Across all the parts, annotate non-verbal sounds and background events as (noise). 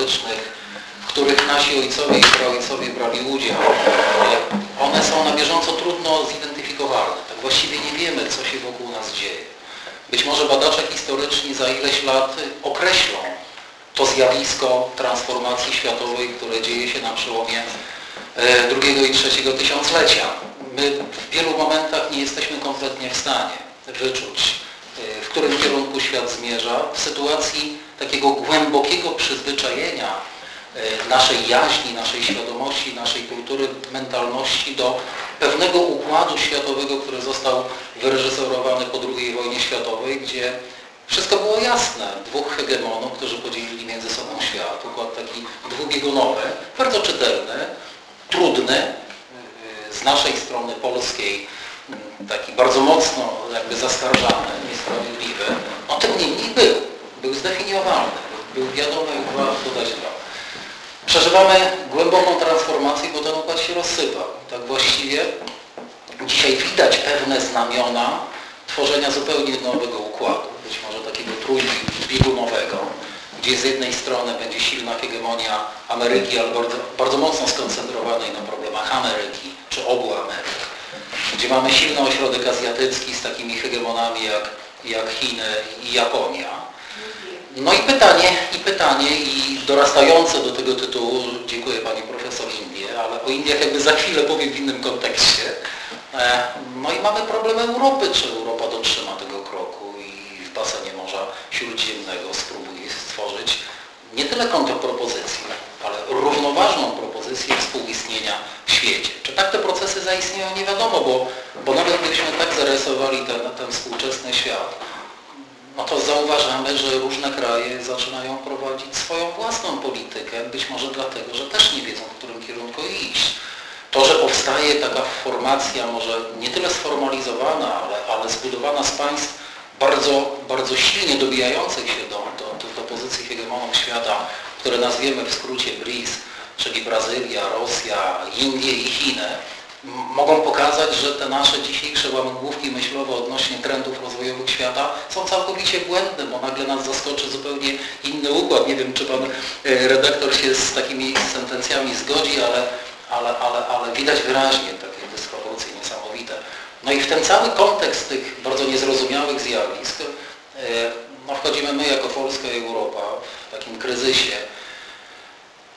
historycznych, w których nasi ojcowie i praojcowie brali udział, one są na bieżąco trudno zidentyfikowalne. Tak właściwie nie wiemy, co się wokół nas dzieje. Być może badacze historyczni za ileś lat określą to zjawisko transformacji światowej, które dzieje się na przełomie e, drugiego i trzeciego tysiąclecia. My w wielu momentach nie jesteśmy kompletnie w stanie wyczuć, e, w którym kierunku świat zmierza w sytuacji takiego głębokiego przyzwyczajenia e, naszej jaźni, naszej świadomości, naszej kultury, mentalności do pewnego układu światowego, który został wyreżyserowany po II wojnie światowej, gdzie wszystko było jasne. Dwóch hegemonów, którzy podzielili między sobą świat. Układ taki dwubiegunowy, bardzo czytelny, trudny, z naszej strony polskiej taki bardzo mocno jakby zaskarżany, niesprawiedliwy, on tym niemniej był. Był zdefiniowany, był ma dodać dwa. Przeżywamy głęboką transformację, bo ten układ się rozsypał. Tak właściwie dzisiaj widać pewne znamiona tworzenia zupełnie nowego układu, być może takiego trójbiegunowego, gdzie z jednej strony będzie silna hegemonia Ameryki, ale bardzo, bardzo mocno skoncentrowanej na problemach Ameryki, czy obu Ameryk, gdzie mamy silny ośrodek azjatycki z takimi hegemonami jak, jak Chiny i Japonia. No i pytanie, i pytanie, i dorastające do tego tytułu, dziękuję Pani Profesor Indie, ale o Indiach jakby za chwilę powiem w innym kontekście. E, no i mamy problem Europy, czy Europa dotrzyma tego kroku i w basenie Morza Śródziemnego spróbuje stworzyć nie tyle kontrpropozycję, ale równoważną propozycję współistnienia w świecie. Czy tak te procesy zaistnieją, nie wiadomo, bo, bo nawet gdybyśmy tak zarysowali ten, ten współczesny świat, no to zauważamy, że różne kraje zaczynają prowadzić swoją własną politykę, być może dlatego, że też nie wiedzą, w którym kierunku iść. To, że powstaje taka formacja, może nie tyle sformalizowana, ale, ale zbudowana z państw bardzo, bardzo silnie dobijających się do, do, do, pozycji hegemonów świata, które nazwiemy w skrócie BRICS, czyli Brazylia, Rosja, Indie i Chiny, mogą pokazać, że te nasze dzisiejsze łamigłówki myślowe odnośnie trendów rozwojowych świata są całkowicie błędne, bo nagle nas zaskoczy zupełnie inny układ. Nie wiem, czy pan e, redaktor się z takimi sentencjami zgodzi, ale, ale, ale, ale widać wyraźnie takie dysproporcje niesamowite. No i w ten cały kontekst tych bardzo niezrozumiałych zjawisk e, no wchodzimy my jako Polska i Europa w takim kryzysie,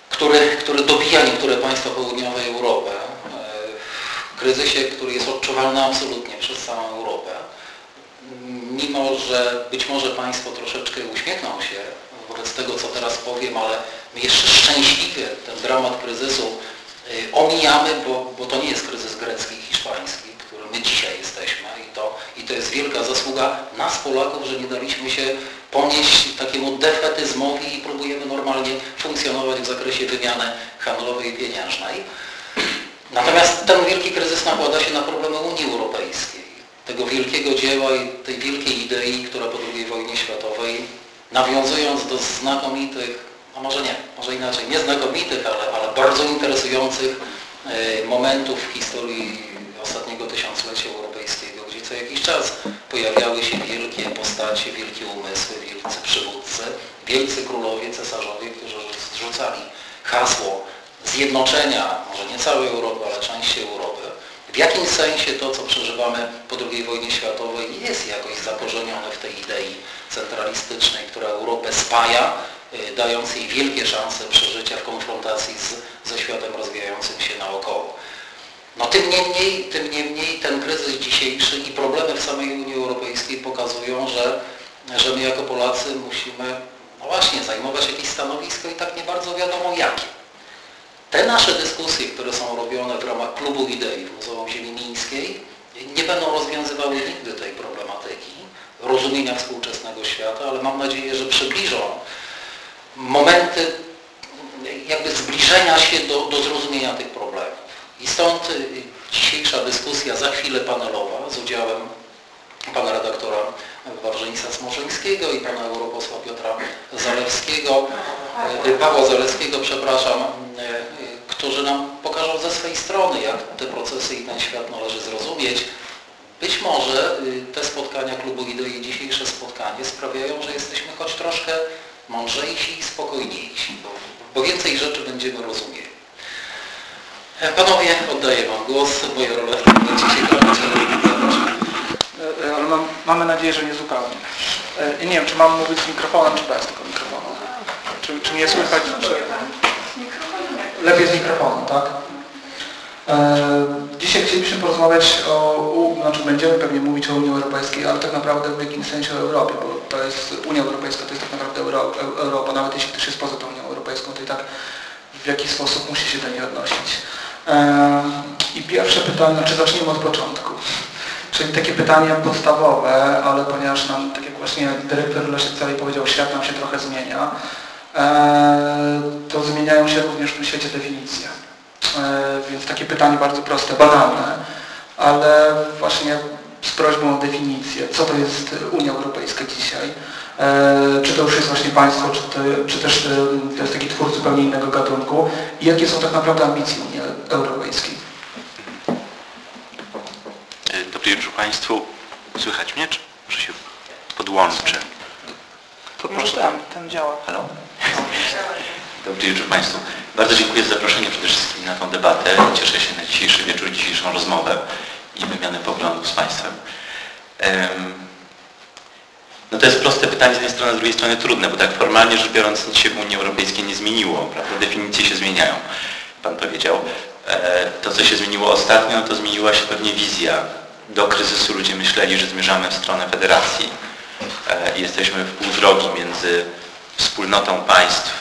który, który dobija niektóre państwa południowej Europy, kryzysie, który jest odczuwalny absolutnie przez całą Europę. Mimo, że być może Państwo troszeczkę uśmiechną się wobec tego, co teraz powiem, ale my jeszcze szczęśliwie ten dramat kryzysu y, omijamy, bo, bo to nie jest kryzys grecki hiszpański, który my dzisiaj jesteśmy i to, i to jest wielka zasługa nas Polaków, że nie daliśmy się ponieść takiemu defetyzmowi i próbujemy normalnie funkcjonować w zakresie wymiany handlowej i pieniężnej. Natomiast ten wielki kryzys nakłada się na problemy Unii Europejskiej, tego wielkiego dzieła i tej wielkiej idei, która po II wojnie światowej, nawiązując do znakomitych, a może nie, może inaczej, nie znakomitych, ale, ale bardzo interesujących e, momentów w historii ostatniego tysiąclecia europejskiego, gdzie co jakiś czas pojawiały się wielkie postacie, wielkie umysły, wielcy przywódcy, wielcy królowie, cesarzowie, którzy zrzucali hasło zjednoczenia, może nie całej Europy, ale części Europy, w jakimś sensie to, co przeżywamy po II wojnie światowej jest jakoś zakorzenione w tej idei centralistycznej, która Europę spaja, y, dając jej wielkie szanse przeżycia w konfrontacji z, ze światem rozwijającym się naokoło. No tym niemniej, tym niemniej ten kryzys dzisiejszy i problemy w samej Unii Europejskiej pokazują, że, że my jako Polacy musimy no właśnie zajmować jakieś stanowisko i tak nie bardzo wiadomo jakie. Te nasze dyskusje, które są robione w ramach klubu idei w Muzeum Ziemi Mińskiej, nie będą rozwiązywały nigdy tej problematyki, rozumienia współczesnego świata, ale mam nadzieję, że przybliżą momenty jakby zbliżenia się do, do zrozumienia tych problemów. I stąd dzisiejsza dyskusja za chwilę panelowa z udziałem pana redaktora Wawrzyńca Smorzeńskiego i pana europosła Piotra Zalewskiego, Pawła Zalewskiego, przepraszam, e, którzy nam pokażą ze swej strony, jak te procesy i ten świat należy zrozumieć. Być może y, te spotkania klubu idei, dzisiejsze spotkanie sprawiają, że jesteśmy choć troszkę mądrzejsi i spokojniejsi, bo, bo więcej rzeczy będziemy rozumieli. E, panowie, oddaję Wam głos. Moja rola w tym momencie się kończy, zapraszam. E, e, Ale mam, mamy nadzieję, że nie zupełnie. I nie wiem, czy mam mówić z mikrofonem, czy bez tego mikrofonu. Czy, czy mnie słychać? Czy... Lepiej z mikrofonem, tak? E, Dzisiaj chcielibyśmy porozmawiać o, znaczy będziemy pewnie mówić o Unii Europejskiej, ale tak naprawdę w jakimś sensie o Europie, bo to jest Unia Europejska, to jest tak naprawdę Euro, Eu- Europa, nawet jeśli ktoś jest poza tą Unią Europejską, to i tak w jakiś sposób musi się do niej odnosić. E, I pierwsze pytanie, znaczy zacznijmy od początku. Czyli takie pytanie podstawowe, ale ponieważ nam, tak jak właśnie dyrektor Leszek Cali powiedział, świat nam się trochę zmienia, to zmieniają się również w tym świecie definicje. E, Więc takie pytanie bardzo proste, banalne, ale właśnie z prośbą o definicję, co to jest Unia Europejska dzisiaj, E, czy to już jest właśnie państwo, czy, to, czy też e, to jest taki twór zupełnie innego gatunku i jakie są tak naprawdę ambicje Unii Europejskiej. E, Dobry wieczór Państwu. Słychać mnie, czy może się podłączę? To może ten, ten działa. Halo? Dobry wieczór Państwu. Bardzo dziękuję za zaproszenie przede wszystkim na tą debatę. Cieszę się na dzisiejszy wieczór, dzisiejszą rozmowę i wymianę poglądów z Państwem. Em, No to jest proste pytanie z jednej strony, z drugiej strony trudne, bo tak formalnie rzecz biorąc nic się w Unii Europejskiej nie zmieniło, prawda? Definicje się zmieniają, Pan powiedział. E, To, co się zmieniło ostatnio, to zmieniła się pewnie wizja. Do kryzysu ludzie myśleli, że zmierzamy w stronę federacji. E, Jesteśmy w pół drogi między wspólnotą państw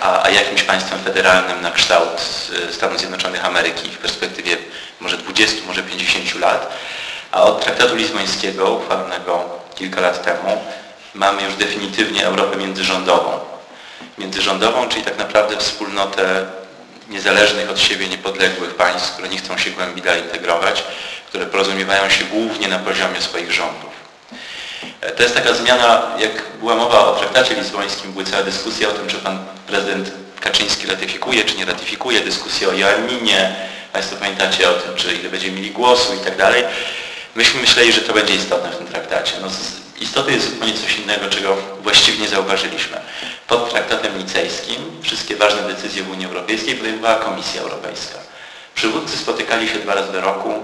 a, a jakimś państwem federalnym na kształt e, Stanów Zjednoczonych Ameryki w perspektywie może 20, może 50 lat. A od traktatu lizbońskiego, uchwalonego kilka lat temu, mamy już definitywnie Europę międzyrządową. Międzyrządową, czyli tak naprawdę wspólnotę niezależnych od siebie, niepodległych państw, które nie chcą się głębiej dalej integrować, które porozumiewają się głównie na poziomie swoich rządów. E, To jest taka zmiana, jak była mowa o traktacie lizbońskim, były całe dyskusje o tym, czy pan prezydent Kaczyński ratyfikuje, czy nie ratyfikuje, dyskusje o Joanninie, Państwo pamiętacie o tym, czy ile będziemy mieli głosu i tak dalej. Myśmy myśleli, że to będzie istotne w tym traktacie. No, istoty jest zupełnie coś innego, czego właściwie nie zauważyliśmy. Pod traktatem nicejskim wszystkie ważne decyzje w Unii Europejskiej podejmowała Komisja Europejska. Przywódcy spotykali się dwa razy do roku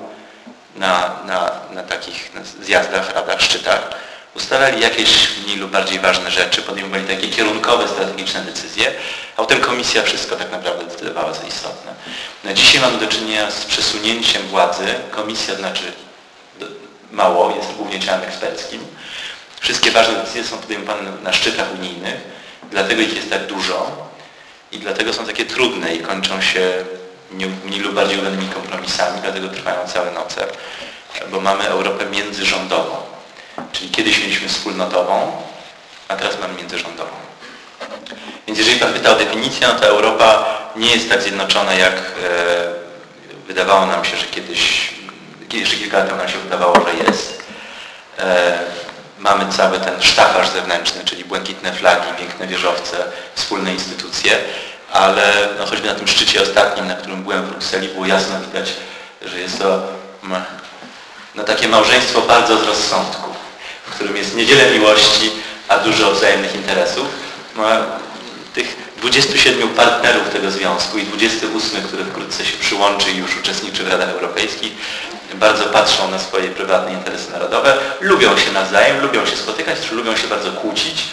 na, na, na takich zjazdach, radach, szczytach, ustalali jakieś mniej lub bardziej ważne rzeczy, podejmowali takie kierunkowe, strategiczne decyzje, a potem komisja wszystko tak naprawdę decydowała za istotne. No, dzisiaj mamy do czynienia z przesunięciem władzy, komisja znaczy mało, jest głównie ciałem eksperckim. Wszystkie ważne decyzje są podejmowane na szczytach unijnych, dlatego ich jest tak dużo i dlatego są takie trudne i kończą się nie- mniej lub bardziej udanymi kompromisami, dlatego trwają całe noce, bo mamy Europę międzyrządową. Czyli kiedyś mieliśmy wspólnotową, a teraz mamy międzyrządową. Więc jeżeli Pan pyta o definicję, no to Europa nie jest tak zjednoczona, jak e, wydawało nam się, że kiedyś, jeszcze kilka lat temu nam się wydawało, że jest. E, mamy cały ten sztafaż zewnętrzny, czyli błękitne flagi, piękne wieżowce, wspólne instytucje, ale no, choćby na tym szczycie ostatnim, na którym byłem w Brukseli, było jasno widać, że jest to mm, no, takie małżeństwo bardzo z rozsądku, którym jest niewiele miłości, a dużo wzajemnych interesów. No, tych 27 partnerów tego związku i 28, który wkrótce się przyłączy i już uczestniczy w Radach Europejskich, bardzo patrzą na swoje prywatne interesy narodowe, lubią się nawzajem, lubią się spotykać, lubią się bardzo kłócić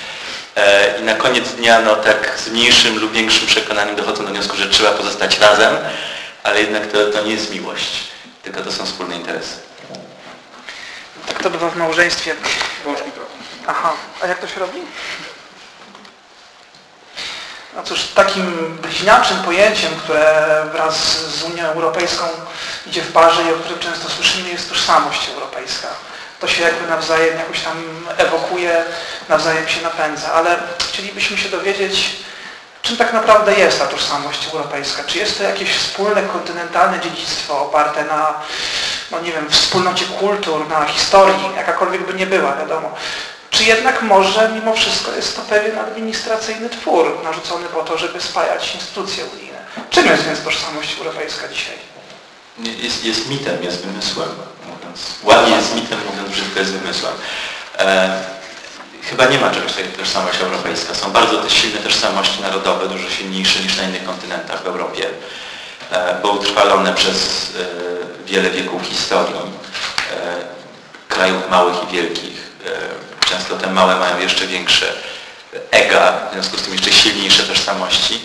e, i na koniec dnia no, tak z mniejszym lub większym przekonaniem dochodzą do wniosku, że trzeba pozostać razem, ale jednak to, to nie jest miłość, tylko to są wspólne interesy. Tak to bywa w małżeństwie. Włącz mikrofon. Aha, a jak to się robi? No cóż, takim bliźniaczym pojęciem, które wraz z Unią Europejską idzie w parze i o którym często słyszymy, jest tożsamość europejska. To się jakby nawzajem jakoś tam ewokuje, nawzajem się napędza, ale chcielibyśmy się dowiedzieć, czym tak naprawdę jest ta tożsamość europejska. Czy jest to jakieś wspólne kontynentalne dziedzictwo oparte na, no nie wiem, wspólnocie kultur, na historii, jakakolwiek by nie była, wiadomo. Czy jednak może mimo wszystko jest to pewien administracyjny twór narzucony po to, żeby spajać instytucje unijne? Czym jest więc tożsamość europejska dzisiaj? Jest, jest mitem, jest wymysłem. Ładnie jest mitem, mówiąc brzydko jest wymysłem. E, chyba nie ma czegoś takiego tożsamość europejska. Są bardzo te silne tożsamości narodowe, dużo silniejsze niż na innych kontynentach w Europie, bo utrwalone przez e, wiele wieków historii e, krajów małych i wielkich. Często te małe mają jeszcze większe ega, w związku z tym jeszcze silniejsze tożsamości.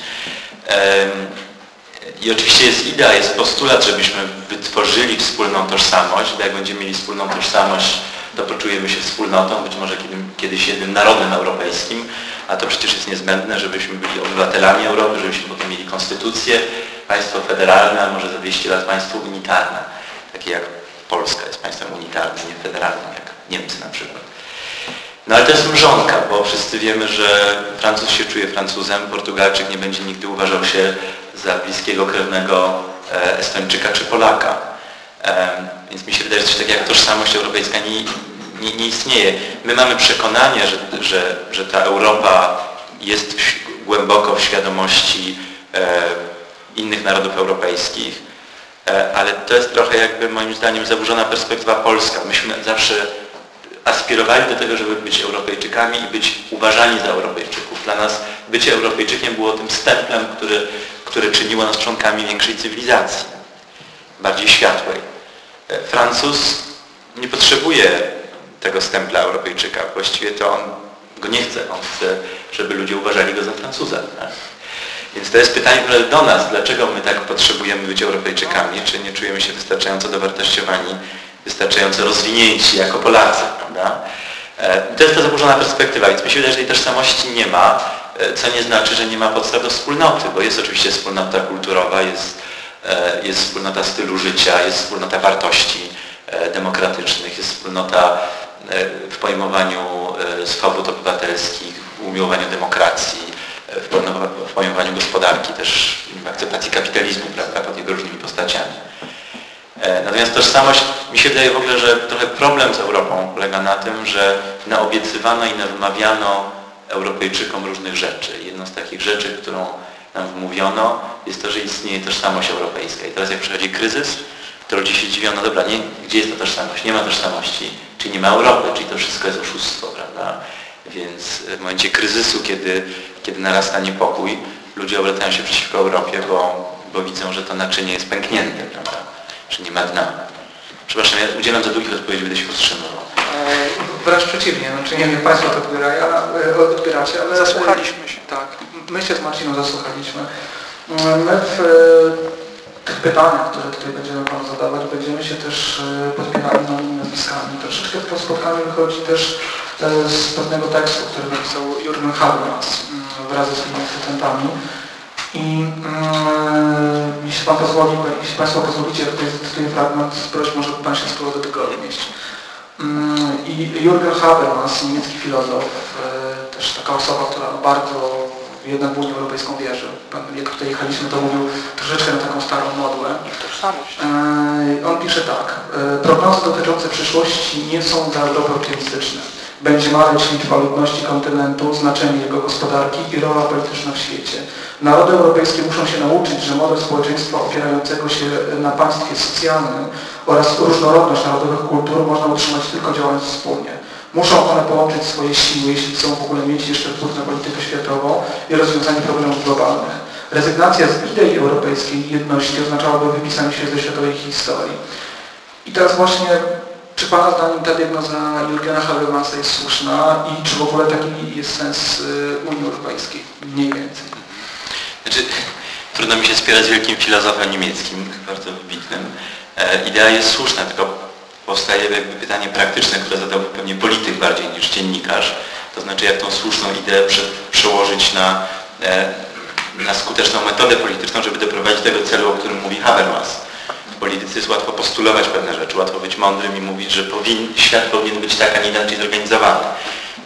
I oczywiście jest idea, jest postulat, żebyśmy wytworzyli wspólną tożsamość, bo jak będziemy mieli wspólną tożsamość, to poczujemy się wspólnotą, być może kiedyś jednym narodem europejskim, a to przecież jest niezbędne, żebyśmy byli obywatelami Europy, żebyśmy potem mieli konstytucję, państwo federalne, a może za 200 lat państwo unitarne, takie jak Polska jest państwem unitarnym, nie federalnym, jak Niemcy na przykład. No ale to jest mrzonka, bo wszyscy wiemy, że Francuz się czuje Francuzem, Portugalczyk nie będzie nigdy uważał się za bliskiego krewnego e, Estończyka czy Polaka. Więc mi się wydaje, że coś takiego jak tożsamość europejska nie, nie, nie istnieje. My mamy przekonanie, że, że, że ta Europa jest głęboko w świadomości e, innych narodów europejskich, e, ale to jest trochę jakby moim zdaniem zaburzona perspektywa polska. Myśmy zawsze aspirowali do tego, żeby być Europejczykami i być uważani za Europejczyków. Dla nas bycie Europejczykiem było tym stemplem, który, które czyniło nas członkami większej cywilizacji, bardziej światłej. E, Francuz nie potrzebuje tego stempla Europejczyka. Właściwie to on go nie chce. On chce, żeby ludzie uważali go za Francuza. Tak? Więc to jest pytanie do nas, dlaczego my tak potrzebujemy być Europejczykami, czy nie czujemy się wystarczająco dowartościowani wystarczająco rozwinięci jako Polacy, prawda? E, to jest ta zaburzona perspektywa, więc mi się wydaje, że tej tożsamości nie ma, e, co nie znaczy, że nie ma podstaw do wspólnoty, bo jest oczywiście wspólnota kulturowa, jest, e, jest wspólnota stylu życia, jest wspólnota wartości demokratycznych, jest wspólnota w pojmowaniu swobód obywatelskich, w umiłowaniu demokracji, w pojmowaniu gospodarki, też w akceptacji kapitalizmu, prawda, pod jego różnymi postaciami. E, natomiast tożsamość, mi się wydaje w ogóle, że trochę problem z Europą polega na tym, że naobiecywano i wymawiano Europejczykom różnych rzeczy. Jedną z takich rzeczy, którą nam wmówiono, jest to, że istnieje tożsamość europejska. I teraz jak przychodzi kryzys, to ludzie się dziwią, no dobra, nie, gdzie jest ta tożsamość? Nie ma tożsamości, czyli nie ma Europy, czyli to wszystko jest oszustwo, prawda? Więc w momencie kryzysu, kiedy, kiedy narasta niepokój, ludzie obracają się przeciwko Europie, bo, bo widzą, że to naczynie jest pęknięte, prawda? że nie ma dna. Przepraszam, ja udzielam za długich odpowiedzi, będę się powstrzymywał. E, wręcz przeciwnie, znaczy nie wiem jak Państwo to odbierają, e, odbieracie, ale... Zasłuchaliśmy się. Tak, my się z Marciną zasłuchaliśmy. Mm, my w e, tych pytaniach, które tutaj będziemy Panu zadawać, będziemy się też podpierali nowymi nazwiskami. Troszeczkę to spotkanie wychodzi też z pewnego tekstu, który napisał Jurgen Habermas mm, wraz ze swoimi studentami. I mm, jeśli, Pan pozwoli, jeśli Państwo pozwolicie, tutaj zacytuję fragment z prośbą, żeby Pan się spróbował do tego odnieść. Mm, I Jürgen Habermas, niemiecki filozof, e, też taka osoba, która bardzo jednak w Unię Europejską wierzy. Pan, jak tutaj jechaliśmy, to mówił troszeczkę na taką starą modłę. Tożsamość. E, on pisze tak. E, prognozy dotyczące przyszłości nie są dla Europy optymistyczne. Będzie maleć liczba ludności kontynentu, znaczenie jego gospodarki i rola polityczna w świecie. Narody europejskie muszą się nauczyć, że model społeczeństwa opierającego się na państwie socjalnym oraz różnorodność narodowych kultur można utrzymać tylko działając wspólnie. Muszą one połączyć swoje siły, jeśli chcą w ogóle mieć jeszcze wpływ na politykę światową i rozwiązanie problemów globalnych. Rezygnacja z idei europejskiej jedności oznaczałaby wypisanie się ze światowej historii. I teraz właśnie, czy Pana zdaniem ta diagnoza Jurgena Habermasa jest słuszna i czy w ogóle taki jest sens y, Unii Europejskiej? Mniej więcej. Znaczy, trudno mi się spierać z wielkim filozofem niemieckim, bardzo wybitnym. E, idea jest słuszna, tylko powstaje jakby pytanie praktyczne, które zadałby pewnie polityk bardziej niż dziennikarz. To znaczy, jak tą słuszną ideę prze, przełożyć na, e, na skuteczną metodę polityczną, żeby doprowadzić do tego celu, o którym mówi Habermas. W polityce jest łatwo postulować pewne rzeczy, łatwo być mądrym i mówić, że powin, świat powinien być tak, a nie inaczej zorganizowany.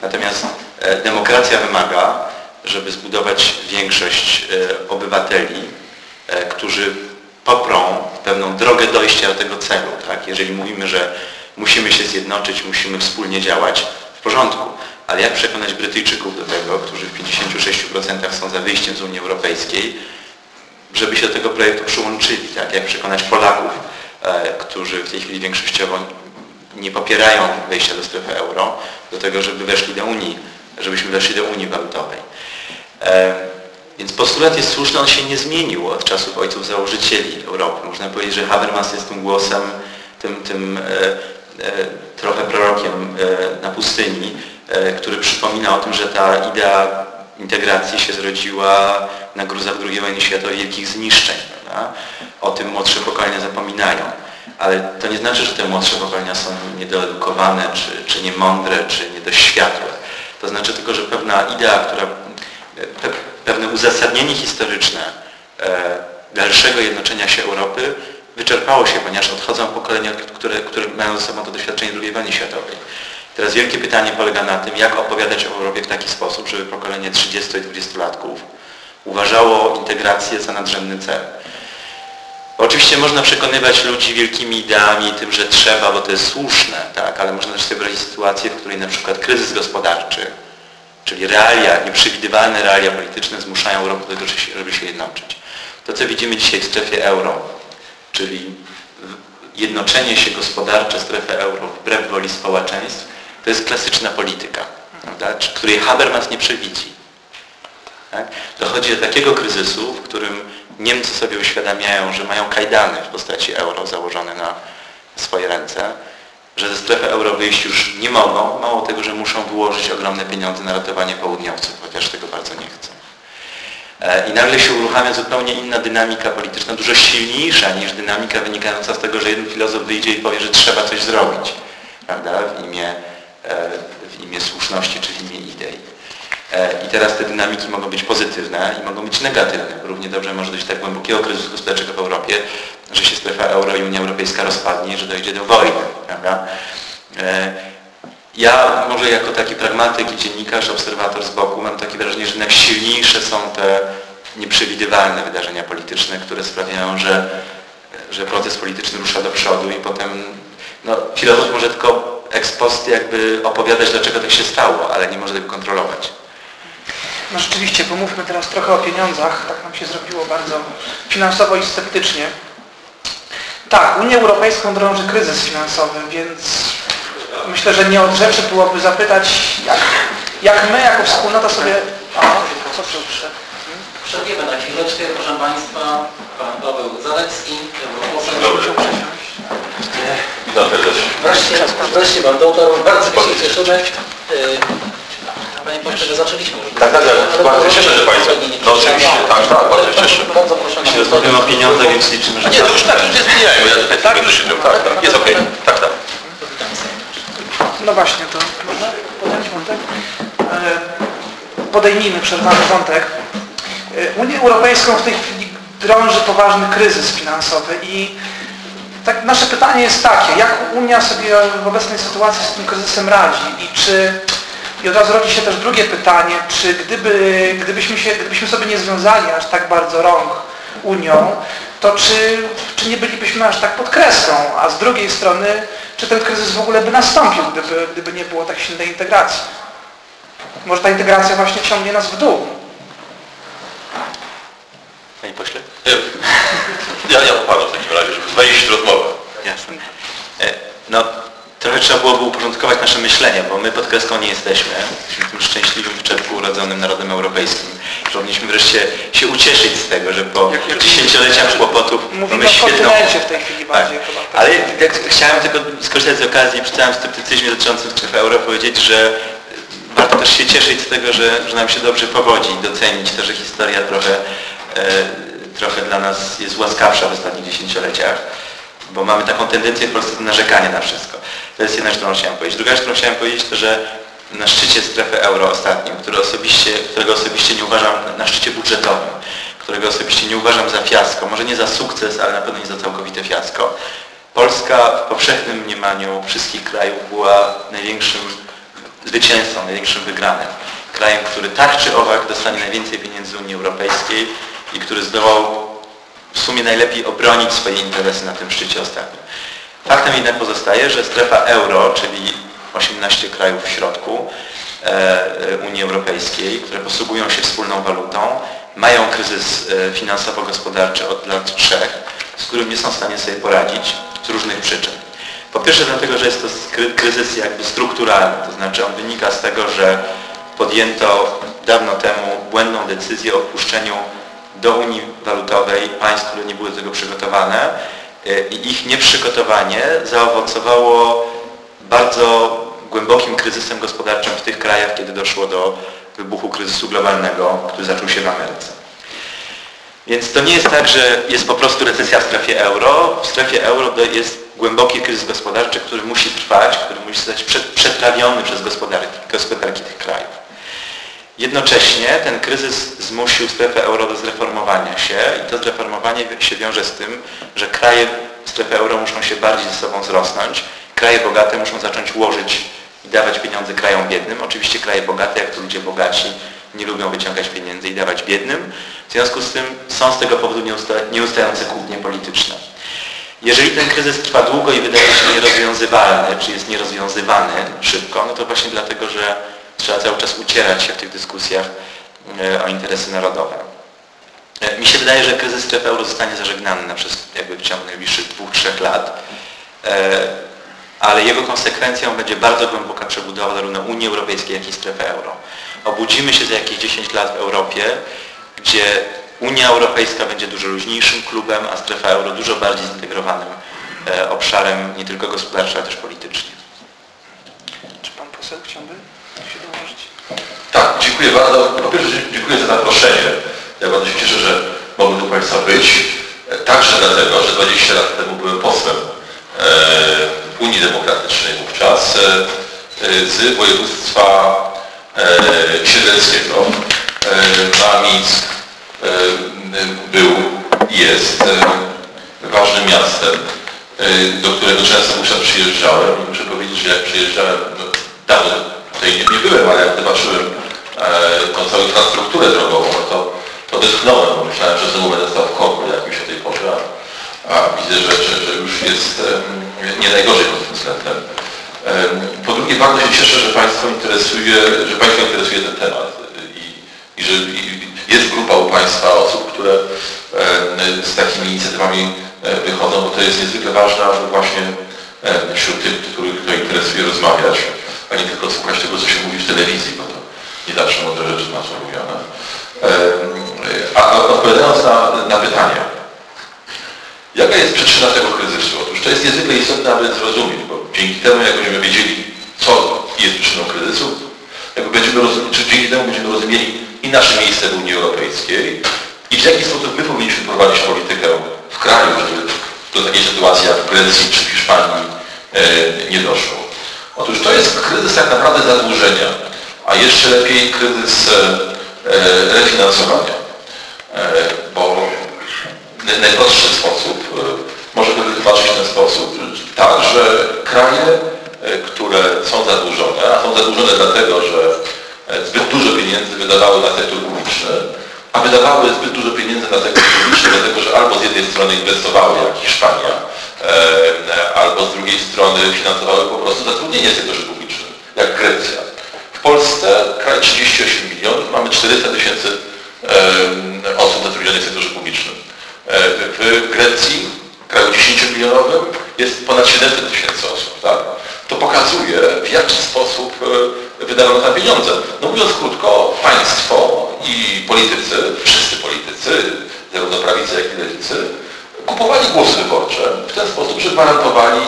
Natomiast e, demokracja wymaga, żeby zbudować większość e, obywateli, e, którzy poprą pewną drogę dojścia do tego celu. Tak? Jeżeli mówimy, że musimy się zjednoczyć, musimy wspólnie działać, w porządku. Ale jak przekonać Brytyjczyków do tego, którzy w 56% są za wyjściem z Unii Europejskiej, żeby się do tego projektu przyłączyli? Tak? Jak przekonać Polaków, e, którzy w tej chwili większościowo nie popierają wejścia do strefy euro, do tego, żeby weszli do Unii, żebyśmy weszli do Unii Walutowej. E, więc postulat jest słuszny, on się nie zmienił od czasów ojców założycieli Europy. Można powiedzieć, że Habermas jest tym głosem, tym, tym e, trochę prorokiem na pustyni, który przypomina o tym, że ta idea integracji się zrodziła na gruzach II wojny światowej wielkich zniszczeń. Prawda? O tym młodsze pokolenia zapominają. Ale to nie znaczy, że te młodsze pokolenia są niedoedukowane, czy, czy niemądre, czy niedoświatłe. To znaczy tylko, że pewna idea, która pe, pewne uzasadnienie historyczne e, dalszego jednoczenia się Europy wyczerpało się, ponieważ odchodzą pokolenia, które, które mają ze sobą to doświadczenie II wojny światowej. Teraz wielkie pytanie polega na tym, jak opowiadać o Europie w taki sposób, żeby pokolenie 30 i 20-latków uważało integrację za nadrzędny cel. Oczywiście można przekonywać ludzi wielkimi ideami, tym, że trzeba, bo to jest słuszne, tak? ale można też sobie wyobrazić sytuację, w której na przykład kryzys gospodarczy, czyli realia, nieprzewidywalne realia polityczne zmuszają Europę do tego, żeby się jednoczyć. To, co widzimy dzisiaj w strefie euro, czyli jednoczenie się gospodarcze strefy euro wbrew woli społeczeństw, to jest klasyczna polityka, prawda? której Habermas nie przewidzi. Tak? Dochodzi do takiego kryzysu, w którym Niemcy sobie uświadamiają, że mają kajdany w postaci euro założone na swoje ręce, że ze strefy euro wyjść już nie mogą, mało tego, że muszą wyłożyć ogromne pieniądze na ratowanie południowców, chociaż tego bardzo nie chcą. E, I nagle się uruchamia zupełnie inna dynamika polityczna, dużo silniejsza niż dynamika wynikająca z tego, że jeden filozof wyjdzie i powie, że trzeba coś zrobić prawda, w imię, w imię słuszności czy w imię idei. E, I teraz te dynamiki mogą być pozytywne i mogą być negatywne. Równie dobrze może dojść do tak głębokiego kryzysu gospodarczego w Europie, że się strefa euro i Unia Europejska rozpadnie i że dojdzie do wojny. Prawda? E, ja może jako taki pragmatyk i dziennikarz, obserwator z boku mam takie wrażenie, że najsilniejsze są te nieprzewidywalne wydarzenia polityczne, które sprawiają, że, że proces polityczny rusza do przodu i potem no, filozof może tylko ex post jakby opowiadać, dlaczego tak się stało, ale nie może tego kontrolować. No rzeczywiście, pomówmy teraz trochę o pieniądzach. Tak nam się zrobiło bardzo finansowo i sceptycznie. Tak, Unię Europejską drąży kryzys finansowy, więc myślę, że nie od rzeczy byłoby zapytać, jak, jak my jako wspólnota sobie... A, co przyszedł? Przerwiemy na chwileczkę, proszę Państwa. Pan Paweł Zalecki, europoseł. Witam serdecznie. Wreszcie, wreszcie Pan dotarł. Bardzo się cieszymy. Panie pośle, że zaczęliśmy już. Tak, tak, tak. Bardzo się cieszę, że Państwo. No oczywiście, tak, tak, bardzo się cieszę. Bardzo proszę. Jeśli rozmawiamy o pieniądzach, więc liczymy, że Nie, to już tak, już nie zmieniają. Ja tak, będę siedział. Tak, tak, jest okej. Tak, tak. No właśnie, to można podjąć wątek? E, Podejmijmy przerwany wątek. E, Unię Europejską w tej chwili drąży poważny kryzys finansowy i tak nasze pytanie jest takie, jak Unia sobie w obecnej sytuacji z tym kryzysem radzi i czy i od razu rodzi się też drugie pytanie, czy gdyby, gdybyśmy, się, gdybyśmy sobie nie związali aż tak bardzo rąk Unią, to czy, czy nie bylibyśmy aż tak pod kreską, a z drugiej strony, czy ten kryzys w ogóle by nastąpił, gdyby, gdyby nie było tak silnej integracji? Może ta integracja właśnie ciągnie nas w dół. Panie pośle? Ja, ja popadam w takim razie, żeby wejść w rozmowę. Jasne. E, No, trochę trzeba byłoby uporządkować nasze myślenie, bo my pod kreską nie jesteśmy. Jesteśmy tym szczęśliwym w czerwcu urodzonym narodem europejskim. Że powinniśmy wreszcie się ucieszyć z tego, że po Jak- jak- dziesięcioleciach kłopotów Mówimy mamy świetną... w tej chwili Tak. bardziej chyba. Ale jak chciałem tylko skorzystać z okazji przy całym sceptycyzmie dotyczącym strefy euro powiedzieć, że warto też się cieszyć z tego, że, że nam się dobrze powodzi i docenić to, że historia trochę, e, trochę dla nas jest łaskawsza w ostatnich dziesięcioleciach, bo mamy taką tendencję w Polsce do narzekania na wszystko. To jest jedna rzecz, którą chciałem powiedzieć. Druga rzecz, którą chciałem powiedzieć, to że na szczycie strefy euro ostatnim, który osobiście, którego osobiście nie uważam, na szczycie budżetowym, którego osobiście nie uważam za fiasko, może nie za sukces, ale na pewno nie za całkowite fiasko. Polska w powszechnym mniemaniu wszystkich krajów była największym zwycięzcą, największym wygranym. Krajem, który tak czy owak dostanie najwięcej pieniędzy z Unii Europejskiej i który zdołał w sumie najlepiej obronić swoje interesy na tym szczycie ostatnim. Faktem jednak pozostaje, że strefa euro, czyli 18 krajów w środku e, e, Unii Europejskiej, które posługują się wspólną walutą, mają kryzys e, finansowo-gospodarczy od lat trzech, z którym nie są w stanie sobie poradzić z różnych przyczyn. Po pierwsze dlatego, że jest to kryzys jakby strukturalny, to znaczy on wynika z tego, że podjęto dawno temu błędną decyzję o wpuszczeniu do Unii Walutowej państw, które nie były do tego przygotowane y, i ich nieprzygotowanie zaowocowało bardzo głębokim kryzysem gospodarczym w tych krajach, kiedy doszło do wybuchu kryzysu globalnego, który zaczął się w Ameryce. Więc to nie jest tak, że jest po prostu recesja w strefie euro. W strefie euro jest głęboki kryzys gospodarczy, który musi trwać, który musi zostać prze- przetrawiony przez gospodarki, gospodarki tych krajów. Jednocześnie ten kryzys zmusił strefę euro do zreformowania się i to zreformowanie się wiąże z tym, że kraje strefy euro muszą się bardziej ze sobą zrosnąć. Kraje bogate muszą zacząć łożyć i dawać pieniądze krajom biednym. Oczywiście kraje bogate, jak to ludzie bogaci, nie lubią wyciągać pieniędzy i dawać biednym. W związku z tym są z tego powodu nieusta- nieustające kłótnie polityczne. Jeżeli ten kryzys trwa długo i wydaje się nierozwiązywalny, czy jest nierozwiązywany szybko, no to właśnie dlatego, że trzeba cały czas ucierać się w tych dyskusjach e, o interesy narodowe. E, Mi się wydaje, że kryzys strefy euro zostanie zażegnany na przez jakby w ciągu najbliższych dwóch, trzech lat, E, ale jego konsekwencją będzie bardzo głęboka przebudowa zarówno Unii Europejskiej, jak i strefy euro. Obudzimy się za jakieś 10 lat w Europie, gdzie Unia Europejska będzie dużo luźniejszym klubem, a strefa euro dużo bardziej zintegrowanym obszarem nie tylko gospodarczym, ale też politycznie. Czy pan poseł chciałby? Tak, dziękuję bardzo. Po pierwsze dziękuję za zaproszenie. Ja bardzo się cieszę, że mogę tu Państwa być. Także dlatego, że 20 lat temu byłem posłem e, Unii Demokratycznej wówczas e, z województwa e, siedleckiego. Na Mińsk był jest ważnym miastem, do którego często wówczas przyjeżdżałem. Muszę powiedzieć, że jak przyjeżdżałem, no, dawno tutaj nie, nie byłem, ale jak zobaczyłem e, tą całą infrastrukturę drogową, no to, to wyschnąłem, bo myślałem, że znowu będę stał w korku jakimś o tej porze, a, a widzę, że, że, że już jest em, nie najgorzej pod tym względem. Em, Po drugie, bardzo się cieszę, że Państwo interesuje, że Państwa interesuje ten temat i, i że i jest grupa u Państwa osób, które z takimi inicjatywami e, wychodzą, bo to jest niezwykle ważne, aby właśnie wśród tych, których to interesuje rozmawiać, a nie tylko słuchać tego, co się mówi w telewizji, bo to nie zawsze mądre rzeczy co mówione. A odpowiadając na, na pytanie, Jaka jest przyczyna tego kryzysu? Otóż to jest niezwykle istotne, aby zrozumieć, bo dzięki temu, jak będziemy wiedzieli, co jest przyczyną kryzysu, jakby będziemy czy dzięki temu będziemy rozumieli i nasze miejsce w Unii Europejskiej i w jaki sposób my powinniśmy prowadzić politykę w kraju, żeby do takiej sytuacji jak w Grecji czy w Hiszpanii e, nie doszło. Otóż to jest kryzys tak naprawdę zadłużenia, a jeszcze lepiej kryzys e, e, refinansowania. E, bo naj- najprostszy sposób może by wytłumaczyć ten sposób, tak, że kraje, które są zadłużone, a są zadłużone dlatego, że zbyt dużo pieniędzy wydawały na sektor publiczny, a wydawały zbyt dużo pieniędzy na sektor publiczny, dlatego że albo z jednej strony inwestowały, jak Hiszpania, albo z drugiej strony finansowały po prostu zatrudnienie w sektorze publicznym, jak Grecja. W Polsce, kraj 38 milionów, mamy 400 tysięcy e, osób zatrudnionych w sektorze publicznym. E, W Grecji, kraju 10-milionowym, jest ponad 700 tysięcy osób. Tak? To pokazuje, w jaki sposób e, wydawano tam pieniądze. No mówiąc krótko, państwo i politycy, wszyscy politycy, zarówno prawicy, jak i lewicy, kupowali głosy wyborcze. W ten sposób, że gwarantowali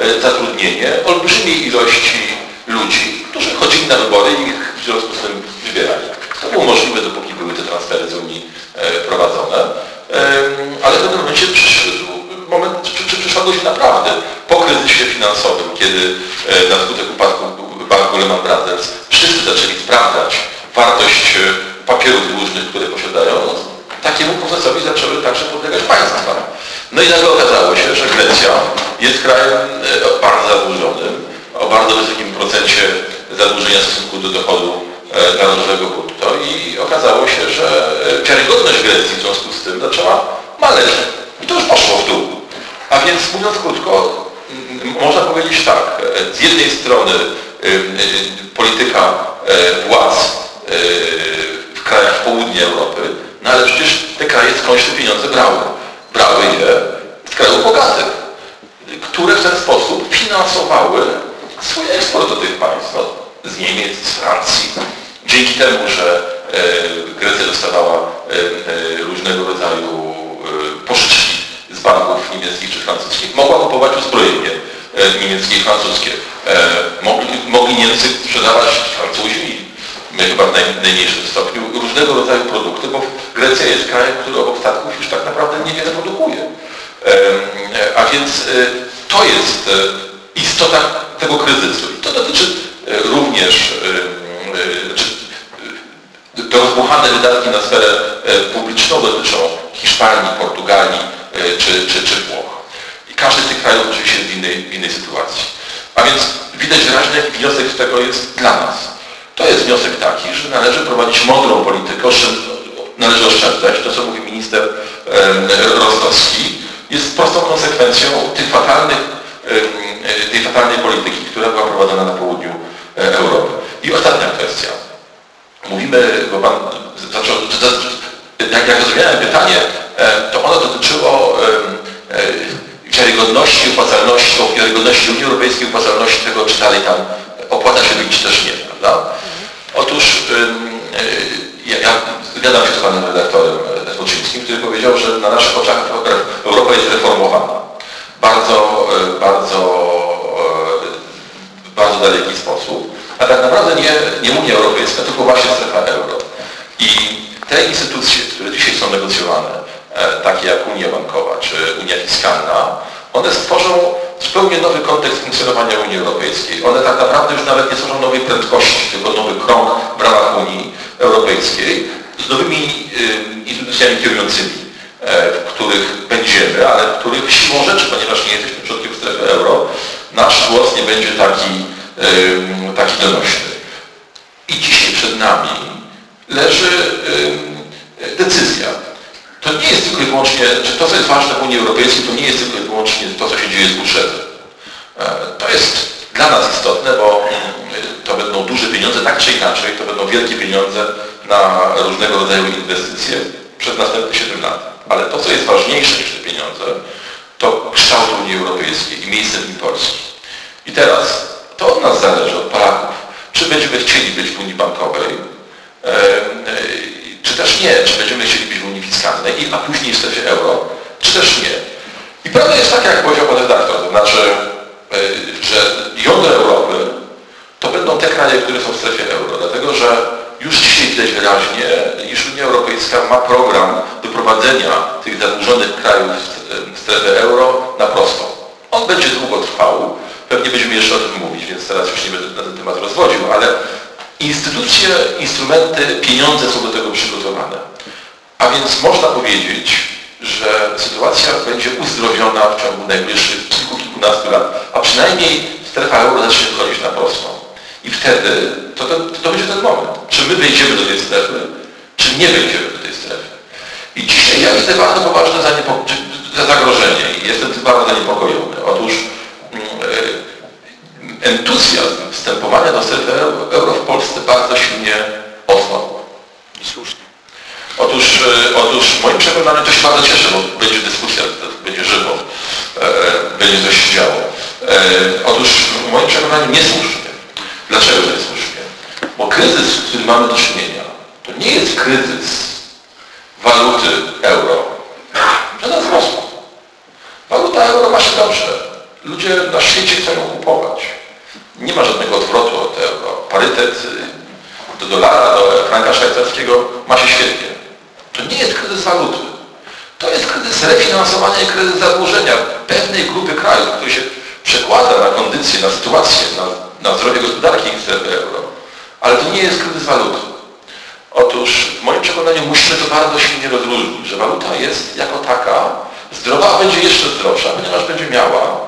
e, zatrudnienie olbrzymiej ilości ludzi, którzy chodzili na wybory i ich w związku z tym wybierali. To było możliwe, dopóki były te transfery z Unii e, prowadzone, ale w pewnym momencie przyszedł moment, czy, czy przyszła godzina naprawdę po kryzysie finansowym, kiedy e, na skutek upadku banku Lehman Brothers wszyscy zaczęli sprawdzać wartość papierów dłużnych, które posiadają, takiemu procesowi zaczęły także podlegać państwa. No i nagle okazało się, że Grecja jest krajem e, bardzo zadłużonym, o bardzo wysokim procencie zadłużenia w stosunku do dochodu e, narodowego brutto i okazało się, że e, wiarygodność Grecji w związku z tym zaczęła maleć. I to już poszło w dół. A więc mówiąc krótko, można powiedzieć tak, z jednej strony e, e, polityka władz w krajach południa Europy, no ale przecież te kraje skądś te pieniądze brały. Brały je z krajów bogatych które w ten sposób finansowały swój eksport do tych państw. No, z Niemiec, z Francji. Dzięki temu, że e, Grecja dostawała e, e, różnego rodzaju pożyczki z banków niemieckich czy francuskich, mogła kupować uzbrojenie niemieckie i francuskie. Mogli, mogli Niemcy sprzedawać Francuzi, chyba w najmniejszym stopniu, różnego rodzaju produkty, bo Grecja jest krajem, który obok statków już tak naprawdę niewiele produkuje. A więc to jest istota tego kryzysu. I to dotyczy również te rozbuchane wydatki na sferę publiczną dotyczą Hiszpanii, Portugalii czy, czy, czy Włoch. I każdy z tych krajów oczywiście jest w innej, w innej sytuacji. A więc widać wyraźnie, jaki wniosek z tego jest dla nas. To jest wniosek taki, że należy prowadzić mądrą politykę, należy oszczędzać, to co mówi minister Rostowski, jest prostą konsekwencją tych fatalnych, tej fatalnej polityki, która była prowadzona na południu Europy. I ostatnia kwestia. Mówimy, bo Pan zaczął, jak, rozumiałem pytanie, to ono dotyczyło wiarygodności, opłacalności, wiarygodności Unii Europejskiej, opłacalności tego, czy dalej tam opłaca się czy też nie, prawda? Otóż ja, ja zgadzam się z panem redaktorem Włóczyńskim, który powiedział, że na naszych oczach Europa jest reformowana. Bardzo, bardzo, w bardzo daleki sposób. A tak naprawdę nie, nie Unia Europejska, tylko właśnie strefa euro. I te instytucje, które dzisiaj są negocjowane, takie jak Unia Bankowa czy Unia Fiskalna, one stworzą zupełnie nowy kontekst funkcjonowania Unii Europejskiej. One tak naprawdę już nawet nie tworzą nowej prędkości, tylko nowy krąg w ramach Unii Europejskiej z nowymi y, instytucjami kierującymi, e, w których będziemy, ale w których siłą rzeczy, ponieważ nie jesteśmy przodkiem strefy euro, nasz głos nie będzie taki, y, taki donośny. I dzisiaj przed nami leży y, decyzja, to nie jest tylko i wyłącznie, to, co jest ważne w Unii Europejskiej, to nie jest tylko i wyłącznie to, co się dzieje z budżetem. E, to jest dla nas istotne, bo mm, to będą duże pieniądze, tak czy inaczej, to będą wielkie pieniądze na różnego rodzaju inwestycje przez następne 7 lat. Ale to, co jest ważniejsze niż te pieniądze, to kształt Unii Europejskiej i miejsce w nim Polski. I teraz to od nas zależy, od Polaków, czy będziemy chcieli być w Unii Bankowej, czy też nie, czy będziemy chcieli być w Unii Fiskalnej, a później w strefie euro, czy też nie. I prawda jest taka, jak powiedział pan redaktor, to znaczy, e, że jądro Europy to będą te kraje, które są w strefie euro, dlatego że już dzisiaj widać wyraźnie, iż Unia Europejska ma program doprowadzenia tych zadłużonych krajów w strefę euro na prostą. On będzie długo trwał, pewnie będziemy jeszcze o tym mówić, więc teraz już nie będę na ten temat rozwodził, ale Instytucje, instrumenty, pieniądze są do tego przygotowane. A więc można powiedzieć, że sytuacja będzie uzdrowiona w ciągu najbliższych kilku, kilkunastu lat, a przynajmniej strefa euro zacznie wchodzić na prostą. I wtedy to, to, to będzie ten moment. Czy my wejdziemy do tej strefy, czy nie wejdziemy do tej strefy. I dzisiaj ja widzę bardzo poważne zagrożenie i jestem tym bardzo zaniepokojony. Otóż entuzjazm wstępowania do strefy euro w Polsce bardzo silnie osłabł. I słusznie. Otóż, e, otóż w moim przekonaniu to się bardzo cieszę, bo będzie dyskusja, będzie żywo, e, będzie coś się działo. E, otóż w moim przekonaniu niesłusznie. Dlaczego niesłusznie? Bo kryzys, z którym mamy do czynienia, to nie jest kryzys waluty euro. Żaden sposób. Waluta euro ma się dobrze. Ludzie na świecie chcą ją kupować. Nie ma żadnego odwrotu od euro. Parytet y, do dolara, do franka szwajcarskiego ma się świetnie. To nie jest kryzys waluty. To jest kryzys refinansowania i kryzys zadłużenia pewnej grupy krajów, który się przekłada na kondycję, na sytuację, na, na zdrowie gospodarki strefy euro. Ale to nie jest kryzys waluty. Otóż w moim przekonaniu musimy to bardzo silnie rozróżnić, że waluta jest jako taka zdrowa, a będzie jeszcze zdrowsza, ponieważ będzie miała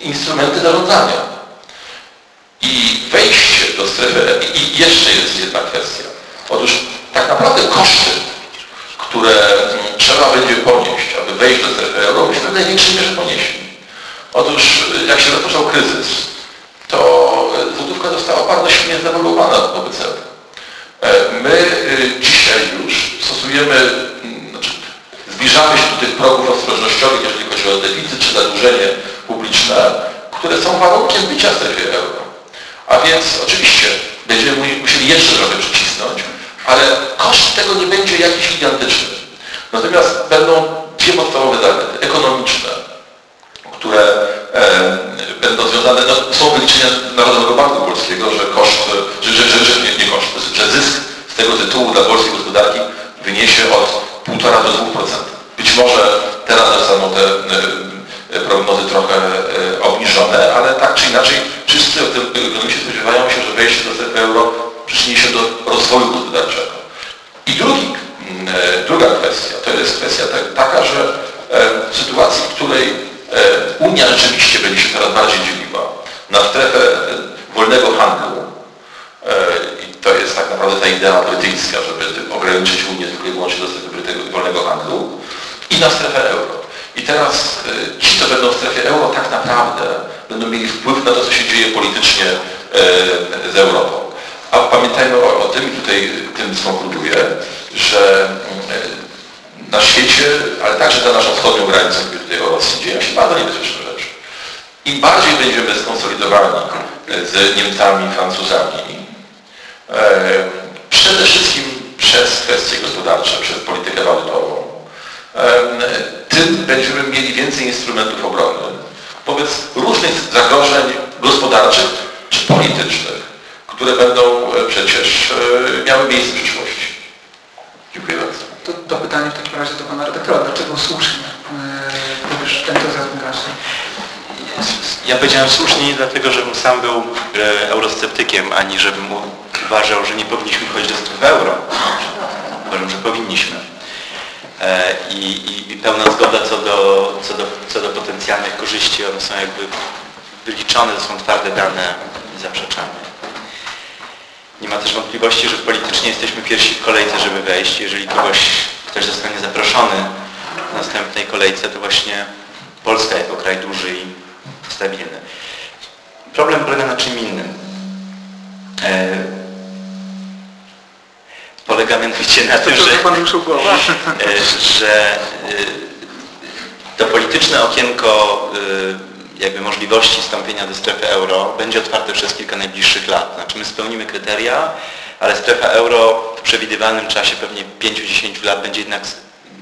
instrumenty zarządzania. I wejście do strefy, i jeszcze jest jedna kwestia. Otóż tak naprawdę koszty, które mm, trzeba będzie ponieść, aby wejść do strefy euro, myśmy w największej mierze ponieśli. Otóż jak się rozpoczął kryzys, to e, złotówka została bardzo silnie zdewaluowana wobec euro. My e, dzisiaj już stosujemy, mm, znaczy zbliżamy się do tych progów ostrożnościowych, jeżeli chodzi o deficyt czy zadłużenie publiczne, strefie euro. A więc oczywiście będziemy musieli jeszcze trochę przycisnąć, ale koszt tego nie będzie jakiś gigantyczny. Natomiast będą dwie podstawowe zalety ekonomiczne, które e, będą związane, no, są wyliczenia Narodowego Banku Polskiego, że koszt, że, że, że, że nie, nie koszt, że zysk z tego tytułu dla polskiej gospodarki wyniesie od 1,5 do 2%. Być może teraz zostaną te e, prognozy trochę e, obniżone, ale tak czy inaczej wszyscy ekonomiści spodziewają się, że wejście do strefy euro przyczyni się do rozwoju gospodarczego. I drugi, e, druga kwestia to jest kwestia taka, że w sytuacji, w której Unia rzeczywiście będzie się coraz bardziej dzieliła na strefę wolnego handlu i to jest tak naprawdę ta idea brytyjska, żeby ograniczyć Unię tylko i wyłącznie do strefy wolnego handlu i na strefę euro. I teraz ci, co będą w strefie euro, tak naprawdę będą mieli wpływ na to, co się dzieje politycznie z Europą. A pamiętajmy o, o tym, i tutaj tym skonkluduję, że na świecie, ale także za naszą wschodnią granicą, gdzie tutaj o Rosji dzieją się bardzo niebezpieczne rzeczy. Im bardziej będziemy skonsolidowani z Niemcami, Francuzami, przede wszystkim przez kwestie gospodarcze, przez politykę walutową, tym będziemy mieli więcej instrumentów obrony wobec różnych zagrożeń gospodarczych czy politycznych, które będą przecież miały miejsce w przyszłości. Dziękuję bardzo. To, to pytanie w takim razie do Pana redaktora. Dlaczego słusznie powiesz entuzjazm gaszy? Ja powiedziałem słusznie dlatego, żebym sam był eurosceptykiem, ani żebym uważał, że nie powinniśmy chodzić do strefy euro. Uważam, że powinniśmy. I, i, i, pełna zgoda co do, co, do, co do potencjalnych korzyści, one są jakby wyliczone, to są twarde dane i zaprzeczamy. Nie ma też wątpliwości, że politycznie jesteśmy pierwsi w kolejce, żeby wejść. Jeżeli kogoś, ktoś zostanie zaproszony w następnej kolejce, to właśnie Polska jako kraj duży i stabilny. Problem polega na czym innym. E, polega mianowicie na tym, że, że to polityczne okienko jakby możliwości wstąpienia do strefy euro będzie otwarte przez kilka najbliższych lat. Znaczy my spełnimy kryteria, ale strefa euro w przewidywalnym czasie pewnie 5-10 lat będzie jednak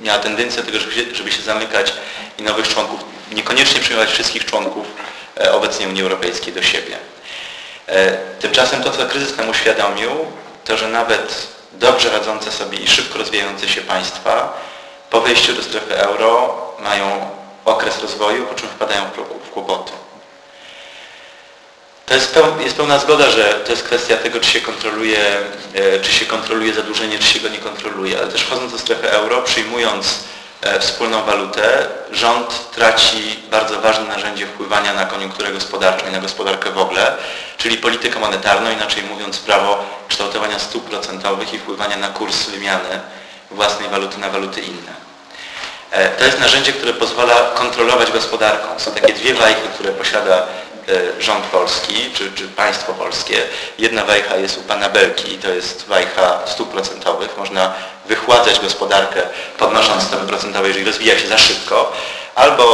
miała tendencję do tego, żeby się, żeby się zamykać i nowych członków, niekoniecznie przyjmować wszystkich członków obecnie Unii Europejskiej do siebie. Tymczasem to, co kryzys nam uświadomił, to, że nawet dobrze radzące sobie i szybko rozwijające się państwa po wejściu do strefy euro mają okres rozwoju, po czym wpadają w kłopoty. To jest, peł, jest pełna zgoda, że to jest kwestia tego, czy się, kontroluje, czy się kontroluje zadłużenie, czy się go nie kontroluje, ale też wchodząc do strefy euro, przyjmując wspólną walutę, rząd traci bardzo ważne narzędzie wpływania na koniunkturę gospodarczą i na gospodarkę w ogóle, czyli politykę monetarną, inaczej mówiąc prawo kształtowania stóp procentowych i wpływania na kurs wymiany własnej waluty na waluty inne. To jest narzędzie, które pozwala kontrolować gospodarką. Są takie dwie wajchy, które posiada rząd polski, czy, czy państwo polskie. Jedna wajcha jest u pana Belki, to jest wajcha stóp procentowych. Można wychładzać gospodarkę podnosząc stopy procentowe, jeżeli rozwija się za szybko, albo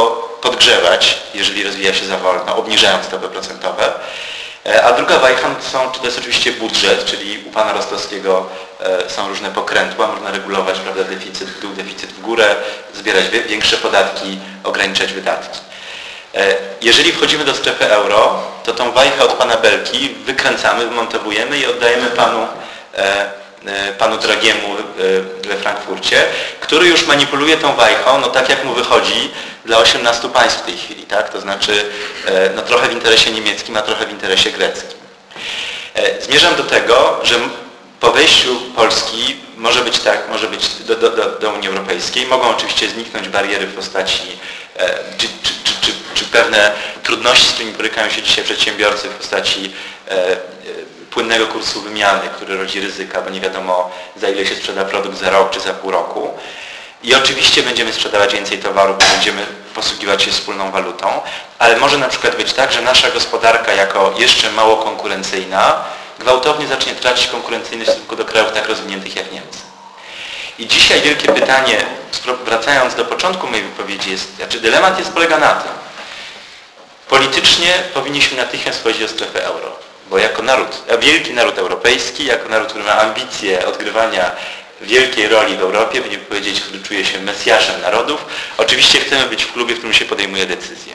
podgrzewać, jeżeli rozwija się za wolno, obniżając stopy procentowe. A druga wajcha są, to jest oczywiście budżet, czyli u pana Rostowskiego są różne pokrętła, można regulować prawda, deficyt w dół, deficyt w górę, zbierać większe podatki, ograniczać wydatki. Jeżeli wchodzimy do strefy euro, to tą wajchę od pana Belki wykręcamy, wymontowujemy i oddajemy panu, panu Dragiemu we Frankfurcie, który już manipuluje tą wajchą, no tak jak mu wychodzi dla 18 państw w tej chwili, tak? To znaczy no trochę w interesie niemieckim, a trochę w interesie greckim. Zmierzam do tego, że po wejściu Polski może być tak, może być do, do, do Unii Europejskiej, mogą oczywiście zniknąć bariery w postaci czy, czy, pewne trudności, z którymi borykają się dzisiaj przedsiębiorcy w postaci płynnego kursu wymiany, który rodzi ryzyka, bo nie wiadomo za ile się sprzeda produkt za rok czy za pół roku. I oczywiście będziemy sprzedawać więcej towaru, bo będziemy posługiwać się wspólną walutą, ale może na przykład być tak, że nasza gospodarka jako jeszcze mało konkurencyjna gwałtownie zacznie tracić konkurencyjność w stosunku do krajów tak rozwiniętych jak Niemcy. I dzisiaj wielkie pytanie, wracając do początku mojej wypowiedzi, jest, znaczy dylemat jest polega na tym, Politycznie powinniśmy natychmiast wchodzić do strefy euro, bo jako naród, wielki naród europejski, jako naród, który ma ambicje odgrywania wielkiej roli w Europie, nie powiedzieć, który czuje się mesjaszem narodów, oczywiście chcemy być w klubie, w którym się podejmuje decyzje.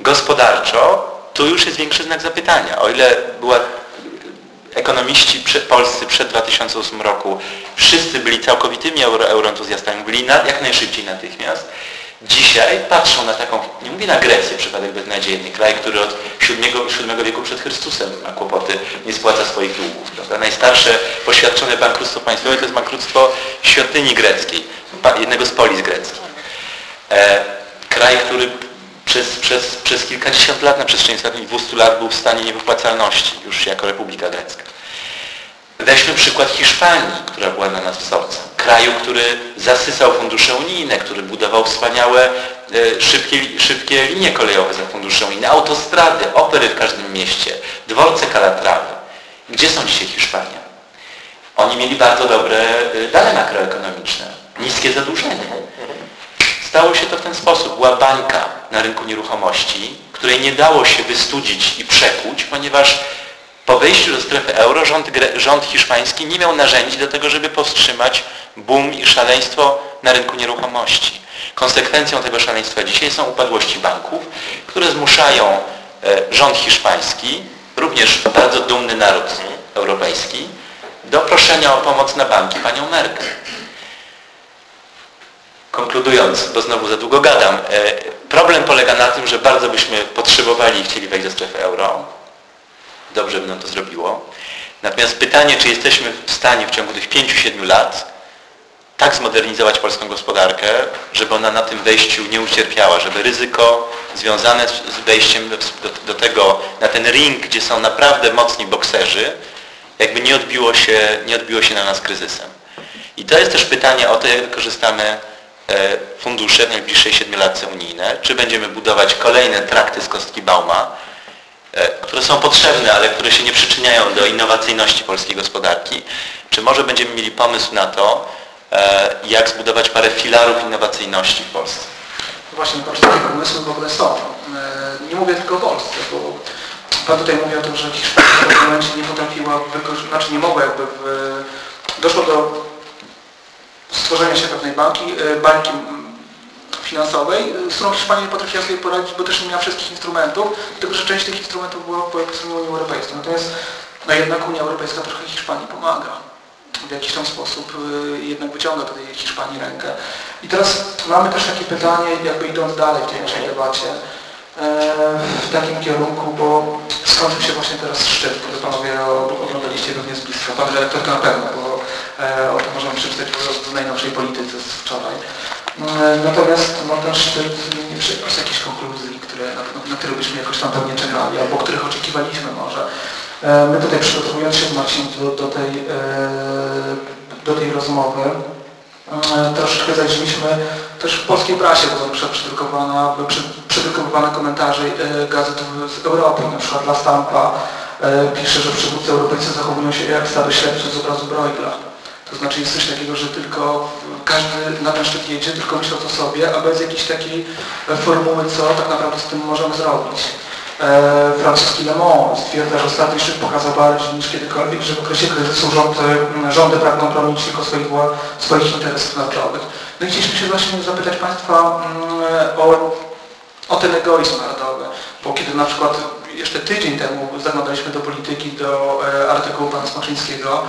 Gospodarczo tu już jest większy znak zapytania. O ile była ekonomiści prze- polscy przed 2008 roku wszyscy byli całkowitymi euro, euroentuzjastami, byli na, jak najszybciej natychmiast. Dzisiaj patrzą na taką, nie mówię na Grecję, przypadek beznadziejny, kraj, który od VII, VII wieku przed Chrystusem ma kłopoty, nie spłaca swoich długów. Prawda? Najstarsze poświadczone bankructwo państwowe to jest bankructwo świątyni greckiej, jednego z polis greckich. E, kraj, który przez, przez, przez kilkadziesiąt lat, na przestrzeni ostatnich 200 lat był w stanie niewypłacalności, już jako Republika Grecka. Weźmy przykład Hiszpanii, która była dla nas wzorcem. Kraju, który zasysał fundusze unijne, który budował wspaniałe, e, szybkie, szybkie linie kolejowe za fundusze unijne, autostrady, opery w każdym mieście, dworce kalatrawy. Gdzie są dzisiaj Hiszpania? Oni mieli bardzo dobre e, dane makroekonomiczne, niskie zadłużenie. Stało się to w ten sposób. Była bańka na rynku nieruchomości, której nie dało się wystudzić i przekuć, ponieważ po wejściu do strefy euro rząd, rząd hiszpański nie miał narzędzi do tego, żeby powstrzymać boom i szaleństwo na rynku nieruchomości. Konsekwencją tego szaleństwa dzisiaj są upadłości banków, które zmuszają e, rząd hiszpański, również bardzo dumny naród europejski, do proszenia o pomoc na banki panią Merkel. Konkludując, bo znowu za długo gadam, e, problem polega na tym, że bardzo byśmy potrzebowali i chcieli wejść do strefy euro. Dobrze by nam to zrobiło. Natomiast pytanie, czy jesteśmy w stanie w ciągu tych 5-7 lat tak zmodernizować polską gospodarkę, żeby ona na tym wejściu nie ucierpiała, żeby ryzyko związane z wejściem do, do, tego, na ten ring, gdzie są naprawdę mocni bokserzy, jakby nie odbiło się, nie odbiło się na nas kryzysem. I to jest też pytanie o to, jak wykorzystamy e, fundusze w najbliższej siedmiolatce unijne, czy będziemy budować kolejne trakty z kostki Bauma, które są potrzebne, ale które się nie przyczyniają do innowacyjności polskiej gospodarki, czy może będziemy mieli pomysł na to, e, jak zbudować parę filarów innowacyjności w Polsce. Właśnie, takie pomysły w ogóle są. E, Nie mówię tylko o Polsce, bo Pan tutaj mówi o tym, że Hiszpania w pewnym momencie nie potrafiła znaczy nie mogła jakby, w, doszło do stworzenia się pewnej banki, e, bańki finansowej, z którą Hiszpania nie potrafiła sobie poradzić, bo też nie miała wszystkich instrumentów, tylko że część tych instrumentów była po stronie Unii Europejskiej. Natomiast no jednak Unia Europejska trochę Hiszpanii pomaga. W jakiś tam sposób y, jednak wyciąga tej Hiszpanii rękę. I teraz mamy też takie pytanie, jakby idąc dalej w tej naszej debacie, e, w takim kierunku, bo skończył się właśnie teraz szczyt, który panowie oglądaliście pewnie z bliska, pan redaktor na pewno, bo e, o tym możemy przeczytać w najnowszej polityce z wczoraj. E, Natomiast no, ten szczyt nie przyniósł jakichś konkluzji, które, na, na które byśmy jakoś tam pewnie czekali, albo których oczekiwaliśmy może. E, My tutaj przygotowując się do, do, tej, e, do tej rozmowy, troszeczkę zajrzeliśmy też w polskiej prasie, bo na przykład przedrukowana, przy, przedrukowywane komentarze gazet z Europy, na przykład La Stampa pisze, że przywódcy europejscy zachowują się jak stado śledczy z obrazu Bruegla. To znaczy jest coś takiego, że tylko każdy na ten szczyt jedzie, tylko myśląc o sobie, a bez jakiejś takiej e, formuły, co tak naprawdę z tym możemy zrobić. E, francuski Le Monde stwierdza, że ostatni szczyt pokazał bardziej niż kiedykolwiek, że w okresie kryzysu rządy, rządy pragną bronić tylko swoich, swoich interesów narodowych. No i chcieliśmy się właśnie zapytać Państwa mm, o, o ten egoizm narodowy, bo kiedy na przykład jeszcze tydzień temu zaglądaliśmy do polityki, do e, artykułu pana Smaczyńskiego,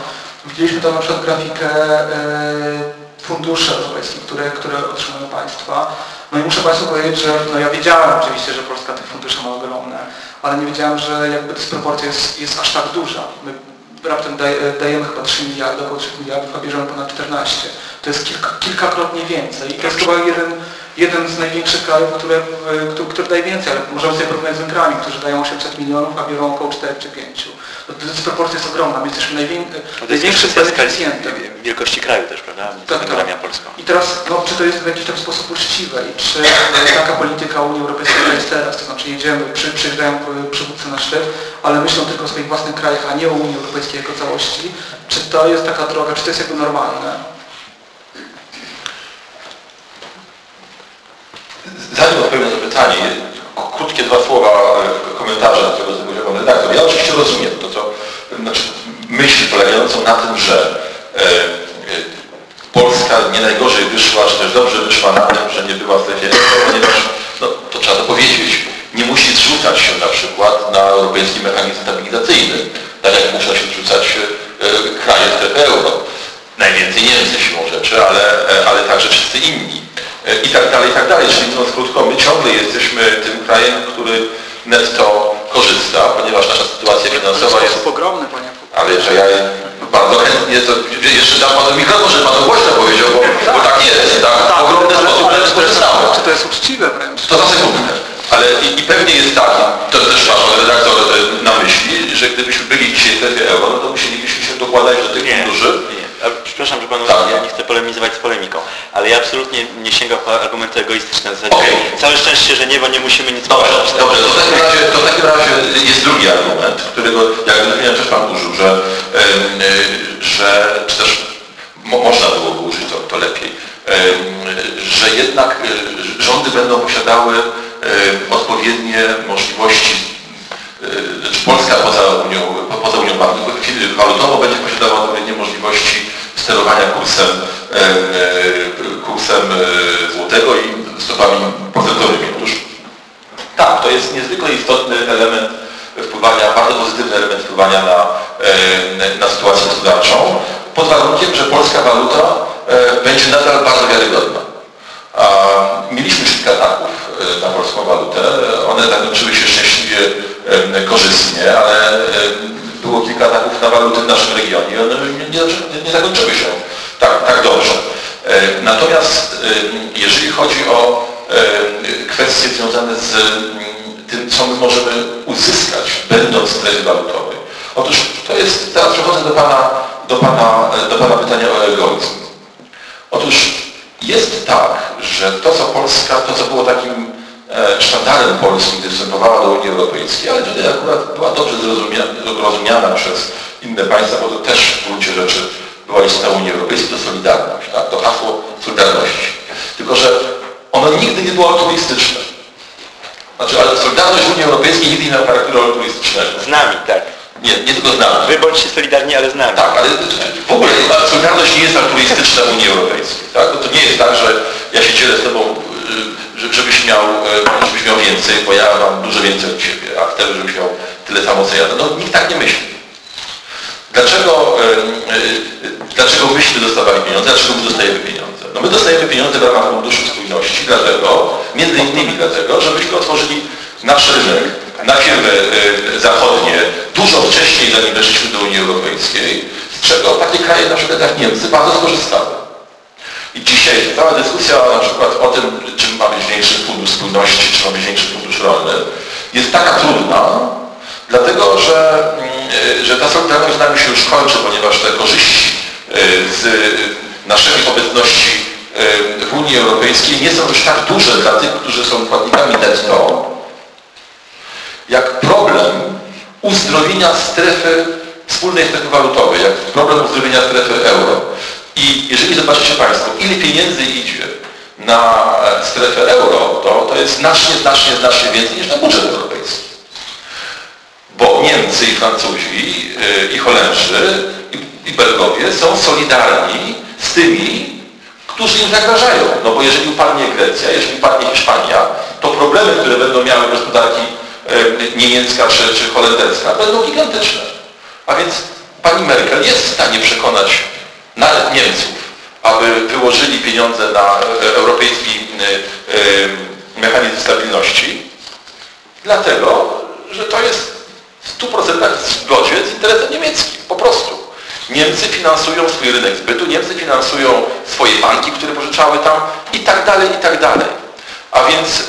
widzieliśmy tam na przykład grafikę e, funduszy europejskich, które, które otrzymują państwa. No i muszę Państwu powiedzieć, że no ja wiedziałem oczywiście, że Polska tych funduszy ma ogromne, ale nie wiedziałem, że jakby dysproporcja jest, jest aż tak duża. My raptem daj, dajemy chyba 3 miliardy, około 3 miliardów, a bierzemy ponad 14. To jest kilka, kilkakrotnie więcej. I to jest chyba jeden, jeden z największych krajów, które, który daje więcej, ale możemy sobie porównać z Węgrami, którzy dają 800 milionów, a biorą około 4 czy 5. Dysproporcja jest ogromna. My jesteśmy najwię, największym beneficjentem. wielkości kraju też, prawda? Tak, tak. a Polską. I teraz, no, czy to jest w jakiś tam sposób uczciwe i czy e, taka polityka Unii Europejskiej jest teraz, to znaczy jedziemy, przy, przyjeżdżają przywódcy na szczyt, ale myślą tylko o swoich własnych krajach, a nie o Unii Europejskiej jako całości, czy to jest taka droga, czy to jest jakby normalne? Zanim odpowiem na to pytanie, krótkie dwa słowa e, komentarza do tego, co powiedział pan redaktor. Ja oczywiście rozumiem to, co, znaczy myśl polegającą na tym, że e, e, Polska nie najgorzej wyszła, czy też dobrze wyszła na tym, że nie była w strefie euro, ponieważ, no to trzeba to powiedzieć, nie musi zrzucać się na przykład na europejski mechanizm stabilizacyjny, tak jak muszą się zrzucać kraje strefy euro. Najwięcej Niemcy siłą rzeczy, ale, ale także wszyscy inni. I tak dalej, i tak dalej. Czyli mówiąc krótko, my ciągle jesteśmy tym krajem, który netto korzysta, ponieważ nasza sytuacja finansowa jest ogromny, panie ale że ja bardzo chętnie to jeszcze dam panu mikrofon, żeby pan głośno powiedział, bo, bo tak jest, tak? W ogromny sposób ale wręcz czy to, jest, skorzystamy. czy to jest uczciwe wręcz? To za sekundkę. Ale i, i pewnie jest tak, to też masz redaktor na myśli, że gdybyśmy byli dzisiaj w strefie euro, no to musielibyśmy się dokładać do tych funduszy. Nie. Przepraszam, że panu, Tak. ja nie chcę polemizować z polemiką, ale ja absolutnie nie sięgam po argumenty egoistyczne. W zasadzie Okej. Całe szczęście, że nie, bo nie musimy nic Dobrze, dobrze, to w takim razie, to w takim razie jest drugi argument, którego jak rozumiem też Pan użył, że, że czy też mo, można byłoby użyć to, to lepiej, że jednak y, rządy będą posiadały em, odpowiednie możliwości znaczy Polska poza Unią, po- poza Unią Walu- Walutową będzie posiadała odpowiednie możliwości sterowania kursem, em, e, kursem e, złotego i stopami procentowymi. Otóż tak, to jest niezwykle istotny element wpływania, bardzo pozytywny element wpływania na, na sytuację gospodarczą, pod warunkiem, że polska waluta e, będzie nadal bardzo wiarygodna. Mieliśmy kilka ataków na polską walutę. One zakończyły się szczęśliwie korzystnie, ale było kilka ataków na waluty w naszym regionie i one nie, nie, nie zakończyły się tak, tak dobrze. E, Natomiast e, jeżeli chodzi o e, kwestie związane z mm, tym, co my możemy uzyskać, będąc w strefie walutowej. Otóż to jest, teraz przechodzę do Pana, do pana, do pana pytania o egoizm. Otóż jest tak, że to co Polska, to co było takim sztandarem Polski, gdy wstępowała do Unii Europejskiej, ale wtedy akurat była dobrze zrozumiana, rozumiana przez inne państwa, bo to też w gruncie rzeczy była istota Unii Europejskiej, to Solidarność, tak? to hasło Solidarności. Tylko, że ono nigdy nie było altruistyczne. Znaczy, ale Solidarność w Unii Europejskiej nigdy nie miała charakteru altruistycznego. Z nami, tak. Nie, nie tylko z nami. Wy bądźcie solidarni, ale z nami. Tak, ale w ogóle Solidarność nie jest altruistyczna w Unii Europejskiej. Tak? No to nie jest tak, że ja się dzielę z Tobą, y, żebyś miał, y, żebyś miał więcej, bo ja mam dużo więcej od Ciebie, a Ty żebyś miał tyle samo co ja. No nikt tak nie myśli. Dlaczego, y, dlaczego myśmy dostawali pieniądze, dlaczego my dostajemy pieniądze? No my dostajemy pieniądze w ramach Funduszu Spójności, dlatego, między innymi dlatego, żebyśmy otworzyli nasz rynek na firmy y, zachodnie dużo wcześniej, zanim weszliśmy do Unii Europejskiej, z czego takie kraje na przykład jak Niemcy bardzo skorzystały. I dzisiaj cała dyskusja na przykład o tym, czy ma być większy fundusz spójności, czy ma być większy fundusz rolny, jest taka trudna, dlatego że, mm, że ta solidarność z nami się już kończy, ponieważ te korzyści y, z naszej obecności y, w Unii Europejskiej nie są już tak duże dla tych, którzy są płatnikami netto, jak problem uzdrowienia strefy, wspólnej strefy walutowej, jak problem uzdrowienia strefy euro. I jeżeli zobaczycie Państwo, ile pieniędzy idzie na strefę euro, to, to jest znacznie, znacznie, znacznie więcej niż na budżet europejski. Bo Niemcy i Francuzi yy, i Holendrzy i, i Belgowie są solidarni z tymi, którzy im zagrażają. No bo jeżeli upadnie Grecja, jeżeli upadnie Hiszpania, to problemy, które będą miały gospodarki e, niemiecka czy, czy holenderska, będą gigantyczne. A więc pani Merkel jest w stanie przekonać nawet Niemców, aby wyłożyli pieniądze na e, europejski e, e, mechanizm stabilności, dlatego, że to jest w 100% w zgodzie z interesem niemieckim. Po prostu. Niemcy finansują swój rynek zbytu, Niemcy finansują swoje banki, które pożyczały tam i tak dalej, i tak dalej. A więc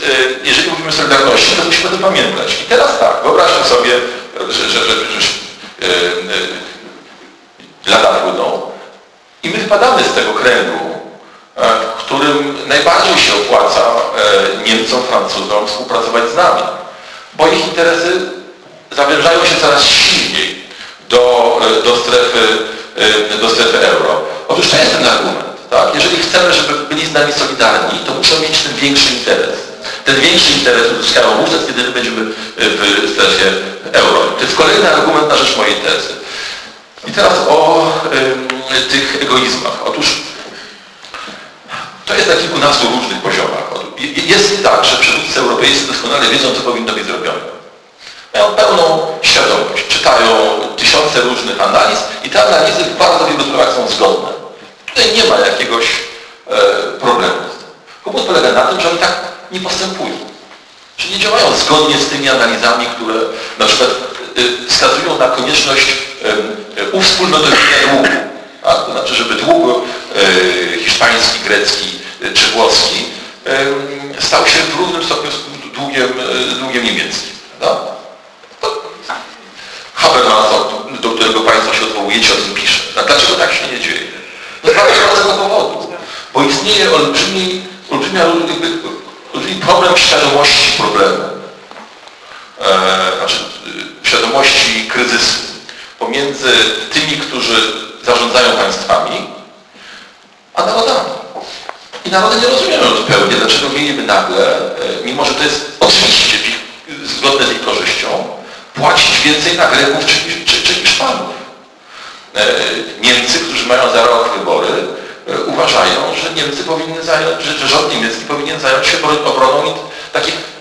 jeżeli mówimy o Solidarności, to musimy to pamiętać. I teraz tak, wyobraźmy sobie, że, że, że, że płyną i my wypadamy z tego kręgu, e, w którym najbardziej się opłaca e, Niemcom, Francuzom współpracować z nami, bo ich interesy zawężają się coraz silniej do, e, do, strefy, e, do strefy euro. Otóż to jest ten argument. Tak? Jeżeli chcemy, żeby byli z nami solidarni, to muszą mieć ten większy interes. ten większy interes uzyskają wówczas, kiedy my będziemy w strefie euro. To jest kolejny argument na rzecz mojej tezy. I teraz o y, tych egoizmach. Otóż to jest na kilkunastu różnych poziomach. Jest tak, że przywódcy europejscy doskonale wiedzą, co powinno być zrobione. Mają pełną świadomość, czytają tysiące różnych analiz i te analizy w bardzo wielu sprawach są zgodne. Tutaj nie ma jakiegoś e, problemu. Kłopot polega na tym, że oni tak nie postępują. Czyli nie działają zgodnie z tymi analizami, które na przykład wskazują na konieczność e, uwspólnotowienia długu. A, to znaczy, żeby dług hiszpański, grecki czy włoski stał się w równym stopniu długiem, długiem niemieckim. Prawda? Habermas, do którego Państwo się odwołujecie, o tym pisze. A dlaczego tak się nie dzieje? No z bardzo powodu. Bo istnieje olbrzymi, olbrzymia, olbrzymi problem świadomości problemu. E, znaczy świadomości kryzysu pomiędzy tymi, którzy zarządzają państwami, a narodami. I narody nie rozumieją zupełnie, dlaczego mieliby nagle, e, mimo że to jest oczywiście zgodne z ich korzyścią, płacić więcej na Greków czy, czy, czy Hiszpanów. E, Niemcy, którzy mają za rok wybory, e, uważają, że Niemcy powinny zająć, że, rząd niemiecki powinien zająć się obroną takich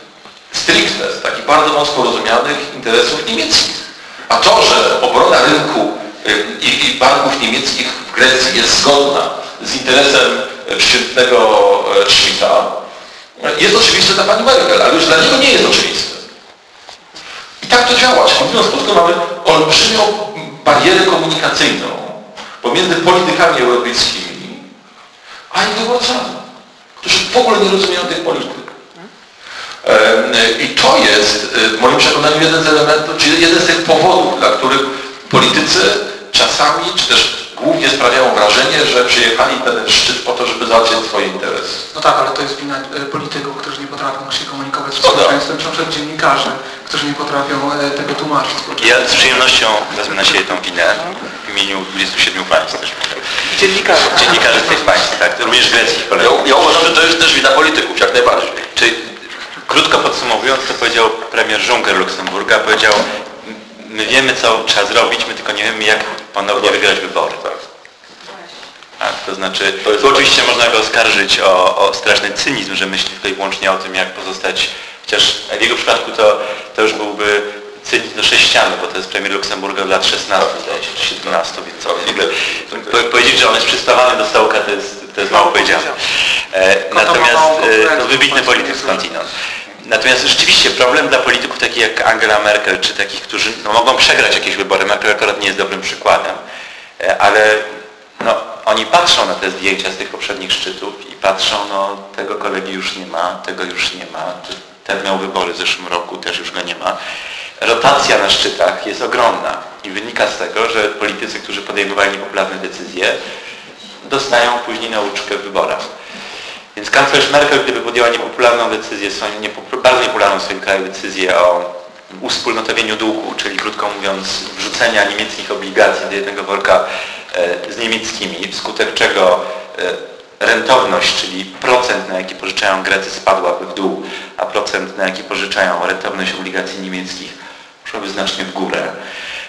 stricte, takich bardzo mocno rozumianych interesów niemieckich. A to, że obrona rynku e, i, banków niemieckich w Grecji jest zgodna z interesem przeciętnego Schmidta, jest oczywiste dla pani Merkel, ale już dla niego nie jest oczywiste. I tak to działa. Czyli mówiąc krótko, mamy olbrzymią barierę komunikacyjną pomiędzy politykami europejskimi a ich wyborcami, którzy w ogóle nie rozumieją tych polityk. I to jest w moim przekonaniu jeden z elementów, czyli jeden z tych powodów, dla których politycy czasami, czy też głównie sprawiają wrażenie, że przyjechali na ten szczyt po to, żeby załatwić swoje interesy. No tak, ale to jest wina e, polityków, którzy nie potrafią się komunikować z społeczeństwem, czy na przykład dziennikarzy, którzy nie potrafią e, tego tłumaczyć. Ja z przyjemnością wezmę na siebie tą winę w imieniu 27 państw też. Dziennikarze. Dziennikarzy z tych państw, tak, również greckich Ja, ja uważam, że to jest też wina polityków, jak najbardziej. Czyli krótko podsumowując, to powiedział premier Juncker Luksemburga, powiedział my wiemy co trzeba zrobić, my tylko nie wiemy jak ponownie wygrać wybory. Tak, to znaczy, To oczywiście można go oskarżyć o, o straszny cynizm, że myśli tutaj wyłącznie o tym, jak pozostać, chociaż w jego przypadku to, to już byłby cynizm do sześcianu, bo to jest premier Luksemburga od lat 16, zdaje się, czy 17, więc Co, ogóle? po, powiedzieć, że on jest przystawany do stołka, to jest, to jest mało powiedziane. E, natomiast to wybitny polityk skądinąd. Natomiast rzeczywiście problem dla polityków takich jak Angela Merkel, czy takich, którzy no, mogą przegrać jakieś wybory, Merkel akurat nie jest dobrym przykładem, e, ale no, oni patrzą na te zdjęcia z tych poprzednich szczytów i patrzą, no tego kolegi już nie ma, tego już nie ma, ten miał wybory w zeszłym roku, też już go nie ma. Rotacja na szczytach jest ogromna i wynika z tego, że politycy, którzy podejmowali niepopularne decyzje, dostają później nauczkę w wyborach. Więc kanclerz Merkel, gdyby podjęła niepopularną decyzję, bardzo niepopularną w swoim kraju decyzję o uwspólnotowieniu długu, czyli krótko mówiąc wrzucenia niemieckich obligacji do jednego worka e, z niemieckimi, wskutek czego e, rentowność, czyli procent na jaki pożyczają Grecy spadłaby w dół, a procent na jaki pożyczają rentowność obligacji niemieckich poszłaby znacznie w górę.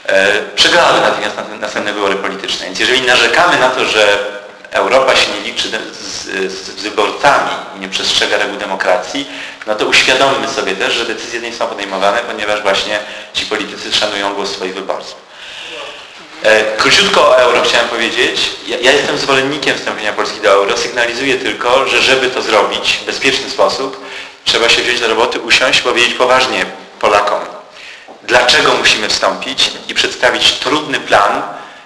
E, Przegrały natomiast na- następne wybory polityczne. Więc jeżeli narzekamy na to, że Europa się nie liczy z, z, wyborcami i nie przestrzega reguł demokracji, no to uświadommy sobie też, że decyzje nie są podejmowane, ponieważ właśnie ci politycy szanują głos swoich wyborców. E, Króciutko o euro chciałem powiedzieć. Ja, ja jestem zwolennikiem wstąpienia Polski do euro. Sygnalizuję tylko, że żeby to zrobić w bezpieczny sposób, trzeba się wziąć do roboty, usiąść, powiedzieć poważnie Polakom, dlaczego musimy wstąpić i przedstawić trudny plan,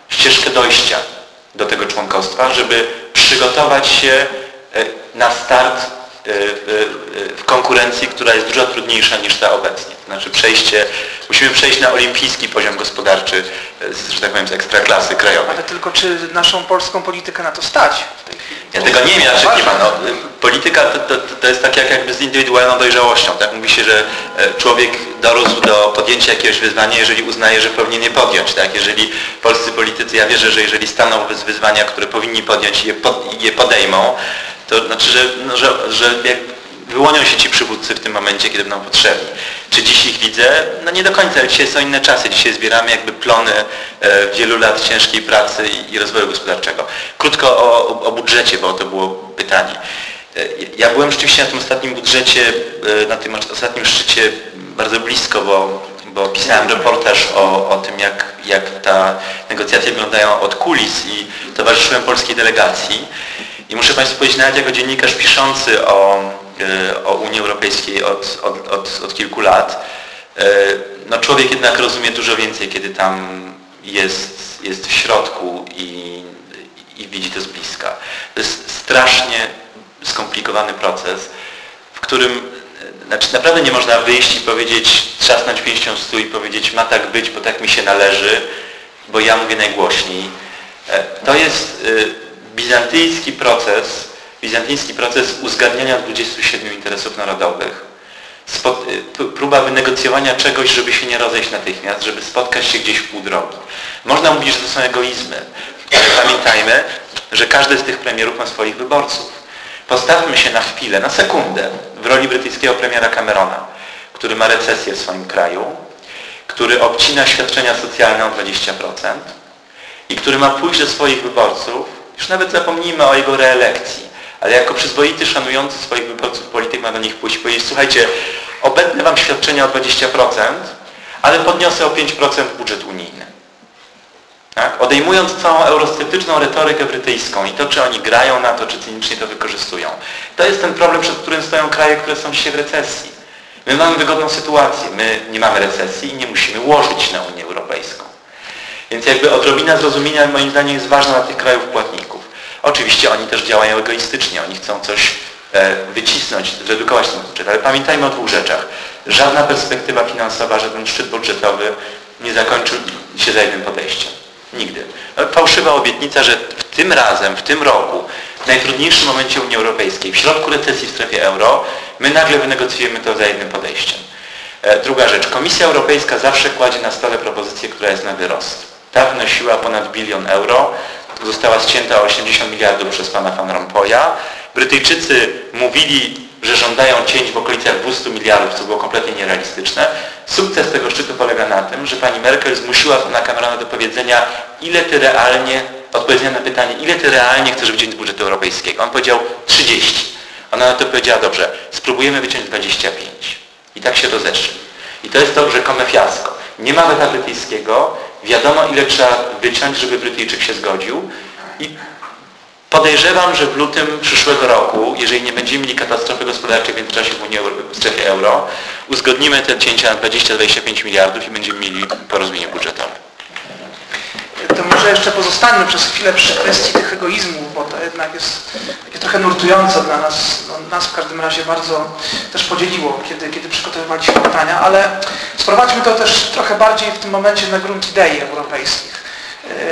ścieżkę dojścia do tego członkostwa, żeby przygotować się e, na start w konkurencji, która jest dużo trudniejsza niż ta obecnie. To znaczy przejście, musimy przejść na olimpijski poziom gospodarczy, z, że tak powiem, z ekstraklasy krajowej. Ale tylko czy naszą polską politykę na to stać? Ja tego nie wiem, ja nie ma. No, polityka to, to, to jest tak jak jakby z indywidualną dojrzałością. Tak? Mówi się, że e, człowiek dorósł do podjęcia jakiegoś wyzwania, jeżeli uznaje, że powinien je podjąć. Tak? Jeżeli polscy politycy, ja wierzę, że jeżeli staną wyzwania, które powinni podjąć i je, pod, je podejmą, to znaczy, że, no, że, że jak wyłonią się ci przywódcy w tym momencie, kiedy będą potrzebni. Czy dziś ich widzę? No nie do końca, ale dzisiaj są inne czasy. Dzisiaj zbieramy jakby plony e, wielu lat ciężkiej pracy i, rozwoju gospodarczego. Krótko o, o budżecie, bo to było pytanie. E, Ja byłem rzeczywiście na tym ostatnim budżecie, e, na tym ostatnim szczycie bardzo blisko, bo, bo pisałem reportaż o, o tym, jak, jak ta negocjacje wyglądają od kulis i towarzyszyłem polskiej delegacji. I muszę Państwu powiedzieć, nawet jako dziennikarz piszący o, e, o Unii Europejskiej od, od, od, od kilku lat, e, no człowiek jednak rozumie dużo więcej, kiedy tam jest, jest w środku i, i widzi to z bliska. To jest strasznie skomplikowany proces, w którym e, znaczy naprawdę nie można wyjść i powiedzieć, trzasnąć pięścią w stół i powiedzieć ma tak być, bo tak mi się należy, bo ja mówię najgłośniej. To jest bizantyjski proces, bizantyjski proces uzgadniania 27 interesów narodowych. Spo- y, próba wynegocjowania czegoś, żeby się nie rozejść natychmiast, żeby spotkać się gdzieś w pół drogi. Można mówić, że to są egoizmy, ale pamiętajmy, że każdy z tych premierów ma swoich wyborców. Postawmy się na chwilę, na sekundę w roli brytyjskiego premiera Camerona, który ma recesję w swoim kraju, który obcina świadczenia socjalne o 20% i który ma pójść do swoich wyborców, już nawet zapomnijmy o jego reelekcji, ale jako przyzwoity, szanujący swoich wyborców polityk ma do nich pójść i powiedzieć, słuchajcie, obetnę wam świadczenia o 20%, ale podniosę o 5% budżet unijny. Tak? Odejmując całą eurosceptyczną retorykę brytyjską i to, czy oni grają na to, czy cynicznie to wykorzystują. To jest ten problem, przed którym stoją kraje, które są dzisiaj w recesji. My mamy wygodną sytuację. My nie mamy recesji i nie musimy łożyć na Unię Europejską. Więc jakby odrobina zrozumienia moim zdaniem jest ważna dla tych krajów płatników. Oczywiście oni też działają egoistycznie, oni chcą coś e, wycisnąć, zredukować ten budżet, ale pamiętajmy o dwóch rzeczach. Żadna perspektywa finansowa, żaden szczyt budżetowy nie zakończył się za jednym podejściem. Nigdy. No, Fałszywa obietnica, że w tym razem, w tym roku, w najtrudniejszym momencie Unii Europejskiej, w środku recesji w strefie euro, my nagle wynegocjujemy to za jednym podejściem. E, Druga rzecz. Komisja Europejska zawsze kładzie na stole propozycję, która jest na wyrost. Ta wnosiła ponad bilion euro, została ścięta o 80 miliardów przez pana Van Rompuya. Brytyjczycy mówili, że żądają cięć w okolicach 200 miliardów, co było kompletnie nierealistyczne. Sukces tego szczytu polega na tym, że pani Merkel zmusiła pana Camerona do powiedzenia, ile ty realnie, odpowiedzenia na pytanie, ile ty realnie chcesz wyciąć z budżetu europejskiego. On powiedział 30. Ona na to powiedziała, dobrze, spróbujemy wyciąć 25. I tak się rozeszli. I to jest to rzekome fiasko. Nie ma weta brytyjskiego, wiadomo ile trzeba wyciąć, żeby Brytyjczyk się zgodził i podejrzewam, że w lutym przyszłego roku, jeżeli nie będziemy mieli katastrofy gospodarczej w międzyczasie w, Unii, w strefie euro, uzgodnimy te cięcia na 20-25 miliardów i będziemy mieli porozumienie budżetowe. To może jeszcze pozostańmy przez chwilę przy kwestii tych egoizmów, bo to jednak jest takie trochę nurtujące dla nas. No, nas w każdym razie bardzo też podzieliło, kiedy, kiedy przygotowywaliśmy pytania, ale sprowadźmy to też trochę bardziej w tym momencie na grunt idei europejskich.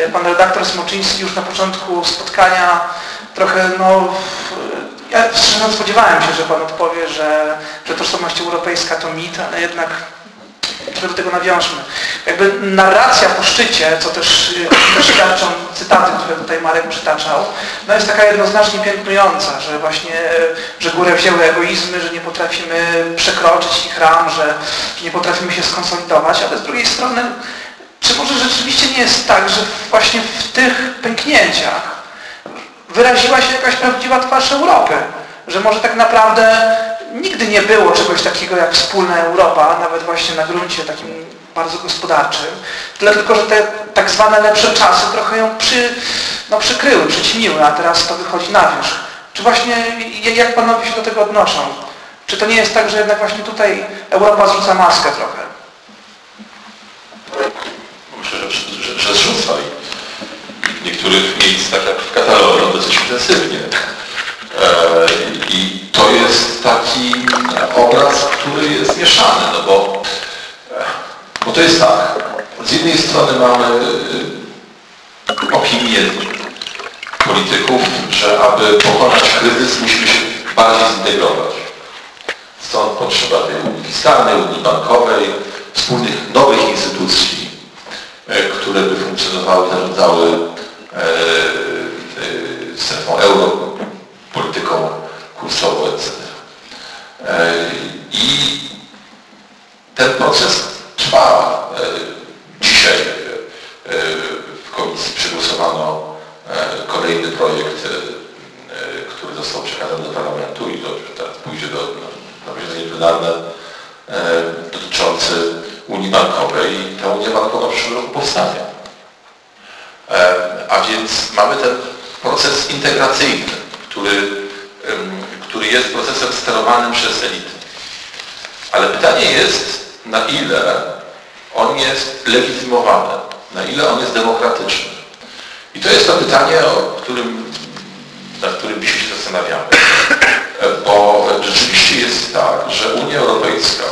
Yy, Pan redaktor Smoczyński już na początku spotkania trochę, no, ja szczerze spodziewałem się, że Pan odpowie, że, że tożsamość europejska to mit, ale jednak do tego nawiążmy. Jakby narracja po szczycie, co też, świadczą cytaty, które tutaj Marek przytaczał, no jest taka jednoznacznie piętnująca, że właśnie, że górę wzięły egoizmy, że nie potrafimy przekroczyć ich ram, że, że nie potrafimy się skonsolidować, ale z drugiej strony, czy może rzeczywiście nie jest tak, że właśnie w tych pęknięciach wyraziła się jakaś prawdziwa twarz Europy? Że może tak naprawdę nigdy nie było czegoś takiego jak wspólna Europa, nawet właśnie na gruncie takim bardzo gospodarczym, tyle tylko, że te tak zwane lepsze czasy trochę ją przy, no, przykryły, przyćmiły, a teraz to wychodzi na wierzch. Czy właśnie, jak panowie się do tego odnoszą? Czy to nie jest tak, że jednak właśnie tutaj Europa zrzuca maskę trochę? Myślę, że, że, że zrzuca i w niektórych miejscach, jak w Katalonii, dosyć intensywnie. E, I to jest taki obraz, który jest mieszany, no bo, e, bo to jest tak. Z jednej strony mamy e, opinię polityków, że aby pokonać kryzys musimy się bardziej zintegrować. Stąd potrzeba tej unii fiskalnej, unii bankowej, wspólnych nowych instytucji, które by funkcjonowały, zarządzały strefą euro, polityką kursową, etc. I ten proces trwa. E, dzisiaj e, w komisji przegłosowano e, kolejny projekt, który został przekazany do parlamentu i to teraz pójdzie do, na posiedzenie plenarne dotyczący Unii Bankowej i ta Unia Bankowa w przyszłym roku powstanie. A więc mamy ten proces integracyjny który, który jest procesem sterowanym przez elity. Ale pytanie jest, na ile on jest legitymowany, na ile on jest demokratyczny. I to jest to pytanie, o którym, nad którym dzisiaj się zastanawiamy. (clears throat) Bo rzeczywiście jest tak, że Unia Europejska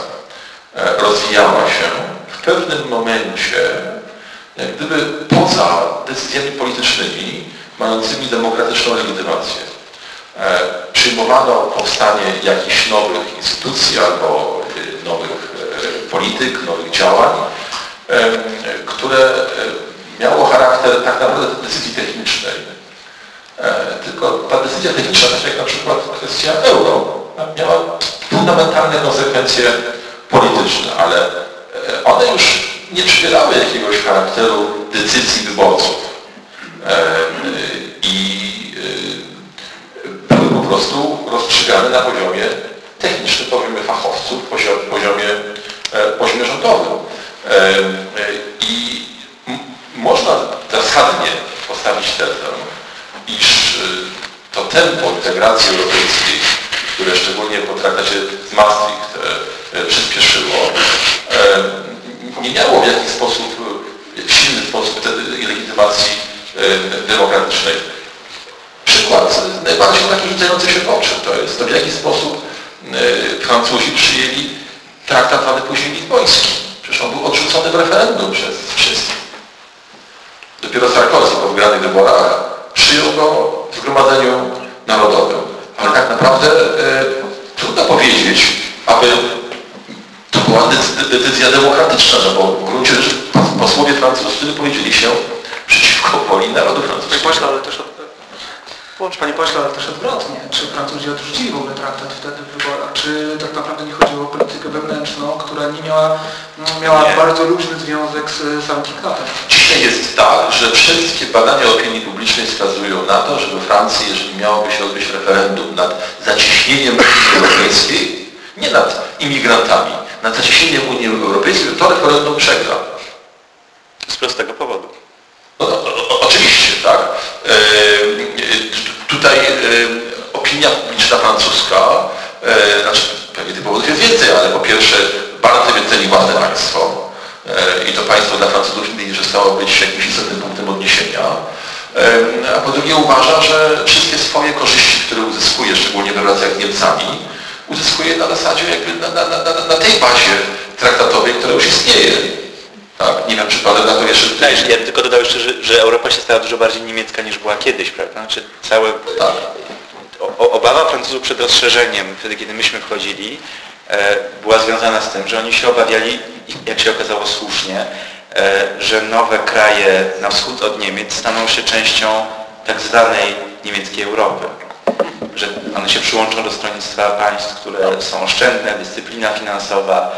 e, rozwijała się w pewnym momencie jak gdyby poza decyzjami politycznymi mającymi demokratyczną legitymację. E, Przyjmowano powstanie jakichś nowych instytucji albo e, nowych e, polityk, nowych działań, które miało charakter tak naprawdę decyzji technicznej. Tylko ta decyzja techniczna, tak jak na przykład kwestia euro, miała fundamentalne konsekwencje polityczne, ale one już nie przybierały jakiegoś charakteru decyzji wyborców. I prostu rozstrzygane na poziomie technicznym, poziomie fachowców, poziomie, poziomie, rządowym. E, e, I można zasadnie postawić tezę, iż e, to tempo integracji europejskiej, które szczególnie po traktacie z Maastricht przyspieszyło, nie miało w jakiś sposób, w silny sposób legitymacji demokratycznej. Przykład najbardziej taki rzucający się w oczy to jest to, w jaki sposób e, Francuzi przyjęli traktat Rady później lizboński. Przecież on był odrzucony w referendum przez wszystkich. Dopiero Sarkozy po wygranych wyborach przyjął go w Zgromadzeniu Narodowym. Ale tak naprawdę e, trudno powiedzieć, aby to była decy- decyzja demokratyczna, no bo w gruncie rzeczy pos- posłowie francuscy wypowiedzieli się przeciwko woli narodu francuskiego. pośle, ale też Włącz Panie pośle, ale też odwrotnie. Czy Francuzi odrzucili w ogóle traktat wtedy w wyborach? Czy tak naprawdę nie chodziło o politykę wewnętrzną, która nie miała, miała Nie. bardzo luźny związek z samym traktatem? Dzisiaj jest tak, że wszystkie badania opinii publicznej wskazują na to, że we Francji, jeżeli miałoby się odbyć referendum nad zacieśnieniem Unii Europejskiej, nie nad imigrantami, nad zacieśnieniem Unii Europejskiej, to referendum przegra. Z prostego powodu. No, o, o, oczywiście, tak. E, tutaj e, opinia publiczna francuska, e, znaczy pewnie tych powodów jest więcej, ale po pierwsze bardzo wyceni własne państwo e, i to państwo dla Francuzów nie przestało być jakimś istotnym punktem odniesienia. A po drugie uważa, że wszystkie swoje korzyści, które uzyskuje, szczególnie w relacjach z Niemcami, uzyskuje na zasadzie jakby na, na, na- na tej bazie traktatowej, która już istnieje. Tak, nie wiem, czy redaktor jeszcze... Dajesz, ja tylko dodał jeszcze, że, że Europa się stała dużo bardziej niemiecka niż była kiedyś, prawda? Znaczy całe... Tak. O, obawa Francuzów przed rozszerzeniem, wtedy kiedy myśmy wchodzili, e, była związana z tym, że oni się obawiali, jak się okazało słusznie, e, że nowe kraje na wschód od Niemiec staną się częścią tak zwanej niemieckiej Europy. Że one się przyłączą do stronnictwa państw, które są oszczędne, dyscyplina finansowa,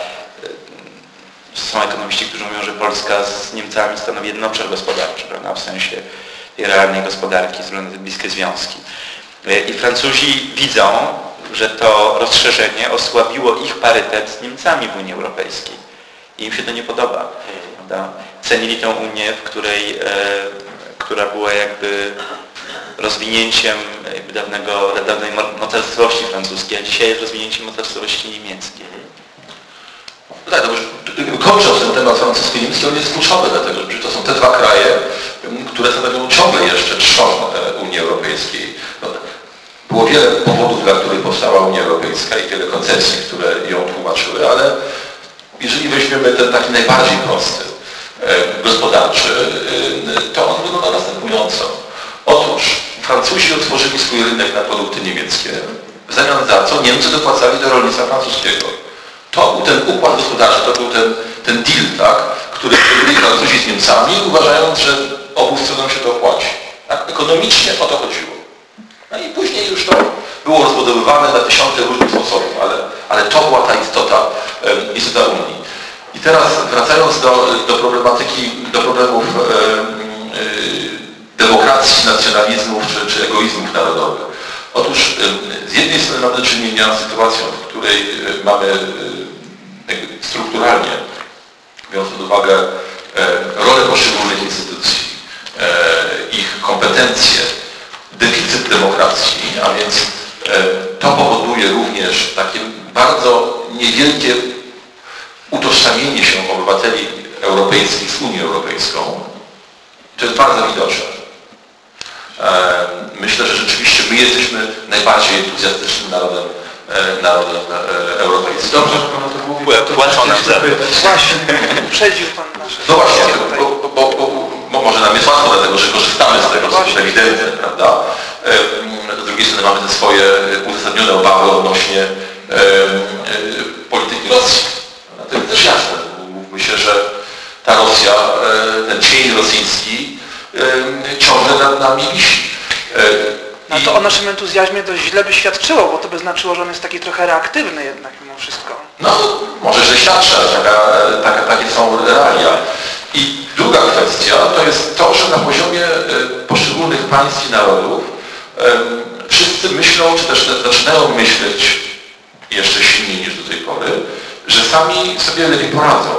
są ekonomiści, którzy mówią, że Polska z Niemcami stanowi jeden obszar gospodarczy, prawda, w sensie tej realnej gospodarki, te bliskie związki. I Francuzi widzą, że to rozszerzenie osłabiło ich parytet z Niemcami w Unii Europejskiej. I im się to nie podoba. Prawda? Cenili tę Unię, w której, e, która była jakby rozwinięciem jakby dawnego, dawnej mo- mocarstwości francuskiej, a dzisiaj jest rozwinięciem mocarstwości niemieckiej. No Tak, to już kończąc ten temat francusko-niemiecki, on jest kluczowy, dlatego że to są te dwa kraje, które stanowią ciągle jeszcze trzon Unii Europejskiej. No, było wiele powodów, dla których powstała Unia Europejska i wiele koncepcji, które ją tłumaczyły, ale jeżeli weźmiemy ten taki najbardziej prosty, e, gospodarczy, e, to on wygląda następująco. Otóż Francuzi otworzyli swój rynek na produkty niemieckie, w zamian za co Niemcy dopłacali do rolnictwa francuskiego. To był ten układ gospodarczy, to był ten, ten deal, tak, który zrobili Francuzi z Niemcami, uważając, że obu stronom się to opłaci. Tak? Ekonomicznie o to chodziło. No i później już to było rozbudowywane na tysiące różnych sposobów, ale, ale to była ta istota, istota Unii. I teraz wracając do, do problematyki, do problemów em, y, nacjonalizmów czy, czy egoizmów narodowych. Otóż y, z jednej strony mamy do czynienia z sytuacją, w której y, mamy y, strukturalnie, biorąc pod uwagę e, rolę poszczególnych instytucji, e, ich kompetencje, deficyt demokracji, a więc e, to powoduje również takie bardzo niewielkie utożsamienie się obywateli europejskich z Unią Europejską. To jest bardzo widoczne. Myślę, że rzeczywiście my jesteśmy najbardziej entuzjastycznym narodem, narodem e, europejskim. Dobrze, że Pan o tym mówi. Płacą nam za to. Właśnie, uprzedził Pan nasze... No właśnie, bo, bo, bo, bo, bo może nam jest łatwo, dlatego że korzystamy z tego, co jest ewidentne, prawda? Z drugiej strony mamy te swoje uzasadnione obawy odnośnie em, e, polityki Rosji. No, To jest też jasne. Mówmy się, że ta Rosja, e, ten cień rosyjski em, ciągle nad nami wisi. E, No i- to o naszym entuzjazmie dość źle by świadczyło, bo to by znaczyło, że on jest taki trochę reaktywny jednak mimo wszystko. No, może źle świadczy, ale taka, taka, takie są realia. I druga kwestia to jest to, że na poziomie e, poszczególnych państw i narodów em, wszyscy myślą, czy też zaczynają myśleć jeszcze silniej niż do tej pory, że sami sobie lepiej poradzą.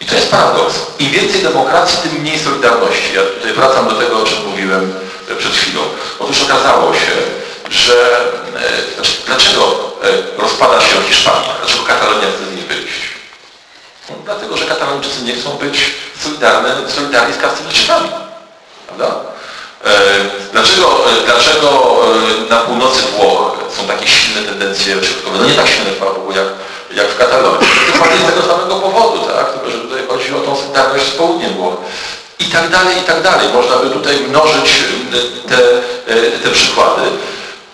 I to jest paradoks. Im więcej demokracji, tym mniej solidarności. Ja tutaj wracam do tego, o czym mówiłem e, przed chwilą. Otóż okazało się, że e, dlaczego e, rozpada się Hiszpania? Dlaczego Katalonia chce z niej wyjść? No, dlatego, że Katalończycy nie chcą być solidarni, solidarni z Kastylijczykami. Prawda? E, Dlaczego, dlaczego na północy Włoch są takie silne tendencje środkowe? No nie tak silne chwała Bogu, jak, jak w Katalonii. Dokładnie z tego samego powodu, tak? Tylko, że tutaj chodzi o tą solidarność z południem Włoch. I tak dalej, i tak dalej. Można by tutaj mnożyć te, te przykłady,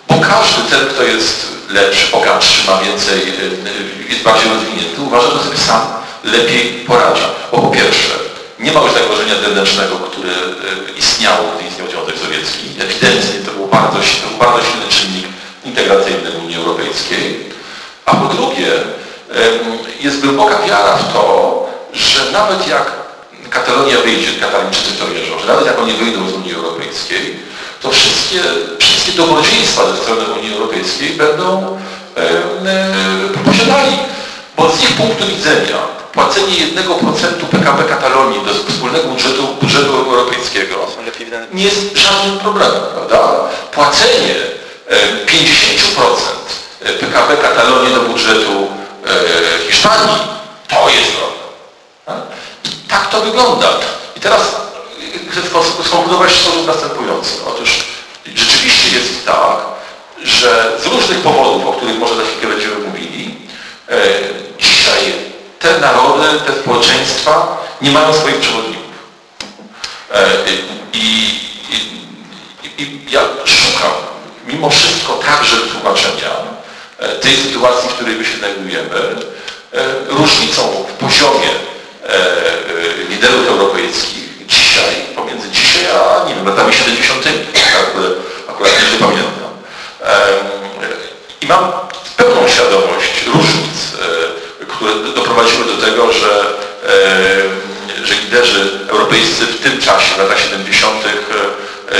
bo każdy ten, kto jest lepszy, bogatszy, ma więcej, e, jest bardziej rozwinięty, uważa, że sobie sam lepiej poradzi. Bo po pierwsze, nie ma już zagrożenia zewnętrznego, które e, istniało, gdy istniał Związek Sowiecki. Ewidentnie to był bardzo, to był bardzo silny czynnik integracyjny Unii Europejskiej. A po drugie, jest głęboka wiara w to, że nawet jak Katalonia wyjdzie, Katalończycy to wierzą, że nawet jak oni wyjdą z Unii Europejskiej, to wszystkie, wszystkie dobrodziejstwa ze strony Unii Europejskiej będą e, posiadali. Bo z ich punktu widzenia płacenie 1% PKB Katalonii do wspólnego budżetu, budżetu europejskiego nie jest żadnym problemem, prawda? Płacenie e, 50% PKB Katalonii do budżetu e, Hiszpanii, to jest problem. Tak? I tak to wygląda. I teraz e, chcę w sposób następujący. Otóż rzeczywiście jest tak, że z różnych powodów, o których może za chwilkę będziemy mówili, e, dzisiaj te narody, te społeczeństwa nie mają swoich przewodników. E, I, i, i, ja szukam mimo wszystko także tłumaczenia e, tej sytuacji, w której my się znajdujemy, różnicą w poziomie liderów europejskich dzisiaj, pomiędzy dzisiaj a nie wiem, latami 70. Akurat, akurat nie pamiętam. Em, I mam pełną świadomość różnic, e, które doprowadziły do tego, że, e, że liderzy europejscy w tym czasie, w latach 70. e,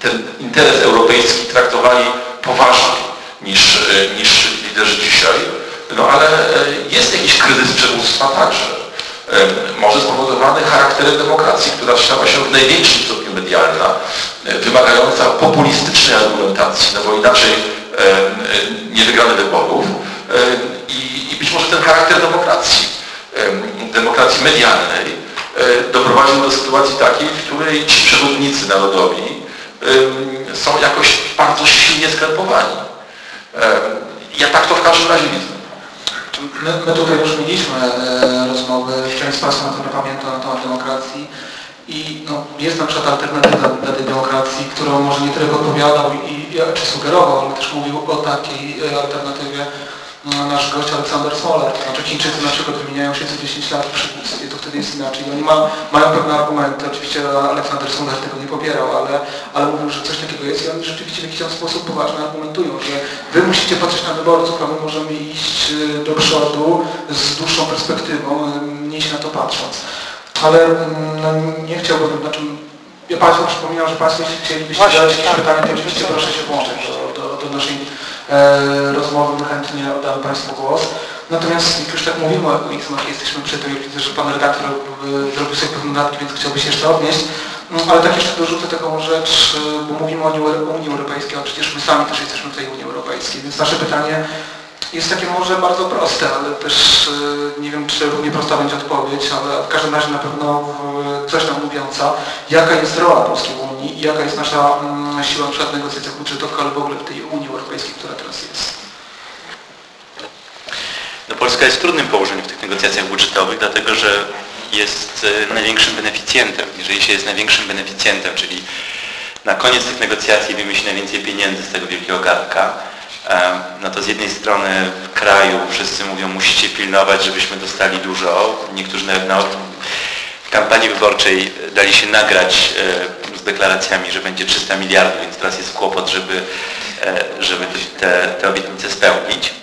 ten interes europejski traktowali poważniej niż, niż liderzy dzisiaj. No ale jest jakiś kryzys przywództwa także. E, Może spowodowany charakterem demokracji, która stała się w największym stopniu medialna, e, wymagająca populistycznej argumentacji, no bo inaczej e, nie wygramy wyborów. I, I być może ten charakter demokracji, em, demokracji medialnej doprowadził do sytuacji takiej, w której ci przewodnicy narodowi są jakoś bardzo silnie skrępowani. Ja tak to w każdym razie widzę. My, my tutaj już mieliśmy e, rozmowy, część z Państwa na pewno pamięta na temat demokracji i no, jest na przykład alternatywa dla tej demokracji, którą może nie tyle odpowiadał i, i, czy sugerował, ale też mówił o takiej e, alternatywie no, nasz gość Aleksander Smolar. To znaczy Chińczycy na przykład wymieniają się co 10 lat to wtedy jest inaczej. Oni ma, mają pewne argumenty, oczywiście Aleksander Smolar tego nie popierał, ale, ale mówił, że coś takiego jest i oni rzeczywiście w jakiś tam sposób poważnie argumentują, że wy musicie patrzeć na wyborców, a my możemy iść y, do przodu z dłuższą perspektywą, mniej się na to patrząc. Ale mm, no, nie chciałbym, znaczy Ja Państwu przypominam, że Państwo jeśli chcielibyście Właśnie, zadać jakieś tak. pytania, to oczywiście proszę się włączyć do, do, do naszej e, rozmowy. My chętnie oddamy Państwu głos. Natomiast jak już tak mówimy o X-mach, jesteśmy przy tym, widzę, że Pan redaktor zrobił sobie pewne notatki, więc chciałby się jeszcze odnieść. Mm, Ale tak jeszcze dorzucę taką rzecz, bo mówimy o Unii- Europejskiej, a przecież my sami też jesteśmy w tej Unii Europejskiej, więc nasze pytanie jest takie może bardzo proste, ale też e, nie wiem, czy równie prosta będzie odpowiedź, ale w każdym razie na pewno coś nam mówiąca, jaka jest rola Polski w Unii i jaka jest nasza mm, siła w negocjacjach budżetowych, ale w ogóle w tej Unii Europejskiej, która teraz jest. No Polska jest w trudnym położeniu w tych negocjacjach budżetowych, dlatego że jest e, największym beneficjentem. Jeżeli się jest największym beneficjentem, czyli na koniec tych negocjacji wymyśli najwięcej pieniędzy z tego wielkiego garnka, e, no to z jednej strony w kraju wszyscy mówią, musicie pilnować, żebyśmy dostali dużo. Niektórzy nawet na kampanii wyborczej dali się nagrać e, z deklaracjami, że będzie 300 miliardów, więc teraz jest kłopot, żeby, e, żeby te, te obietnice spełnić.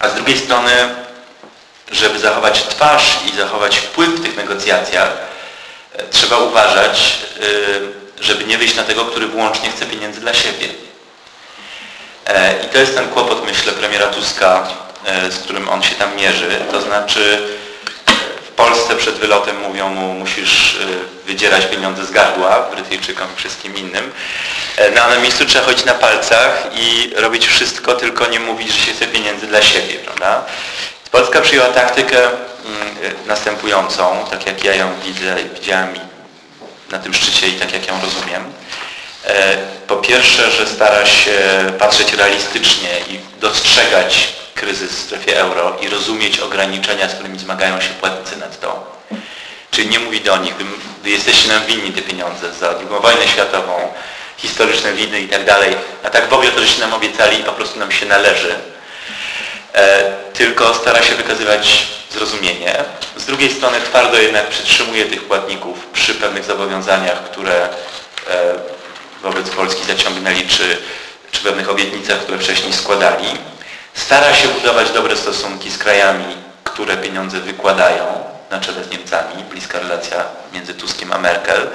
A z drugiej strony, żeby zachować twarz i zachować wpływ w tych negocjacjach, e, trzeba uważać, y, żeby nie wyjść na tego, który wyłącznie chce pieniędzy dla siebie. E, I to jest ten kłopot, myślę, premiera Tuska, e, z którym on się tam mierzy. To znaczy Polsce przed wylotem mówią mu, musisz y, wydzierać pieniądze z gardła, Brytyjczykom i wszystkim innym. E, No a na miejscu trzeba chodzić na palcach i robić wszystko, tylko nie mówić, że się chce pieniędzy dla siebie, prawda? Polska przyjęła taktykę mm, y, następującą, tak jak ja ją widzę, widziałem na tym szczycie i tak jak ją rozumiem. E, Po pierwsze, że stara się patrzeć realistycznie i dostrzegać kryzys w strefie euro i rozumieć ograniczenia, z którymi zmagają się płatnicy netto. Czyli nie mówi do nich, wy jesteście nam winni te pieniądze za drugą wojnę światową, historyczne winy i tak dalej, a tak w ogóle to, żeście nam obiecali i po prostu nam się należy. E, tylko stara się wykazywać zrozumienie. Z drugiej strony twardo jednak przytrzymuje tych płatników przy pewnych zobowiązaniach, które e, wobec Polski zaciągnęli, czy, czy pewnych obietnicach, które wcześniej składali. Stara się budować dobre stosunki z krajami, które pieniądze wykładają, na czele z Niemcami, bliska relacja między Tuskiem a Merkel,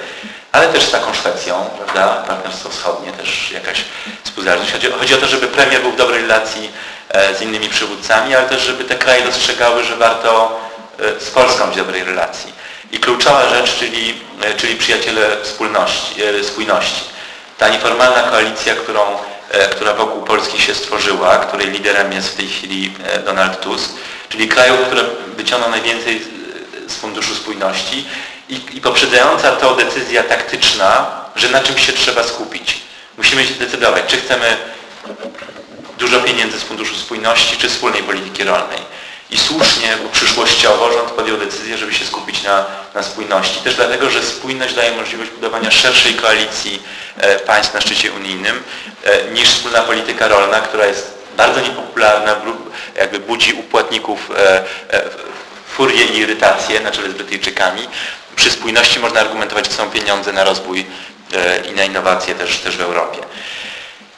ale też z taką Szwecją, prawda, partnerstwo wschodnie, też jakaś współzależność. Chodzi, chodzi o to, żeby premier był w dobrej relacji e, z innymi przywódcami, ale też żeby te kraje dostrzegały, że warto e, z Polską być w dobrej relacji. I kluczowa rzecz, czyli, e, czyli przyjaciele wspólności, spójności. Ta nieformalna koalicja, którą, która wokół Polski się stworzyła, której liderem jest w tej chwili e, Donald Tusk, czyli krajów, które wyciągną najwięcej z- z Funduszu Spójności i, i poprzedzająca to decyzja taktyczna, że na czym się trzeba skupić. Musimy się zdecydować, czy chcemy dużo pieniędzy z Funduszu Spójności, czy wspólnej polityki rolnej. I słusznie, bo przyszłościowo rząd podjął decyzję, żeby się skupić na, na spójności. Też dlatego, że spójność daje możliwość budowania szerszej koalicji e, państw na szczycie unijnym e, niż wspólna polityka rolna, która jest bardzo niepopularna, jakby budzi u płatników e, furię i irytację na czele z Brytyjczykami. Przy spójności można argumentować, że są pieniądze na rozwój i na innowacje też, też w Europie.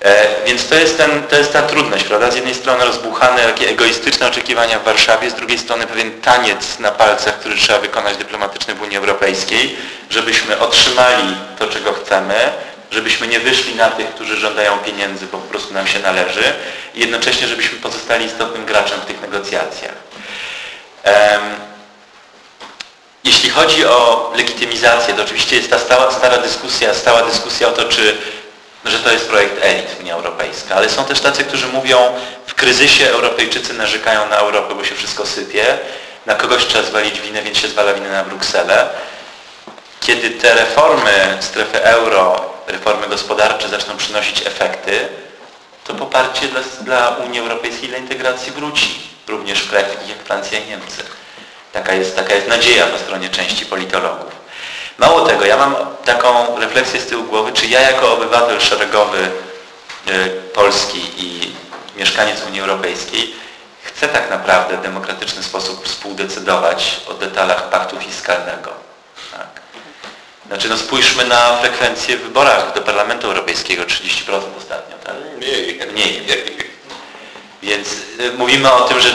E, Więc to jest, ten, to jest ta trudność, prawda? Z jednej strony rozbuchane takie egoistyczne oczekiwania w Warszawie, z drugiej strony pewien taniec na palcach, który trzeba wykonać dyplomatyczny w Unii Europejskiej, żebyśmy otrzymali to, czego chcemy, żebyśmy nie wyszli na tych, którzy żądają pieniędzy, bo po prostu nam się należy i jednocześnie, żebyśmy pozostali istotnym graczem w tych negocjacjach. Jeśli chodzi o legitymizację, to oczywiście jest ta stała, stara dyskusja, stała dyskusja o to, czy że to jest projekt elit Unia Europejska, ale są też tacy, którzy mówią w kryzysie Europejczycy narzekają na Europę, bo się wszystko sypie, na kogoś trzeba zwalić winę, więc się zwala winę na Brukselę. Kiedy te reformy strefy euro, reformy gospodarcze zaczną przynosić efekty, to poparcie dla, dla Unii Europejskiej, dla integracji wróci, również w krajach takich jak Francja i Niemcy. Taka jest, taka jest nadzieja po stronie części politologów. Mało tego, ja mam taką refleksję z tyłu głowy, czy ja jako obywatel szeregowy y, Polski i mieszkaniec Unii Europejskiej chcę tak naprawdę w demokratyczny sposób współdecydować o detalach paktu fiskalnego. Tak. Znaczy no spójrzmy na frekwencję w wyborach do Parlamentu Europejskiego, 30% ostatnio, tak? Mniej. Mniej. Więc y, mówimy o tym, że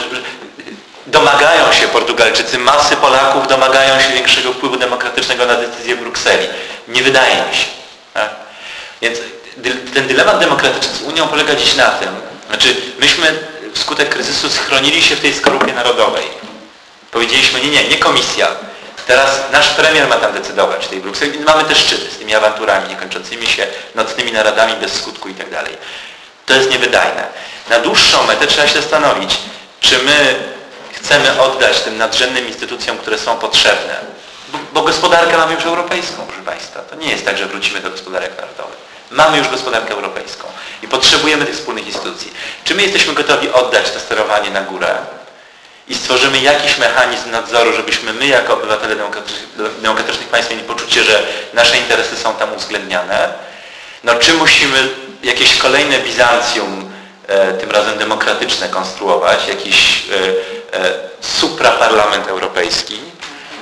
domagają się Portugalczycy, masy Polaków domagają się większego wpływu demokratycznego na decyzje Brukseli. Nie wydaje mi się. Tak? Więc ten dylemat demokratyczny z Unią polega dziś na tym, znaczy myśmy wskutek kryzysu schronili się w tej skorupie narodowej. Powiedzieliśmy, nie, nie, nie komisja. Teraz nasz premier ma tam decydować w tej Brukseli. Mamy te szczyty z tymi awanturami niekończącymi się, nocnymi naradami bez skutku i tak dalej. To jest niewydajne. Na dłuższą metę trzeba się zastanowić, czy my chcemy oddać tym nadrzędnym instytucjom, które są potrzebne. Bo, bo gospodarkę mamy już europejską, proszę Państwa. To nie jest tak, że wrócimy do gospodarek narodowych. Mamy już gospodarkę europejską i potrzebujemy tych wspólnych instytucji. Czy my jesteśmy gotowi oddać to sterowanie na górę i stworzymy jakiś mechanizm nadzoru, żebyśmy my jako obywatele demokratycznych, demokratycznych państw mieli poczucie, że nasze interesy są tam uwzględniane? No czy musimy jakieś kolejne Bizancjum, tym razem demokratyczne, konstruować, jakiś e, e, supraparlament europejski,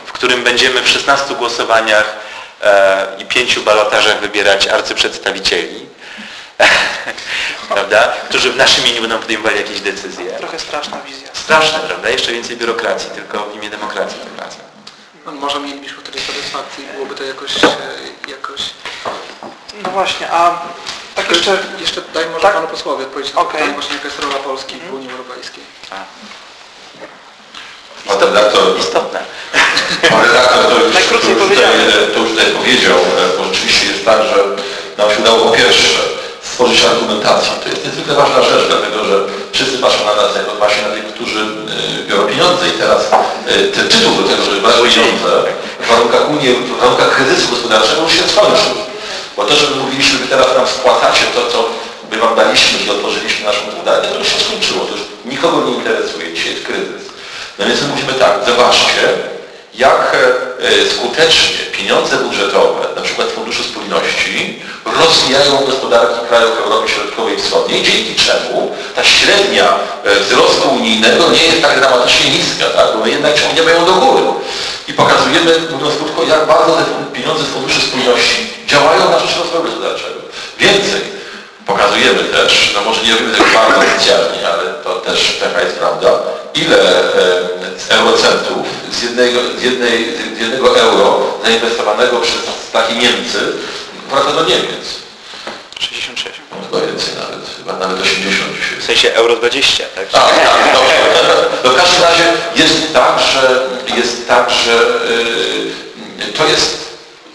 w którym będziemy w 16 głosowaniach e, i pięciu balotażach wybierać arcyprzedstawicieli, (laughs) prawda? którzy w naszym imieniu będą podejmowali jakieś decyzje. Trochę straszna wizja. Straszne, prawda? Jeszcze więcej biurokracji, tylko w imię demokracji tym razem. No, może mielibyśmy wtedy satysfakcję i byłoby to jakoś, e, jakoś... No właśnie, a tak jeszcze... Jeszcze daj może Tak? panu posłowi odpowiedzieć na Okej. pytanie właśnie jaka jest rola Polski w Unii Europejskiej. Pan redaktor, Istotne. pan redaktor to już, to już, tutaj, to już tutaj powiedział, e, bo rzeczywiście jest tak, że nam się udało po pierwsze stworzyć argumentację. To jest niezwykle ważna rzecz, dlatego że wszyscy patrzą na nas jako właśnie na tych, którzy e, biorą pieniądze i teraz e, ten tytuł do tego, żeby brać pieniądze w warunkach Unii, w warunkach kryzysu gospodarczego już się skończył. Bo to, że my mówiliśmy, że teraz nam spłacacie to, co my wam daliśmy i otworzyliśmy naszą gospodarkę, to już się skończyło. To już nikogo nie interesuje. Dzisiaj jest kryzys. No więc my mówimy tak, zobaczcie, jak e, skutecznie pieniądze budżetowe, na przykład Funduszu Spójności, rozwijają gospodarki krajów Europy Środkowej i Wschodniej, dzięki czemu ta średnia e, wzrostu unijnego nie jest tak dramatycznie niska, tak? bo my jednak ciągniemy ją do góry. I pokazujemy, mówiąc krótko, jak bardzo te pieniądze z Funduszu Spójności działają na rzecz rozwoju gospodarczego. Więcej, pokazujemy też, no może nie robimy tego bardzo oficjalnie, ale to też taka jest prawda, ile e, z jednego, z, jednej, z jednego euro zainwestowanego przez takie Niemcy wraca do Niemiec. 66. No, więcej nawet, chyba nawet 80 dzisiaj. W sensie euro 20, tak? Tak, tak, dobrze. No w każdym razie jest tak, że jest tak, że yy, to jest,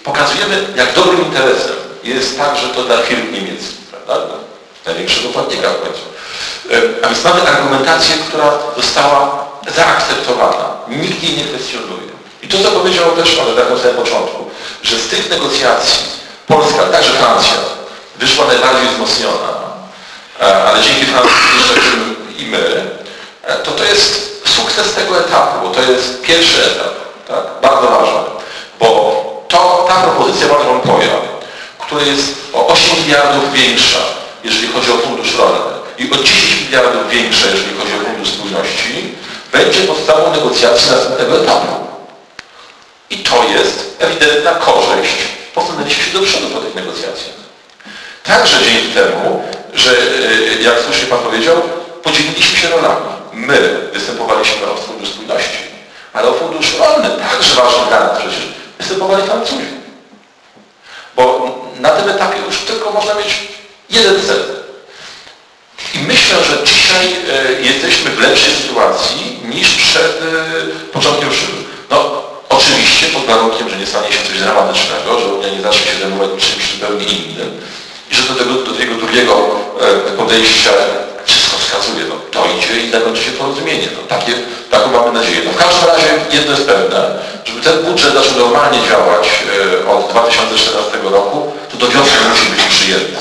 pokazujemy jak dobrym interesem jest tak, że to dla firm niemieckich, prawda? Największego płatnika w końcu. Yy, a więc mamy argumentację, która została zaakceptowana. Nikt jej nie kwestionuje. I to, co powiedział też pan na samym początku, że z tych negocjacji Polska, także Francja, wyszła najbardziej wzmocniona, e, ale dzięki Francji jeszcze i my, e, to to jest sukces tego etapu, bo to jest pierwszy etap, tak? bardzo ważny, bo to, ta propozycja Van Rompuya, która jest o 8 miliardów większa, jeżeli chodzi o fundusz rolny i o 10 miliardów większa, jeżeli chodzi o fundusz spójności, będzie podstawą negocjacji następnego etapu. I to jest ewidentna korzyść posunęliśmy się do przodu po tych negocjacjach. Także dzięki temu, że y, jak słusznie Pan powiedział, podzieliliśmy się rolami. My występowaliśmy o Fundusz Spójności, ale o Fundusz Rolny, także ważny dla nas przecież, występowali Francuzi. Bo na tym etapie już tylko można mieć jeden cel. I myślę, że dzisiaj e, jesteśmy w lepszej sytuacji niż przed e, początkiem szczytu. No, oczywiście pod warunkiem, że nie stanie się coś dramatycznego, że Unia nie zacznie się zajmować czymś zupełnie innym i że do tego, do tego drugiego e, podejścia wszystko wskazuje, no to idzie i zakończy się porozumienie. No, takie, taką mamy nadzieję. No, w każdym razie jedno jest pewne, żeby ten budżet zaczął normalnie działać od 2014 roku, to do wiosny musi być przyjęty.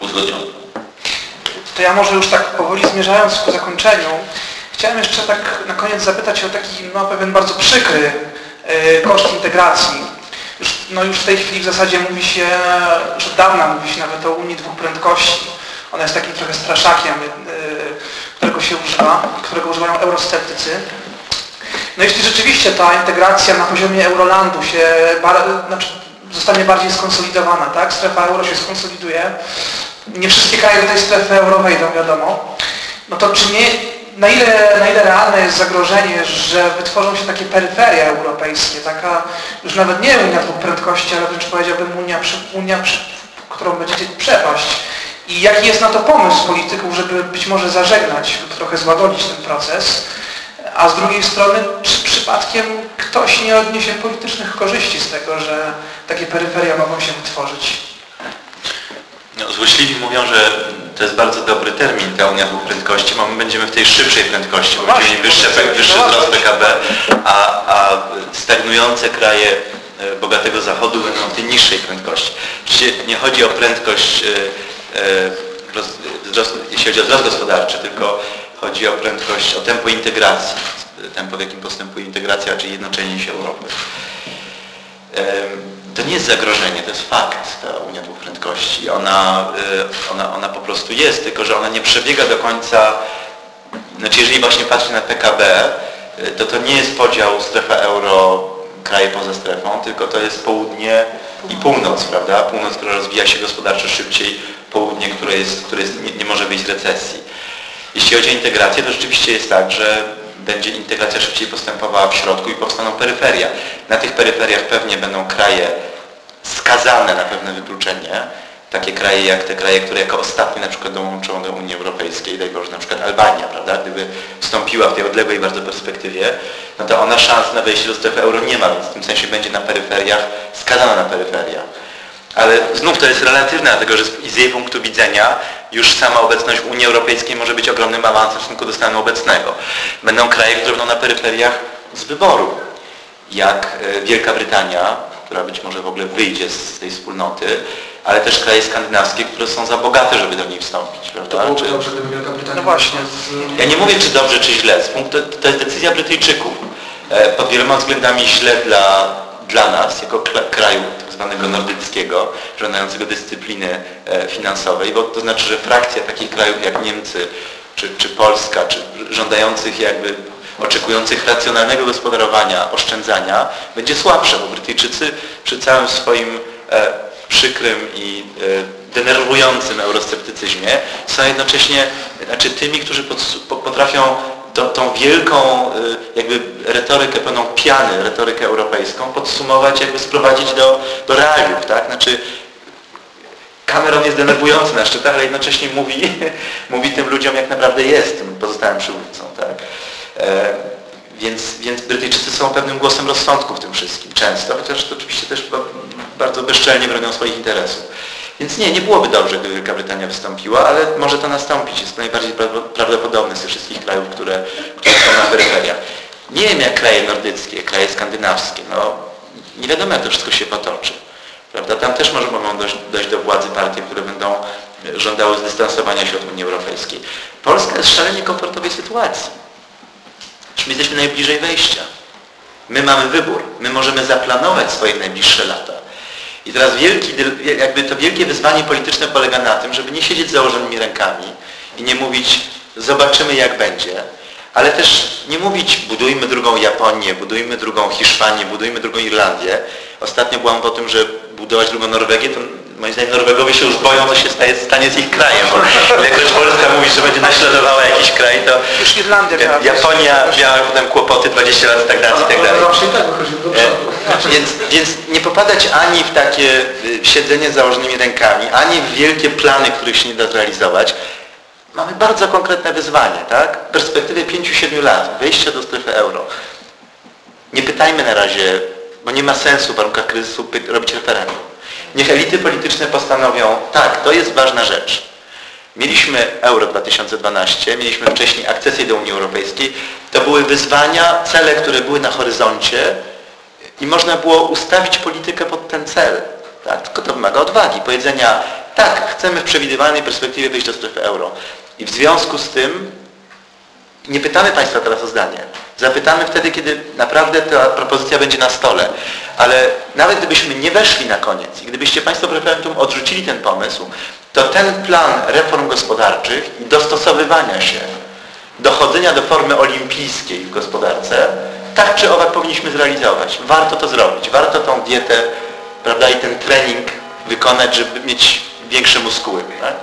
Uzgodniony. To ja może już tak powoli zmierzając ku zakończeniu, chciałem jeszcze tak na koniec zapytać o taki no, pewien bardzo przykry y, koszt integracji. Już, no już w tej chwili w zasadzie mówi się, już od dawna mówi się nawet o Unii dwóch prędkości. Ona jest takim trochę straszakiem, y, którego się używa, którego używają eurosceptycy. No jeśli rzeczywiście ta integracja na poziomie Eurolandu się bar, znaczy zostanie bardziej skonsolidowana, tak? Strefa euro się skonsoliduje, nie wszystkie kraje do tej strefy euro wejdą, wiadomo, no to czy nie na ile, na ile realne jest zagrożenie, że wytworzą się takie peryferia europejskie, taka już nawet nie Unia dwóch prędkości, ale wręcz powiedziałbym Unia, przy, Unia przy, którą będziecie przepaść. I jaki jest na to pomysł polityków, żeby być może zażegnać lub trochę złagodzić ten proces, a z drugiej strony, czy przypadkiem ktoś nie odniesie politycznych korzyści z tego, że takie peryferia mogą się wytworzyć? No, złośliwi mówią, że to jest bardzo dobry termin, ta Unia dwóch prędkości, bo my będziemy w tej szybszej prędkości, bo będziemy mieli wyższe, wyższy wzrost PKB, a, a stagnujące kraje e, bogatego zachodu będą w tej niższej prędkości. Nie chodzi o prędkość, e, e, jeśli chodzi o wzrost gospodarczy, tylko chodzi o prędkość, o tempo integracji, tempo w jakim postępuje integracja, czyli jednoczenie się Europy. To nie jest zagrożenie, to jest fakt, ta Unia dwóch prędkości. Ona, y, ona, ona po prostu jest, tylko że ona nie przebiega do końca, znaczy jeżeli właśnie patrzy na PKB, y, to to nie jest podział strefa euro, kraje poza strefą, tylko to jest południe i północ, prawda? Północ, która rozwija się gospodarczo szybciej, południe, które, jest, które jest, nie, nie może wyjść z recesji. Jeśli chodzi o integrację, to rzeczywiście jest tak, że będzie integracja szybciej postępowała w środku i powstaną peryferia. Na tych peryferiach pewnie będą kraje skazane na pewne wykluczenie, takie kraje jak te kraje, które jako ostatnie na przykład dołączą do Unii Europejskiej, daj Boże, na przykład Albania, prawda, gdyby wstąpiła w tej odległej bardzo perspektywie, no to ona szans na wejście do strefy euro nie ma, więc w tym sensie będzie na peryferiach, skazana na peryferia. Ale znów to jest relatywne, dlatego że z jej punktu widzenia już sama obecność w Unii Europejskiej może być ogromnym awansem w stosunku do stanu obecnego. Będą kraje, które będą na peryferiach z wyboru, jak e, Wielka Brytania, która być może w ogóle wyjdzie z tej wspólnoty, ale też kraje skandynawskie, które są za bogate, żeby do niej wstąpić. Prawda? Byłoby Czy- dobrze, gdyby Wielka Brytania No właśnie. z- ja nie mówię, czy dobrze, czy źle. To jest decyzja Brytyjczyków. E, Pod wieloma względami źle dla, dla nas, jako kraju tak zwanego nordyckiego, żądającego dyscypliny e, finansowej, bo to znaczy, że frakcja takich krajów jak Niemcy, czy, czy Polska, czy żądających jakby oczekujących racjonalnego gospodarowania, oszczędzania, będzie słabsza, bo Brytyjczycy przy całym swoim e, przykrym i e, denerwującym eurosceptycyzmie są jednocześnie znaczy tymi, którzy podsu- po- potrafią to, tą wielką y, jakby retorykę pełną piany, retorykę europejską podsumować, jakby sprowadzić do, do realiów, tak? Znaczy Cameron jest denerwujący na szczytach, ale jednocześnie mówi, (laughs) mówi tym ludziom jak naprawdę jest, tym pozostałym przywódcą, tak? E, więc, więc Brytyjczycy są pewnym głosem rozsądku w tym wszystkim, często, chociaż to oczywiście też ba- bardzo bezczelnie bronią swoich interesów. Więc nie, nie byłoby dobrze, gdyby Wielka Brytania wystąpiła, ale może to nastąpić. Jest to najbardziej pra- prawdopodobne z wszystkich krajów, które, które są na peryferiach. Nie wiem jak kraje nordyckie, kraje skandynawskie, no nie wiadomo jak to wszystko się potoczy. Prawda? Tam też może mogą dojść, dojść do władzy partie, które będą żądały zdystansowania się od Unii Europejskiej. Polska jest w szalenie komfortowej sytuacji. My jesteśmy najbliżej wejścia. My mamy wybór. My możemy zaplanować swoje najbliższe lata. I teraz wielki, jakby to wielkie wyzwanie polityczne polega na tym, żeby nie siedzieć z założonymi rękami i nie mówić zobaczymy jak będzie, ale też nie mówić budujmy drugą Japonię, budujmy drugą Hiszpanię, budujmy drugą Irlandię. Ostatnio byłam po tym, że budować drugą Norwegię, to moim zdaniem Norwegowie się już boją, co się staje, stanie z ich krajem. Bo ilekroć Polska mówi, że będzie naśladowała jakiś kraj, to Już Irlandia miała... Japonia miała potem kłopoty, 20 lat tak dalej. I tak. E, Więc, więc nie popadać ani w takie y, siedzenie z założonymi rękami, ani w wielkie plany, których się nie da zrealizować. Mamy bardzo konkretne wyzwanie, tak? W perspektywie 5-7 lat, wejścia do strefy euro. Nie pytajmy na razie, bo nie ma sensu w warunkach kryzysu robić referendum. Niech elity polityczne postanowią, tak, to jest ważna rzecz. Mieliśmy Euro 2012, mieliśmy wcześniej akcesję do Unii Europejskiej. To były wyzwania, cele, które były na horyzoncie i można było ustawić politykę pod ten cel. Tak? Tylko to wymaga odwagi, powiedzenia tak, chcemy w przewidywalnej perspektywie wyjść do strefy euro. I w związku z tym nie pytamy Państwa teraz o zdanie. Zapytamy wtedy, kiedy naprawdę ta propozycja będzie na stole. Ale nawet gdybyśmy nie weszli na koniec i gdybyście Państwo w referendum odrzucili ten pomysł, to ten plan reform gospodarczych i dostosowywania się, dochodzenia do formy olimpijskiej w gospodarce, tak czy owak powinniśmy zrealizować. Warto to zrobić. Warto tą dietę prawda, i ten trening wykonać, żeby mieć większe muskuły. Tak?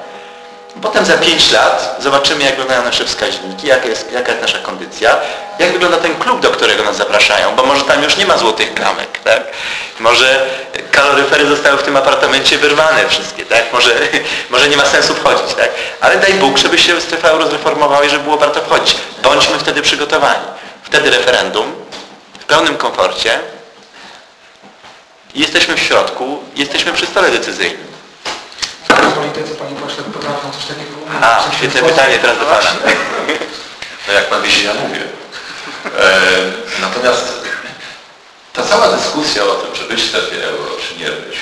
Potem za 5 lat zobaczymy, jak wyglądają nasze wskaźniki, jaka jest, jaka jest nasza kondycja, jak wygląda ten klub, do którego nas zapraszają, bo może tam już nie ma złotych klamek, tak? Może kaloryfery zostały w tym apartamencie wyrwane wszystkie, tak? Może, (laughs) może nie ma sensu wchodzić, tak? Ale daj Bóg, żeby się strefa euro zreformowała i żeby było warto wchodzić. Bądźmy wtedy przygotowani. Wtedy referendum, w pełnym komforcie jesteśmy w środku, jesteśmy przy stole decyzyjnym. Politycy, panie pośle, potrafią coś takiego. A, W sensie świetne pytanie teraz do Pana. No (laughs) jak pan wie, ja mówię. E, natomiast ta cała dyskusja o tym, czy być w strefie euro, czy nie być,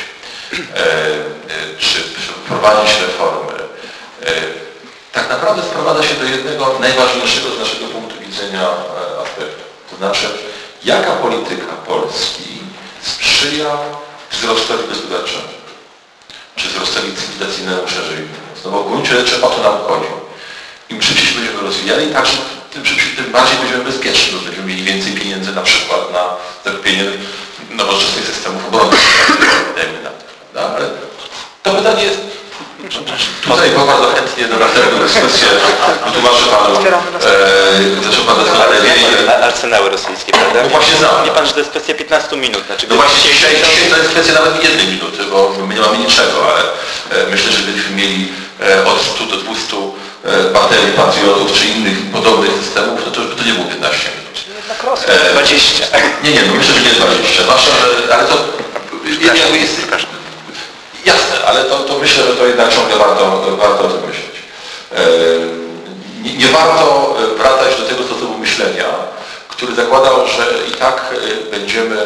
e, e, czy prowadzić reformy, e, tak naprawdę sprowadza się do jednego najważniejszego z naszego punktu widzenia e, aspektu. To znaczy, jaka polityka Polski sprzyja wzrostowi gospodarczemu, czy wzrostowi cywilizacyjnemu szerzej. No w gruncie rzeczy o to nam chodzi. Im szybciej się będziemy rozwijali, tak, tym, szybciej, tym bardziej będziemy bezpieczni, bo będziemy mieli więcej pieniędzy na przykład na zakupienie nowoczesnych systemów obrony. prawda? Ale to pytanie jest Tutaj bo bardzo chętnie na następną dyskusję wytłumaczę Panu, e, zresztą Pan doskonale wie, Arsenały rosyjskie, prawda? No właśnie znam. Wie Pan, że to jest kwestia 15 minut. Znaczy, No właśnie dzisiaj, dzisiaj to jest kwestia nawet jednej minuty, bo my nie mamy niczego, ale e, myślę, że gdybyśmy mieli e, od 100 do 200 e, baterii patriotów czy innych podobnych systemów, no to już by to nie było 15 minut. E, 20. Nie, nie, no myślę, że nie 20, zwłaszcza, że, ale to Przepraszam, jest, przepraszam. Jasne, ale to, to myślę, że to jednak ciągle warto, warto o tym myśleć. Nie, nie warto e, wracać do tego sposobu myślenia, który zakładał, że i tak e, będziemy e,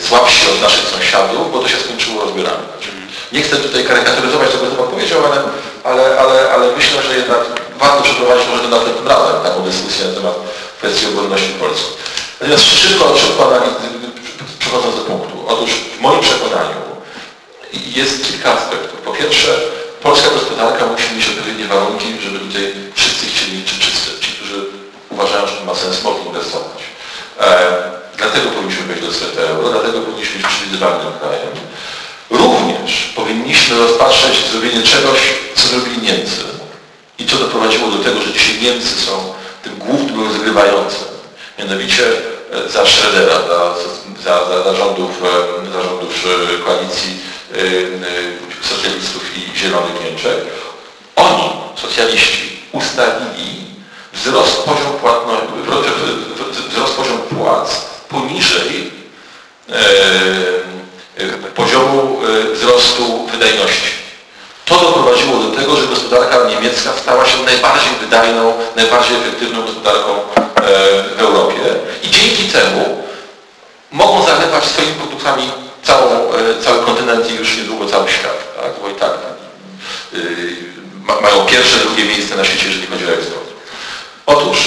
słabsi od naszych sąsiadów, bo to się skończyło rozbiorami. Znaczy, Nie chcę tutaj karykaturyzować tego, co Pan powiedział, ale, ale, ale, ale myślę, że jednak warto przeprowadzić może następnym razem taką dyskusję na temat kwestii obronności Polski. Natomiast szybko, szybko przechodząc do punktu. Otóż w moim przekonaniu jest kilka aspektów. Po pierwsze, polska gospodarka musi mieć odpowiednie warunki, żeby tutaj wszyscy chcieli mieć czyste. Ci, którzy uważają, że ma sens, mogli inwestować. E, dlatego powinniśmy wejść do strefy euro, dlatego powinniśmy być przewidywalnym krajem. Również powinniśmy rozpatrzeć zrobienie czegoś, co zrobili Niemcy. I co doprowadziło do tego, że dzisiaj Niemcy są tym głównym rozgrywającym. Mianowicie e, za Schrödera, za, za, za, rządów, e, za rządów e, koalicji e, socjalistów i zielonych Niemczech. Oni, socjaliści, ustalili wzrost poziom, płatno, wzrost poziom płac poniżej e, poziomu wzrostu wydajności. To doprowadziło do tego, że gospodarka niemiecka stała się najbardziej wydajną, najbardziej efektywną gospodarką w Europie i dzięki temu mogą zalewać swoimi produktami całą, e, cały kontynent i już niedługo cały świat, tak? bo i tak y, ma, mają pierwsze, drugie miejsce na świecie, jeżeli chodzi o eksport. Otóż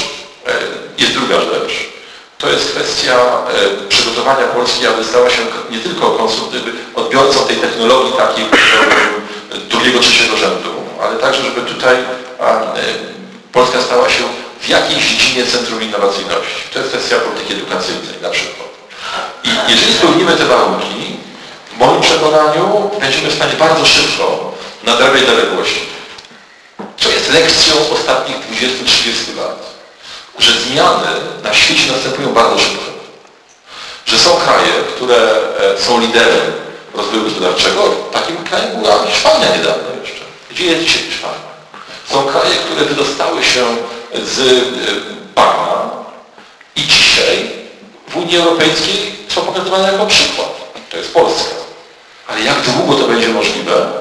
e, jest druga rzecz. To jest kwestia e, przygotowania Polski, aby stała się nie tylko konsumptywny, odbiorcą tej technologii takiej drugiego, trzeciego rzędu, ale także, żeby tutaj a, Polska stała się w jakiejś dziedzinie centrum innowacyjności. To jest kwestia polityki edukacyjnej na przykład. I jeżeli spełnimy te warunki, w moim przekonaniu będziemy w stanie bardzo szybko nadrabiać zaległości. Co jest lekcją ostatnich 20-30 lat? Że zmiany na świecie następują bardzo szybko. Że są kraje, które e, są liderem rozwoju gospodarczego. Takim krajem była Hiszpania niedawno jeszcze. Gdzie jest dzisiaj Hiszpania? Są kraje, które wydostały się z e, bagna i dzisiaj w Unii Europejskiej są pokazywane jako przykład. To jest Polska. Ale jak długo to będzie możliwe?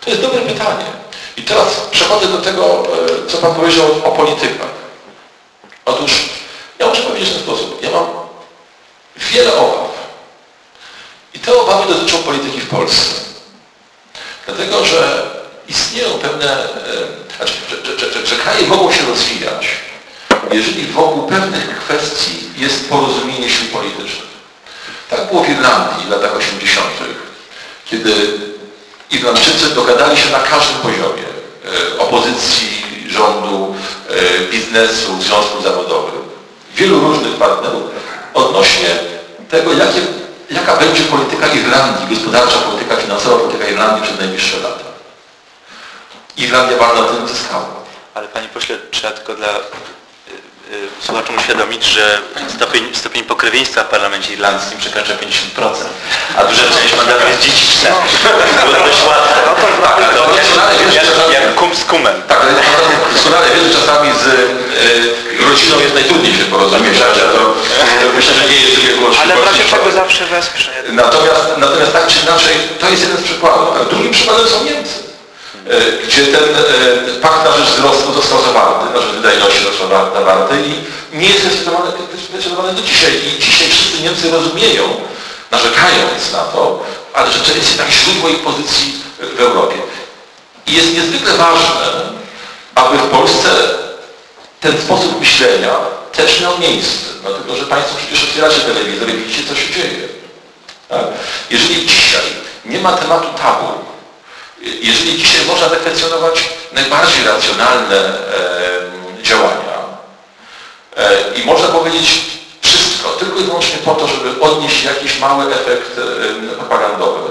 To jest dobre pytanie. I teraz przechodzę do tego, e, co Pan powiedział o politykach. Otóż ja muszę powiedzieć w ten sposób. Ja mam wiele obaw. I te obawy dotyczą polityki w Polsce. Dlatego, że istnieją pewne, e, znaczy, że, że, że, że kraje mogą się rozwijać, jeżeli wokół pewnych kwestii jest porozumienie sił politycznych. Tak było w Irlandii w latach 80., kiedy Irlandczycy dogadali się na każdym poziomie e, opozycji, rządu, e, biznesu, związków zawodowych, wielu różnych partnerów odnośnie tego, jakie, jaka będzie polityka Irlandii, gospodarcza polityka finansowa, polityka Irlandii przez najbliższe lata. Irlandia bardzo na tym zyskała. Ale panie pośle, trzeba tylko dla słuchaczom uświadomić, że stopień, stopień pokrewieństwa w parlamencie irlandzkim przekracza 50%, a duża część mandatów jest dziedziczna. Było to dość łatwe. tak, ale to doskonale wiesz, Jak, kum z kumem. Tak, ale doskonale wiesz, że czasami z y, rodziną jest najtrudniej się porozumieć, ale to, to myślę, że nie jest Ale w razie czego zawsze wesprze. Natomiast, natomiast tak czy inaczej, to jest jeden z przykładów. A drugim przykładem są Niemcy, gdzie ten e, pakt na rzecz wzrostu został zawarty, na rzecz wydajności został za- zawarty i nie jest respektowany do dzisiaj. I dzisiaj wszyscy Niemcy rozumieją, narzekając na to, ale że to jest jednak źródło ich pozycji w Europie. I jest niezwykle ważne, aby w Polsce ten sposób myślenia też miał miejsce. Dlatego, że Państwo przecież otwieracie telewizor i widzicie, co się dzieje. Tak? Jeżeli dzisiaj nie ma tematu tabu, jeżeli dzisiaj można rekwestionować najbardziej racjonalne e, działania e, i można powiedzieć wszystko, tylko i wyłącznie po to, żeby odnieść jakiś mały efekt e, propagandowy,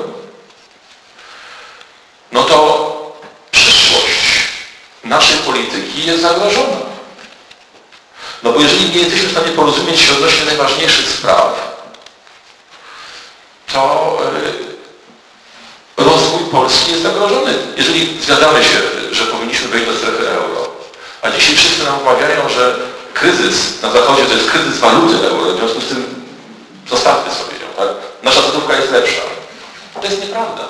no to przyszłość naszej polityki jest zagrożona. No bo jeżeli nie jesteśmy w stanie porozumieć się odnośnie najważniejszych spraw, to y, rozwój Polski jest zagrożony. Jeżeli zgadzamy się, że powinniśmy wejść do strefy euro, a dzisiaj wszyscy nam omawiają, że kryzys na Zachodzie to jest kryzys waluty euro, w związku z tym zostawmy sobie ją, tak? Nasza złotówka jest lepsza. To jest nieprawda.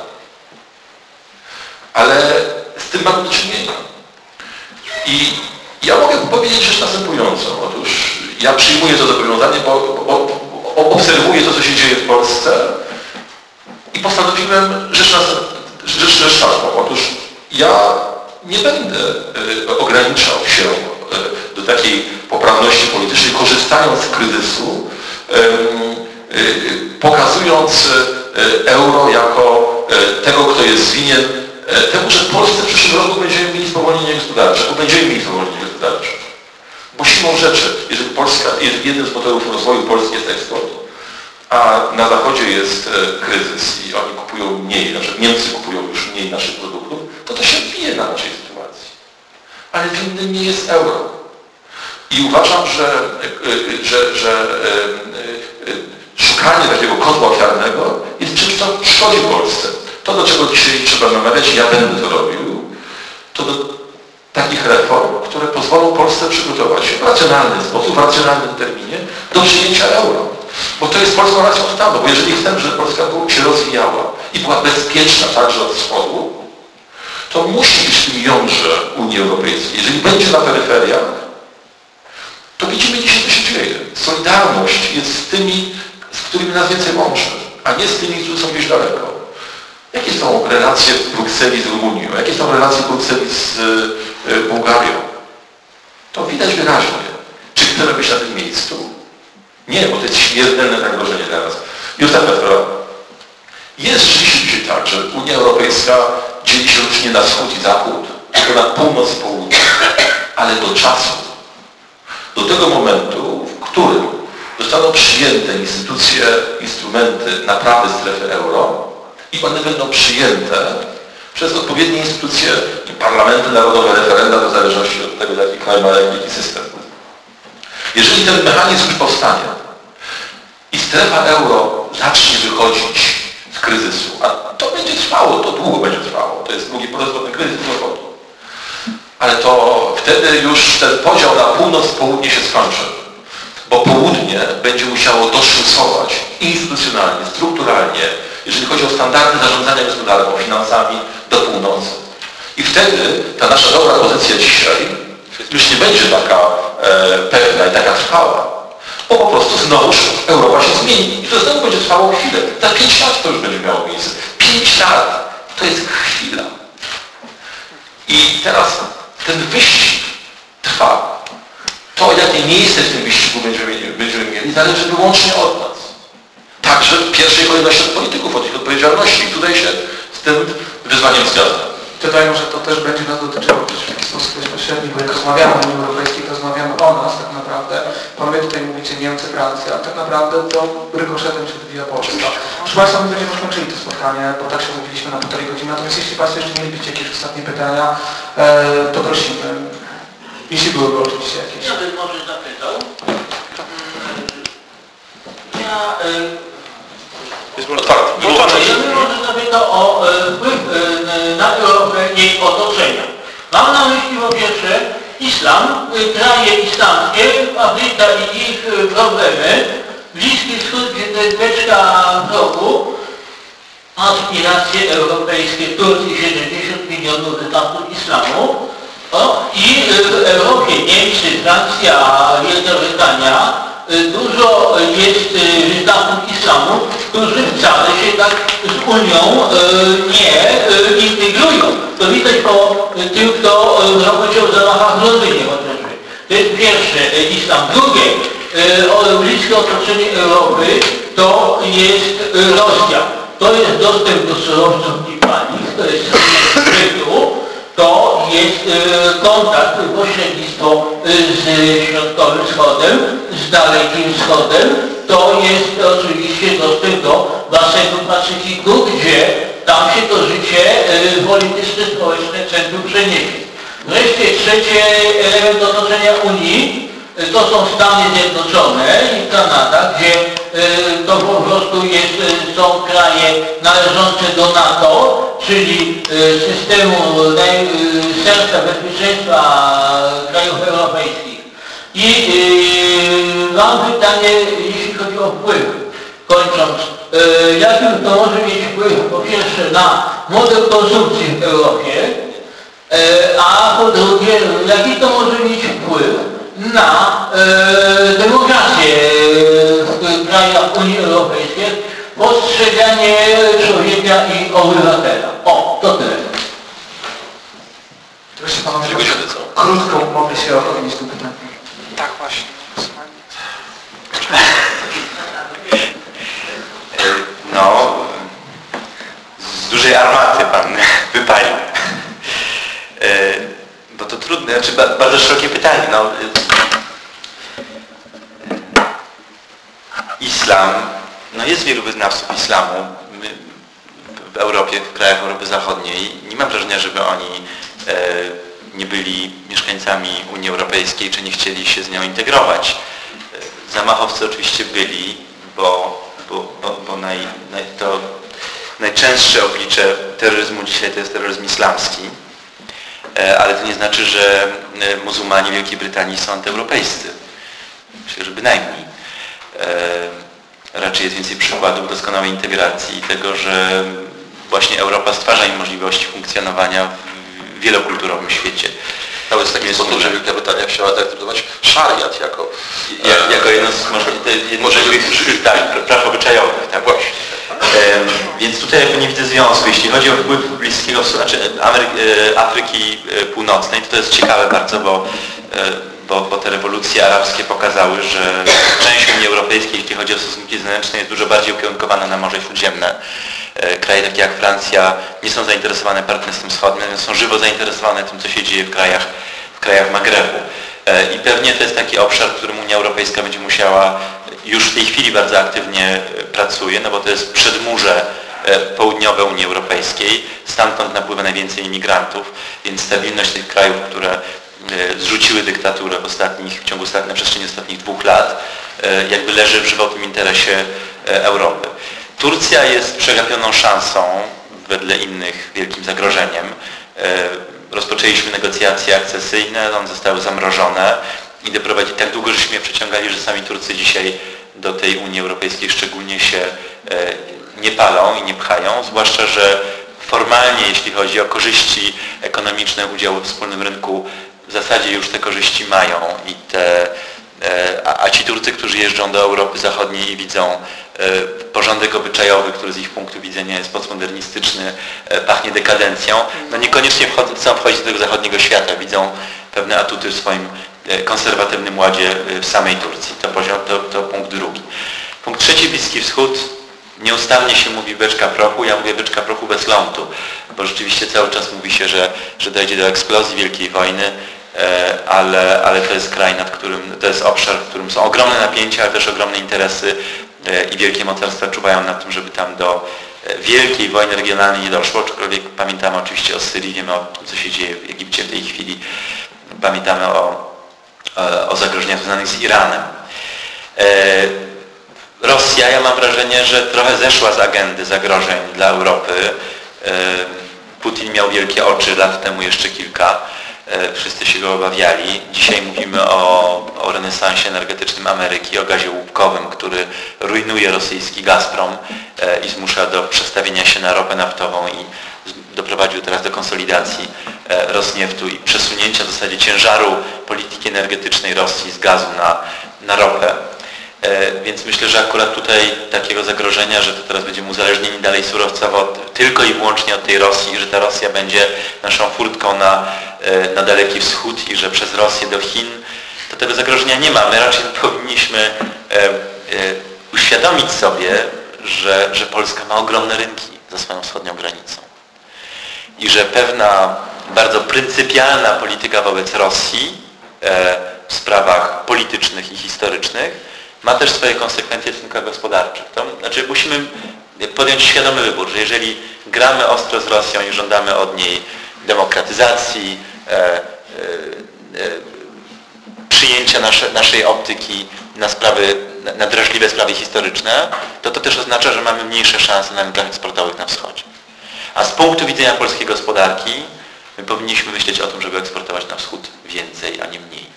Ale z tym mamy do czynienia. I ja mogę powiedzieć rzecz następującą. Otóż ja przyjmuję to zobowiązanie, bo, bo, bo obserwuję to, co się dzieje w Polsce i postanowiłem rzecz, nas. Otóż ja nie będę y, ograniczał się y, do takiej poprawności politycznej, korzystając z kryzysu, y, pokazując euro jako tego, kto jest winien temu, że Polsce w przyszłym roku będziemy mieli spowolnienie gospodarcze, bo będziemy mieli spowolnienie gospodarcze. Bo siłą rzeczy, jeżeli Polska, jednym z motorów rozwoju Polski jest eksport, a na Zachodzie jest e, kryzys i oni kupują mniej, na przykład Niemcy kupują już mniej naszych produktów, to to się bije na naszej sytuacji. Ale winnym nie jest euro. I uważam, że, e, e, że, że szukanie takiego kotła ofiarnego jest czymś, co szkodzi Polsce. To, do czego dzisiaj trzeba namawiać, ja będę to robił, to do takich reform, które pozwolą Polsce przygotować się w racjonalny sposób, w racjonalnym terminie do przyjęcia euro. Bo to jest polską racją stanu, bo jeżeli chcemy, żeby Polska się rozwijała i była bezpieczna także od wschodu, to musi być w tym jądrze Unii Europejskiej. Jeżeli będzie na peryferiach, to widzimy dzisiaj, co się dzieje. Solidarność jest z tymi, z którymi nas więcej łączy, a nie z tymi, którzy są gdzieś daleko. Jakie są relacje Brukseli z Rumunią? Jakie są relacje Brukseli z y, y, Bułgarią? To widać wyraźnie. Czy chcemy być na tym miejscu? Nie, bo to jest śmiertelne zagrożenie dla nas. I ostatnia sprawa. Jest rzeczywiście tak, że Unia Europejska dzieli się już nie na wschód i zachód, tylko na północ i południe. Ale do czasu, do tego momentu, w którym zostaną przyjęte instytucje, instrumenty naprawy strefy euro i one będą przyjęte przez odpowiednie instytucje parlamenty narodowe, referenda, w zależności od tego, jaki kraj ma jaki system. Jeżeli ten mechanizm już powstanie i strefa euro zacznie wychodzić z kryzysu, a to będzie trwało, to długo będzie trwało, to jest długi ten kryzys wychodzi. Ale to wtedy już ten podział na północ, południe się skończy. Bo południe będzie musiało doszlusować instytucjonalnie, strukturalnie, jeżeli chodzi o standardy zarządzania gospodarką, finansami, do północy. I wtedy ta nasza dobra pozycja dzisiaj już nie będzie taka e, pewna i taka trwała. Bo po prostu znowu Europa się zmieni. I to znowu będzie trwało chwilę. Za 5 lat to już będzie miało miejsce. 5 lat to jest chwila. I teraz ten wyścig trwa. To, jakie miejsce w tym wyścigu będziemy, będziemy mieli, zależy wyłącznie od nas. Także w pierwszej kolejności od polityków, od ich odpowiedzialności. I tutaj się z tym wyzwaniem zgadzam. Dodają, że to też będzie nas dotyczyło w taki sposób bezpośredni, bo jak rozmawiamy o Unii Europejskiej, to rozmawiamy o nas tak naprawdę. Panowie tutaj mówicie Niemcy, Francja, a tak naprawdę to rykoszetem się odbija Polska. Proszę Państwa, my będziemy kończyli to spotkanie, bo tak się mówiliśmy na półtorej godziny. Natomiast jeśli Państwo jeszcze mielibyście jakieś ostatnie pytania, e, to prosimy. Jeśli byłyby oczywiście jakieś. Ja bym może zapytał. Ja, y, Otwarty. ja bym może zapytał o y, wpływ na Europę jej otoczenia. Mam na myśli po pierwsze islam, y, kraje islamskie, Afryka i ich problemy, Bliski Wschód, gdzie jest beczka prochu, aspiracje europejskie Turcji 70 milionów wyznawców islamu o, i w Europie Niemcy, Francja, Wielka Brytania dużo jest y, wyznawców islamu, którzy wcale się tak z Unią y, nie y, integrują. To widać po y, tym, kto y, zapoczął w zamachach w Londynie chociażby. To jest pierwsze, y, islam. Drugie, y, bliskie otoczenie Europy to jest y, Rosja. To jest dostęp do surowców i paliw, to jest to jest y, kontakt, pośrednictwo y, z Środkowym Wschodem, z Dalekim Wschodem, to jest oczywiście dostęp do basenu Pacyfiku, gdzie tam się to życie y, polityczne, społeczne centrum przeniesie. Wreszcie trzecie element otoczenia Unii to są Stany Zjednoczone i Kanada, gdzie y, to po prostu jest, y, są kraje należące do NATO, czyli y, systemu y, serca bezpieczeństwa krajów europejskich. I y, mam pytanie, jeśli chodzi o wpływ. Kończąc, y, jaki to może mieć wpływ po pierwsze na model konsumpcji w Europie, a po drugie, jaki to może mieć wpływ na e, demokrację w krajach Unii Europejskiej, postrzeganie człowieka i obywatela. O, to tyle. Proszę są. krótko mogli się odnieść do pytania. Tak właśnie. E, No, z dużej armaty pan wypalił. To trudne, znaczy ba- bardzo szerokie pytanie. No, islam, no jest wielu wyznawców islamu w Europie, w krajach Europy Zachodniej. Nie mam wrażenia, żeby oni e, nie byli mieszkańcami Unii Europejskiej, czy nie chcieli się z nią integrować. E, Zamachowcy oczywiście byli, bo, bo, bo, bo naj, naj, to najczęstsze oblicze terroryzmu dzisiaj to jest terroryzm islamski. E, ale to nie znaczy, że e, muzułmanie Wielkiej Brytanii są antyeuropejscy. Myślę, że bynajmniej. E, Raczej jest więcej przykładów doskonałej integracji i tego, że właśnie Europa stwarza im możliwości funkcjonowania w wielokulturowym świecie. Nawet z takim sposób, że Wielka Brytania chciała zaakceptować szariat jako... Jak, jako jedno z możliwych, (laughs) tak, praw obyczajowych. Tak. Właśnie. Em, Więc tutaj jakby nie widzę związku. Jeśli chodzi o wpływ Bliskiego Wschodu, znaczy Amery e, Afryki e, Północnej, to to jest ciekawe bardzo, bo, e, bo, bo te rewolucje arabskie pokazały, że część Unii Europejskiej, jeśli chodzi o stosunki zewnętrzne, jest dużo bardziej ukierunkowana na Morze Śródziemne. E, Kraje takie jak Francja nie są zainteresowane partnerstwem wschodnim, są żywo zainteresowane tym, co się dzieje w krajach, w krajach Magrebu. E, I pewnie to jest taki obszar, w którym Unia Europejska będzie musiała już w tej chwili bardzo aktywnie e, pracuje, no bo to jest przedmurze południowe Unii Europejskiej, stamtąd napływa najwięcej imigrantów, więc stabilność tych krajów, które zrzuciły dyktaturę w ostatnich, w ciągu ostatnich, na przestrzeni ostatnich dwóch lat, jakby leży w żywotnym interesie Europy. Turcja jest przegapioną szansą, wedle innych wielkim zagrożeniem. E, Rozpoczęliśmy negocjacje akcesyjne, one zostały zamrożone i doprowadzić tak długo, żeśmy je przeciągali, że sami Turcy dzisiaj do tej Unii Europejskiej szczególnie się e, nie palą i nie pchają, zwłaszcza, że formalnie, jeśli chodzi o korzyści ekonomiczne udziału w wspólnym rynku, w zasadzie już te korzyści mają i te, e, a, a ci Turcy, którzy jeżdżą do Europy Zachodniej i widzą porządek obyczajowy, który z ich punktu widzenia jest postmodernistyczny, e, pachnie dekadencją, no niekoniecznie wchodzą, chcą wchodzić do tego zachodniego świata, widzą pewne atuty w swoim e, konserwatywnym ładzie e, w samej Turcji. To, poziom, to, to punkt drugi. Punkt trzeci, Bliski Wschód. Nieustannie się mówi beczka prochu, ja mówię beczka prochu bez lądu. bo rzeczywiście cały czas mówi się, że, że dojdzie do eksplozji Wielkiej Wojny, e, ale, ale to jest kraj, nad którym, to jest obszar, w którym są ogromne napięcia, ale też ogromne interesy e, i wielkie mocarstwa czuwają nad tym, żeby tam do e, wielkiej wojny regionalnej nie doszło, aczkolwiek pamiętamy oczywiście o Syrii, wiemy o tym, co się dzieje w Egipcie w tej chwili, pamiętamy o, o, o zagrożeniach związanych z Iranem. Rosja, ja mam wrażenie, że trochę zeszła z agendy zagrożeń dla Europy. Putin miał wielkie oczy lat temu jeszcze kilka. Wszyscy się go obawiali. Dzisiaj mówimy o, o renesansie energetycznym Ameryki, o gazie łupkowym, który rujnuje rosyjski Gazprom i zmusza do przestawienia się na ropę naftową i doprowadził teraz do konsolidacji Rosnieftu i przesunięcia w zasadzie ciężaru polityki energetycznej Rosji z gazu na, na ropę. E, więc myślę, że akurat tutaj takiego zagrożenia, że to teraz będziemy uzależnieni dalej surowcowo tylko i wyłącznie od tej Rosji, że ta Rosja będzie naszą furtką na, e, na Daleki Wschód i że przez Rosję do Chin, to tego zagrożenia nie ma. My raczej (laughs) powinniśmy e, uświadomić sobie, że, że Polska ma ogromne rynki za swoją wschodnią granicą i że pewna bardzo pryncypialna polityka wobec Rosji w sprawach politycznych i historycznych ma też swoje konsekwencje w stosunkach gospodarczych. To znaczy musimy podjąć świadomy wybór, że jeżeli gramy ostro z Rosją i żądamy od niej demokratyzacji, e, e, e, przyjęcia nasze, naszej optyki na sprawy, na drażliwe sprawy historyczne, to to też oznacza, że mamy mniejsze szanse na rynkach eksportowych na wschodzie. A z punktu widzenia polskiej gospodarki my powinniśmy myśleć o tym, żeby eksportować na wschód więcej, a nie mniej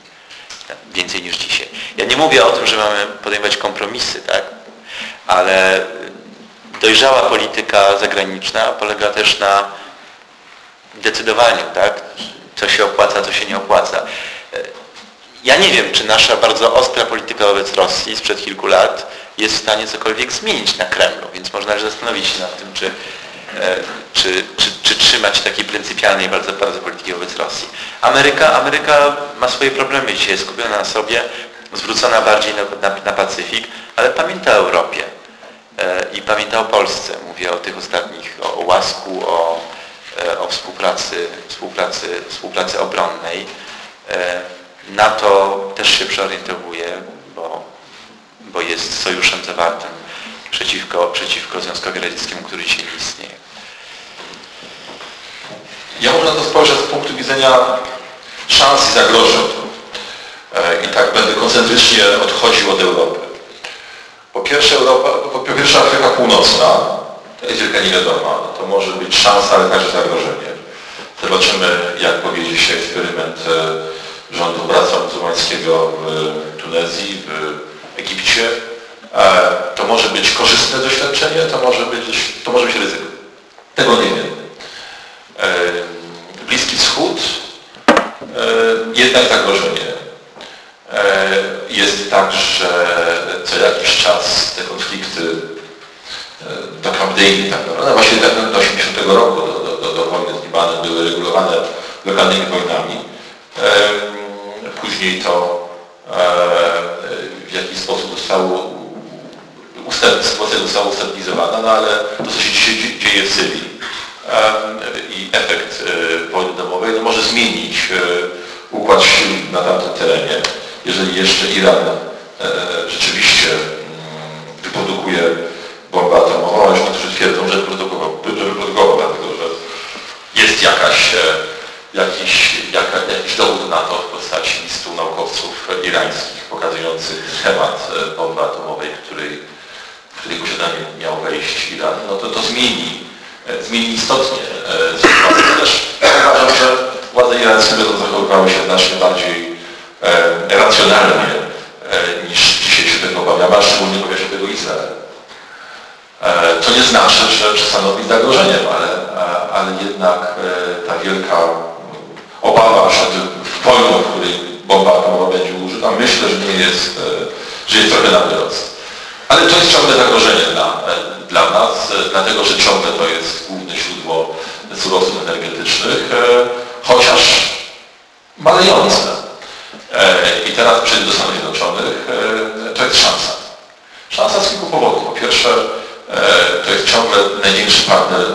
więcej niż dzisiaj. Ja nie mówię o tym, że mamy podejmować kompromisy, tak? ale dojrzała polityka zagraniczna polega też na decydowaniu, tak? co się opłaca, co się nie opłaca. Ja nie wiem, czy nasza bardzo ostra polityka wobec Rosji sprzed kilku lat jest w stanie cokolwiek zmienić na Kremlu, więc można też zastanowić się nad tym, czy czy, czy, czy trzymać takiej pryncypialnej bardzo, bardzo polityki wobec Rosji. Ameryka, Ameryka ma swoje problemy dzisiaj, jest skupiona na sobie, zwrócona bardziej na, na, na Pacyfik, ale pamięta o Europie e, i pamięta o Polsce. Mówię o tych ostatnich, o, o łasku, o, e, o współpracy, współpracy, współpracy obronnej. NATO też się przeorientowuje, bo, bo jest sojuszem zawartym przeciwko, przeciwko Związkowi Radzieckiemu, który dzisiaj nie istnieje. Ja może na to spojrzę z punktu widzenia szans i zagrożeń. E, I tak będę koncentrycznie odchodził od Europy. Po pierwsze, Europa, po pierwsze Afryka Północna, to jest wielka niewiadoma. To może być szansa, ale także zagrożenie. Zobaczymy, jak powiedzie się eksperyment e, rządu Bractwa Muzułmańskiego w Tunezji, w Egipcie. E, to może być korzystne doświadczenie, to może być, to może być ryzyko. Tego nie wiem. Bliski Wschód jednak zagrożenie. Jest tak, że co jakiś czas te konflikty do Camp tak naprawdę, no właśnie do 80 roku, do, do, do wojny z Libanem były regulowane lokalnymi wojnami. Później to w jakiś sposób zostało sytuacja została ustabilizowana, no ale to co się dzieje w Syrii i efekt e, wojny domowej no może zmienić e, układ sił na tamtym terenie. Jeżeli jeszcze Iran e, rzeczywiście mm, wyprodukuje bombę atomową, już niektórzy twierdzą, że wyprodukował, że wyprodukował dlatego że jest jakaś, jakiś, jaka, jakiś dowód na to w postaci listu naukowców irańskich pokazujących schemat bomby atomowej, której, w której posiadanie miał wejść Iran, no to to zmieni E, zmieni istotnie e, sytuację. Też uważam, że władze irańskie będą zachowywały się znacznie bardziej e, racjonalnie niż dzisiaj się tego obawiamy, a szczególnie obawia się tego Izrael. To nie znaczy, że przestaną być zagrożeniem, ale, ale jednak ta wielka obawa przed wojną, w której bomba atomowa będzie użyta, myślę, że nie jest, że jest trochę na wyrost. Ale to jest ciągle zagrożenie dla, nas, e, dlatego że ciągle to jest główne źródło surowców energetycznych, e, chociaż malejące. E, I teraz przejdę do Stanów Zjednoczonych, to jest szansa. Szansa z kilku powodów. Po pierwsze, to jest ciągle największy partner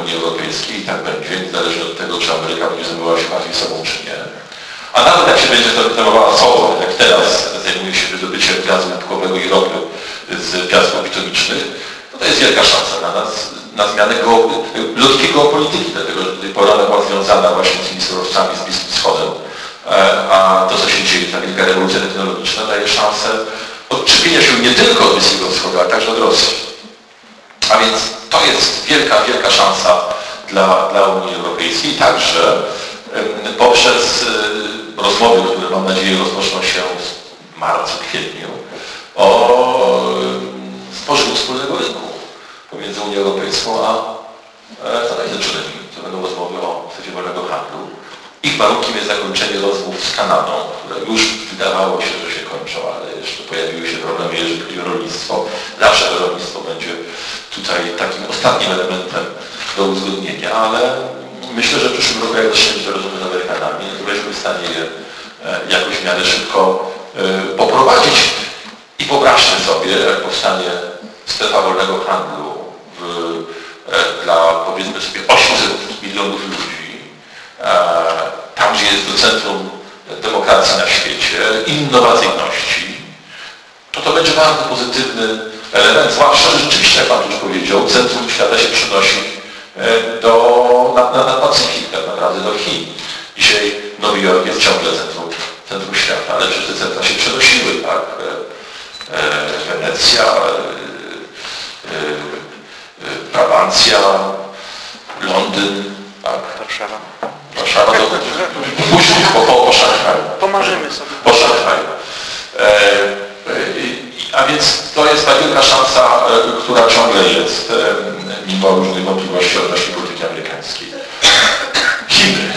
Unii Europejskiej i tak będzie, niezależnie od tego, czy Ameryka będzie zajmowała się bardziej sobą, czy nie. A nawet jak się będzie zajmowała sobą, jak teraz zajmuje się wydobyciem gazu łupkowego i ropy z piasków bitumicznych, to jest wielka szansa dla nas na zmianę geo, logiki geopolityki, dlatego że ona była związana właśnie z tymi surowcami z Bliskim Wschodem, E, a to, co się dzieje, ta wielka rewolucja technologiczna daje szansę odczepienia się nie tylko od Bliskiego Wschodu, ale także od Rosji. A więc to jest wielka, wielka szansa dla, dla Unii Europejskiej, także poprzez e, rozmowy, które mam nadzieję rozpoczną się w marcu, kwietniu, o stworzeniu wspólnego rynku pomiędzy Unią Europejską a e, Stanami Zjednoczonymi. To będą rozmowy o strefie wolnego handlu. Ich warunkiem jest zakończenie rozmów z Kanadą, które już wydawało się, że się kończą, ale jeszcze pojawiły się problemy, jeżeli chodzi o rolnictwo. Zawsze rolnictwo będzie tutaj takim ostatnim elementem do uzgodnienia, ale myślę, że w przyszłym roku, jak zaczniemy te rozmowy z Amerykanami, będziemy w stanie je e, jakoś w miarę szybko e, poprowadzić i wyobraźmy sobie, jak powstanie strefa wolnego handlu w, e, dla powiedzmy sobie 800 milionów ludzi, E, tam gdzie jest to centrum demokracji na świecie, innowacyjności, to to będzie bardzo pozytywny element, zwłaszcza, że rzeczywiście, jak Pan już powiedział, centrum świata się przenosi e, do, na, na, na Pacyfik, tak naprawdę do Chin. Dzisiaj Nowy Jork jest ciągle centrum, centrum świata, ale przecież te centra się przenosiły, tak? Wenecja, Brabancja, Londyn, tak? Warszawa. Warszawa to później, po, po, po Szanghaju. Pomarzymy sobie. Po Szanghaju. E, e, a więc to jest ta wielka szansa, e, która ciągle jest, e, mimo różnych wątpliwości odnośnie polityki amerykańskiej. Chiny.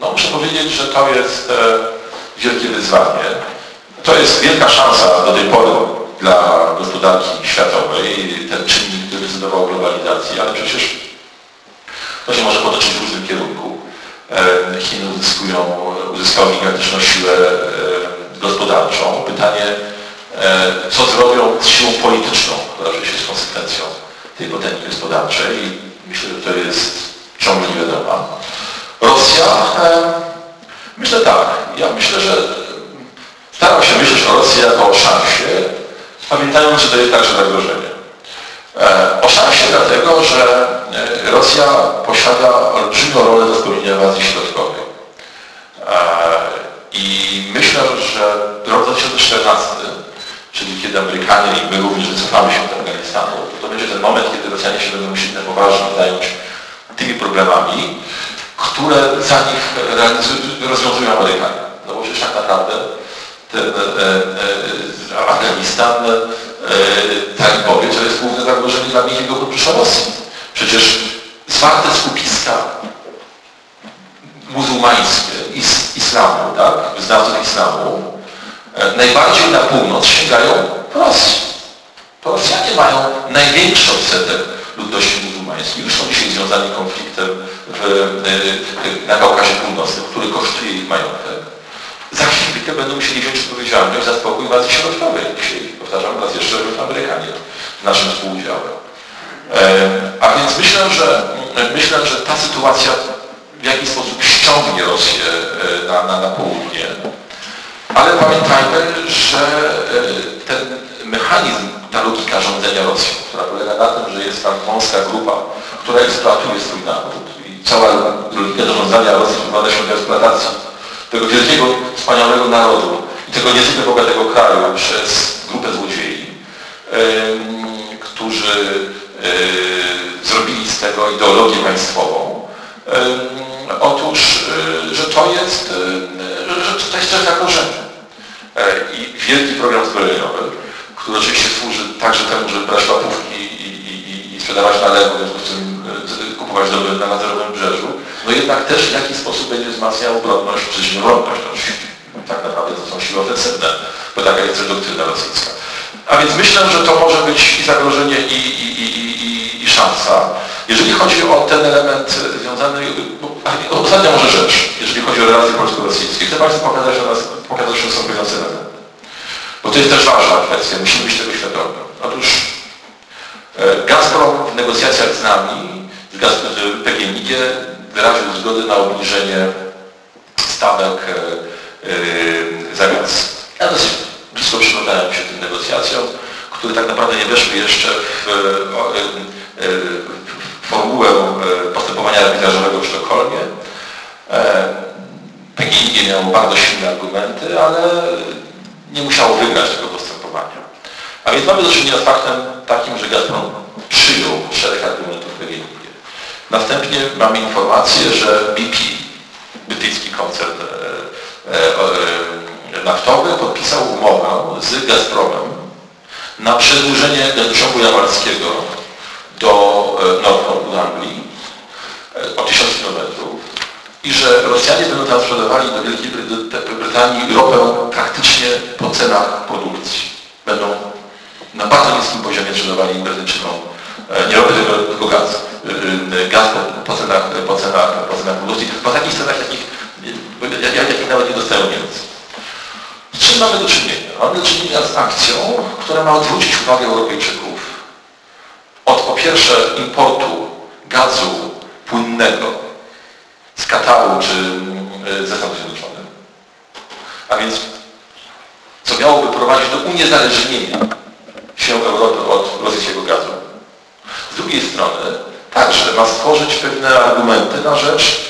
No muszę powiedzieć, że to jest e, wielkie wyzwanie. To jest wielka szansa do tej pory dla gospodarki światowej, ten czynnik, który decydował o globalizacji, ale przecież to się może potoczyć w różnym kierunku. E, Chiny uzyskują, uzyskały gigantyczną siłę e, gospodarczą. Pytanie, e, co zrobią z siłą polityczną, która oczywiście jest konsekwencją tej potęgi gospodarczej i myślę, że to jest ciągle nie wiadoma. Rosja, myślę tak, ja myślę, że staram się myśleć o Rosji jako o szansie, pamiętając, że to jest także zagrożenie. O szansie dlatego, że Rosja posiada olbrzymią rolę do spełnienia w Azji Środkowej. I myślę, że rok 2014, czyli kiedy Amerykanie i my również wycofamy się do Afganistanu, to będzie ten moment, kiedy Rosjanie się będą musieli na poważnie zająć tymi problemami, które za nich rozwiązują Amerykanie. No bo przecież tak naprawdę e, e, Afganistan, e, talibowie to jest główne zagrożenie dla Miękkiego Funduszu Rosji. Przecież zwarte skupiska muzułmańskie, is, islamu, tak, wyznawców islamu, e, najbardziej na północ sięgają Rosji. Rosjanie mają największy odsetek ludności muzułmańskiej. Już są dzisiaj związani konfliktem w, e, na Kaukazie Północnym, który kosztuje ich majątek. Za chwilkę będą musieli wziąć odpowiedzialność za spokój w Azji Środkowej. Dzisiaj, powtarzam raz jeszcze, Amerykanie naszym współudziałem. A więc myślę, że, myślę, że ta sytuacja w jakiś sposób ściągnie Rosję e, na, na, na południe. Ale pamiętajmy, że e, ten mechanizm, ta logika rządzenia Rosją, która polega na tym, że jest tam wąska grupa, która eksploatuje swój naród i cała logika zarządzania Rosji wygląda się do eksploatacji tego wielkiego, wspaniałego narodu i tego niezwykle bogatego kraju przez grupę złodziei, którzy E, zrobili z tego ideologię państwową. Otóż, e, że to jest, e, że to jest też zagrożenie. I wielki program zbrojeniowy, który oczywiście służy także temu, żeby brać łapówki i, i, i sprzedawać na lewo, w związku z tym kupować doby na Lazerowym Brzeżu, no jednak też w jakiś sposób będzie wzmacniał obronność, czy obronność, no, tak naprawdę to są siły ofensywne, bo taka jest też doktryna rosyjska. A więc myślę, że to może być i zagrożenie, i, i, i, i, i szansa. Jeżeli chodzi o ten element związany, bo, ostatnia może rzecz, jeżeli chodzi o relacje polsko-rosyjskie, chcę Państwu pokazać, że nas, pokazać następujący element. Bo to jest też ważna kwestia, musimy być tego świadomi. Otóż e, Gazprom w negocjacjach z nami że PGNiG wyraził zgodę na obniżenie stawek e, e, za gaz. Ja dosyć blisko przyglądałem się tym negocjacjom, które tak naprawdę nie weszły jeszcze w, e, w formułę postępowania arbitrażowego w Sztokholmie. PGNiG miało bardzo silne argumenty, ale nie musiało wygrać tego postępowania. A więc mamy do czynienia z faktem takim, że Gazprom przyjął szereg argumentów. Następnie mamy informację, że BP, brytyjski koncern e, e, e, naftowy, podpisał umowę z Gazpromem na przedłużenie gazociągu jamalskiego do Norfolk, do Anglii o 1000 km i że Rosjanie będą tam sprzedawali do Wielkiej Bry- Brytanii ropę praktycznie po cenach produkcji. Będą na bardzo niskim poziomie sprzedawali Brytyjczykom nie ropę, tylko, tylko gaz. E, e, Gaz po, po, cenach, po, cenach, po cenach produkcji, po takich cenach, jakich, jak- jak- jakich nawet nie dostają Niemcy. Z czym mamy do czynienia? Mamy do czynienia z akcją, która ma odwrócić uwagę Europejczyków od po pierwsze importu gazu płynnego z Kataru czy y, ze Stanów Zjednoczonych. A więc co miałoby prowadzić do uniezależnienia się Europy od rosyjskiego gazu. Z drugiej strony także ma stworzyć pewne argumenty na rzecz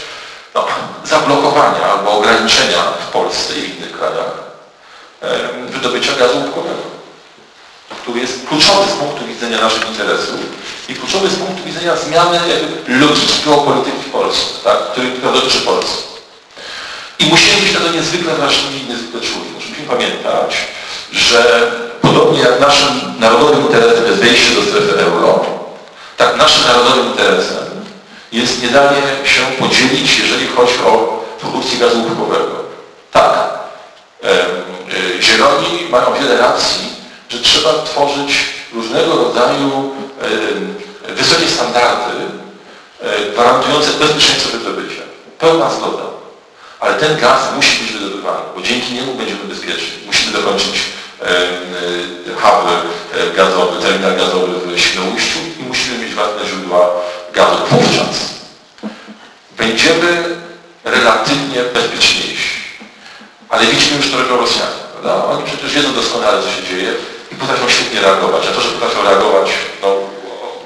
no, zablokowania albo ograniczenia w Polsce i w innych krajach wydobycia gazu łupkowego który jest kluczowy z punktu widzenia naszych interesów i kluczowy z punktu widzenia zmiany logiki geopolityki w Polsce, tak? który, dotyczy Polski. I musimy być na to niezwykle wrażliwi i niezwykle czuli. Musimy pamiętać, że podobnie jak naszym narodowym interesem jest wejście do strefy euro, tak naszym narodowym interesem jest nie danie się podzielić, jeżeli chodzi o produkcję gazu łupkowego. Tak, y, Zieloni mają wiele racji, że trzeba tworzyć różnego rodzaju em, wysokie standardy e, gwarantujące bezpieczeństwo wydobycia. Pełna zgoda. Ale ten gaz musi być wydobywany, bo dzięki niemu będziemy bezpieczni. Musimy dokończyć e, hub e, gazowy, terminal gazowy w Świnoujściu i musimy źródła gazu. Wówczas będziemy relatywnie bezpieczniejsi. Ale widzimy już to robią Rosjanie. Prawda? Oni przecież wiedzą doskonale, co się dzieje i potrafią świetnie reagować. A to, że potrafią reagować, no,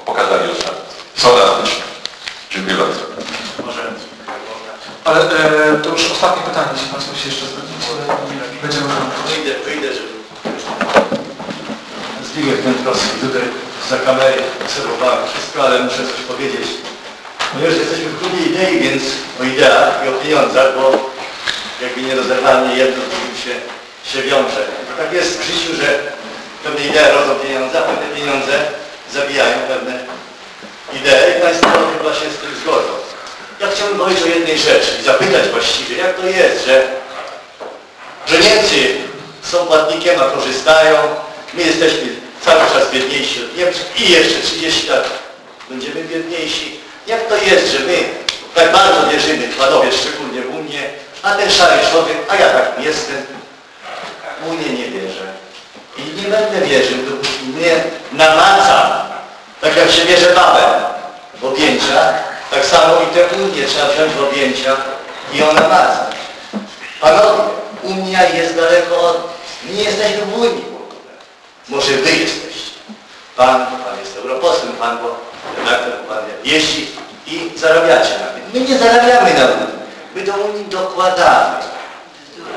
pokazali ostatnio. Są elastyczni. Dziękuję bardzo. Ale e, to już ostatnie pytanie, jeśli Państwo się jeszcze zgodzicie. Będziemy kończyć. Wyjdę, wyjdę, żeby... Zbigniew Dętkowski, tutaj za kamery obserwowałem wszystko, ale muszę coś powiedzieć. Ponieważ jesteśmy w klubie idei, więc o ideach i o pieniądzach, bo jakby nierozerwalnie jedno z drugim się, się wiąże. To tak jest w życiu, że pewne idee rodzą pieniądze, a pewne pieniądze zabijają pewne idee i Państwo chyba się z tym zgodzą. Ja chciałbym powiedzieć o jednej rzeczy i zapytać właściwie, jak to jest, że że Niemcy są płatnikiem, a korzystają. My jesteśmy cały czas biedniejsi od Niemców i jeszcze 30 lat będziemy biedniejsi. Jak to jest, że my tak bardzo wierzymy, panowie szczególnie w Unię, a ten szary człowiek, a ja tak nie jestem, w Unię nie wierzę. I nie będę wierzył, dopóki nie namacam, tak jak się bierze babę w objęcia, tak samo i tę Unię trzeba wziąć w objęcia i ją namacać. Panowie, Unia jest daleko od... Nie jesteśmy w Unii. Może wy jesteście. Pan, pan jest europosłem, pan, bo redaktor, pan jeździ i zarabiacie na tym. My nie zarabiamy na Unii. My do Unii dokładamy.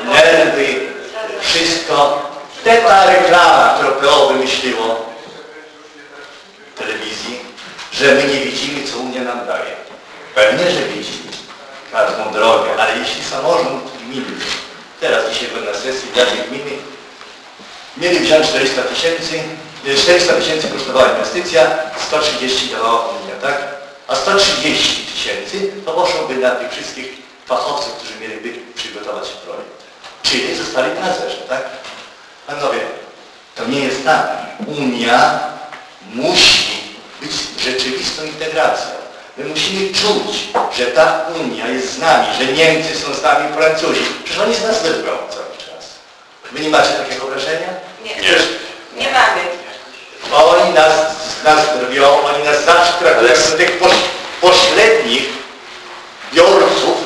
Nerwy, wszystko. Te ta reklama, którą PO wymyśliło w telewizji, że my nie widzimy, co Unia nam daje. Pewnie, że widzimy każdą drogę, ale jeśli samorząd gminy, teraz dzisiaj byłem na sesji Rady Gminy, mieli wziąć 400 tysięcy, e, 400 tysięcy kosztowała inwestycja, 130 dawała Unia, tak? A 130 tysięcy to poszłoby na tych wszystkich fachowców, którzy mieliby przygotować projekt. Czyli zostali tancerze, tak? Panowie, to nie jest tak. Unia musi być rzeczywistą integracją. My musimy czuć, że ta Unia jest z nami, że Niemcy są z nami, Francuzi. Przecież oni z nas wyrwą cały czas. Wy nie macie takiego wrażenia? Nie. Nie mamy. oni nas, nas drwią, oni nas zawsze traktują jak do tych poś, poś, bezpośrednich biorców,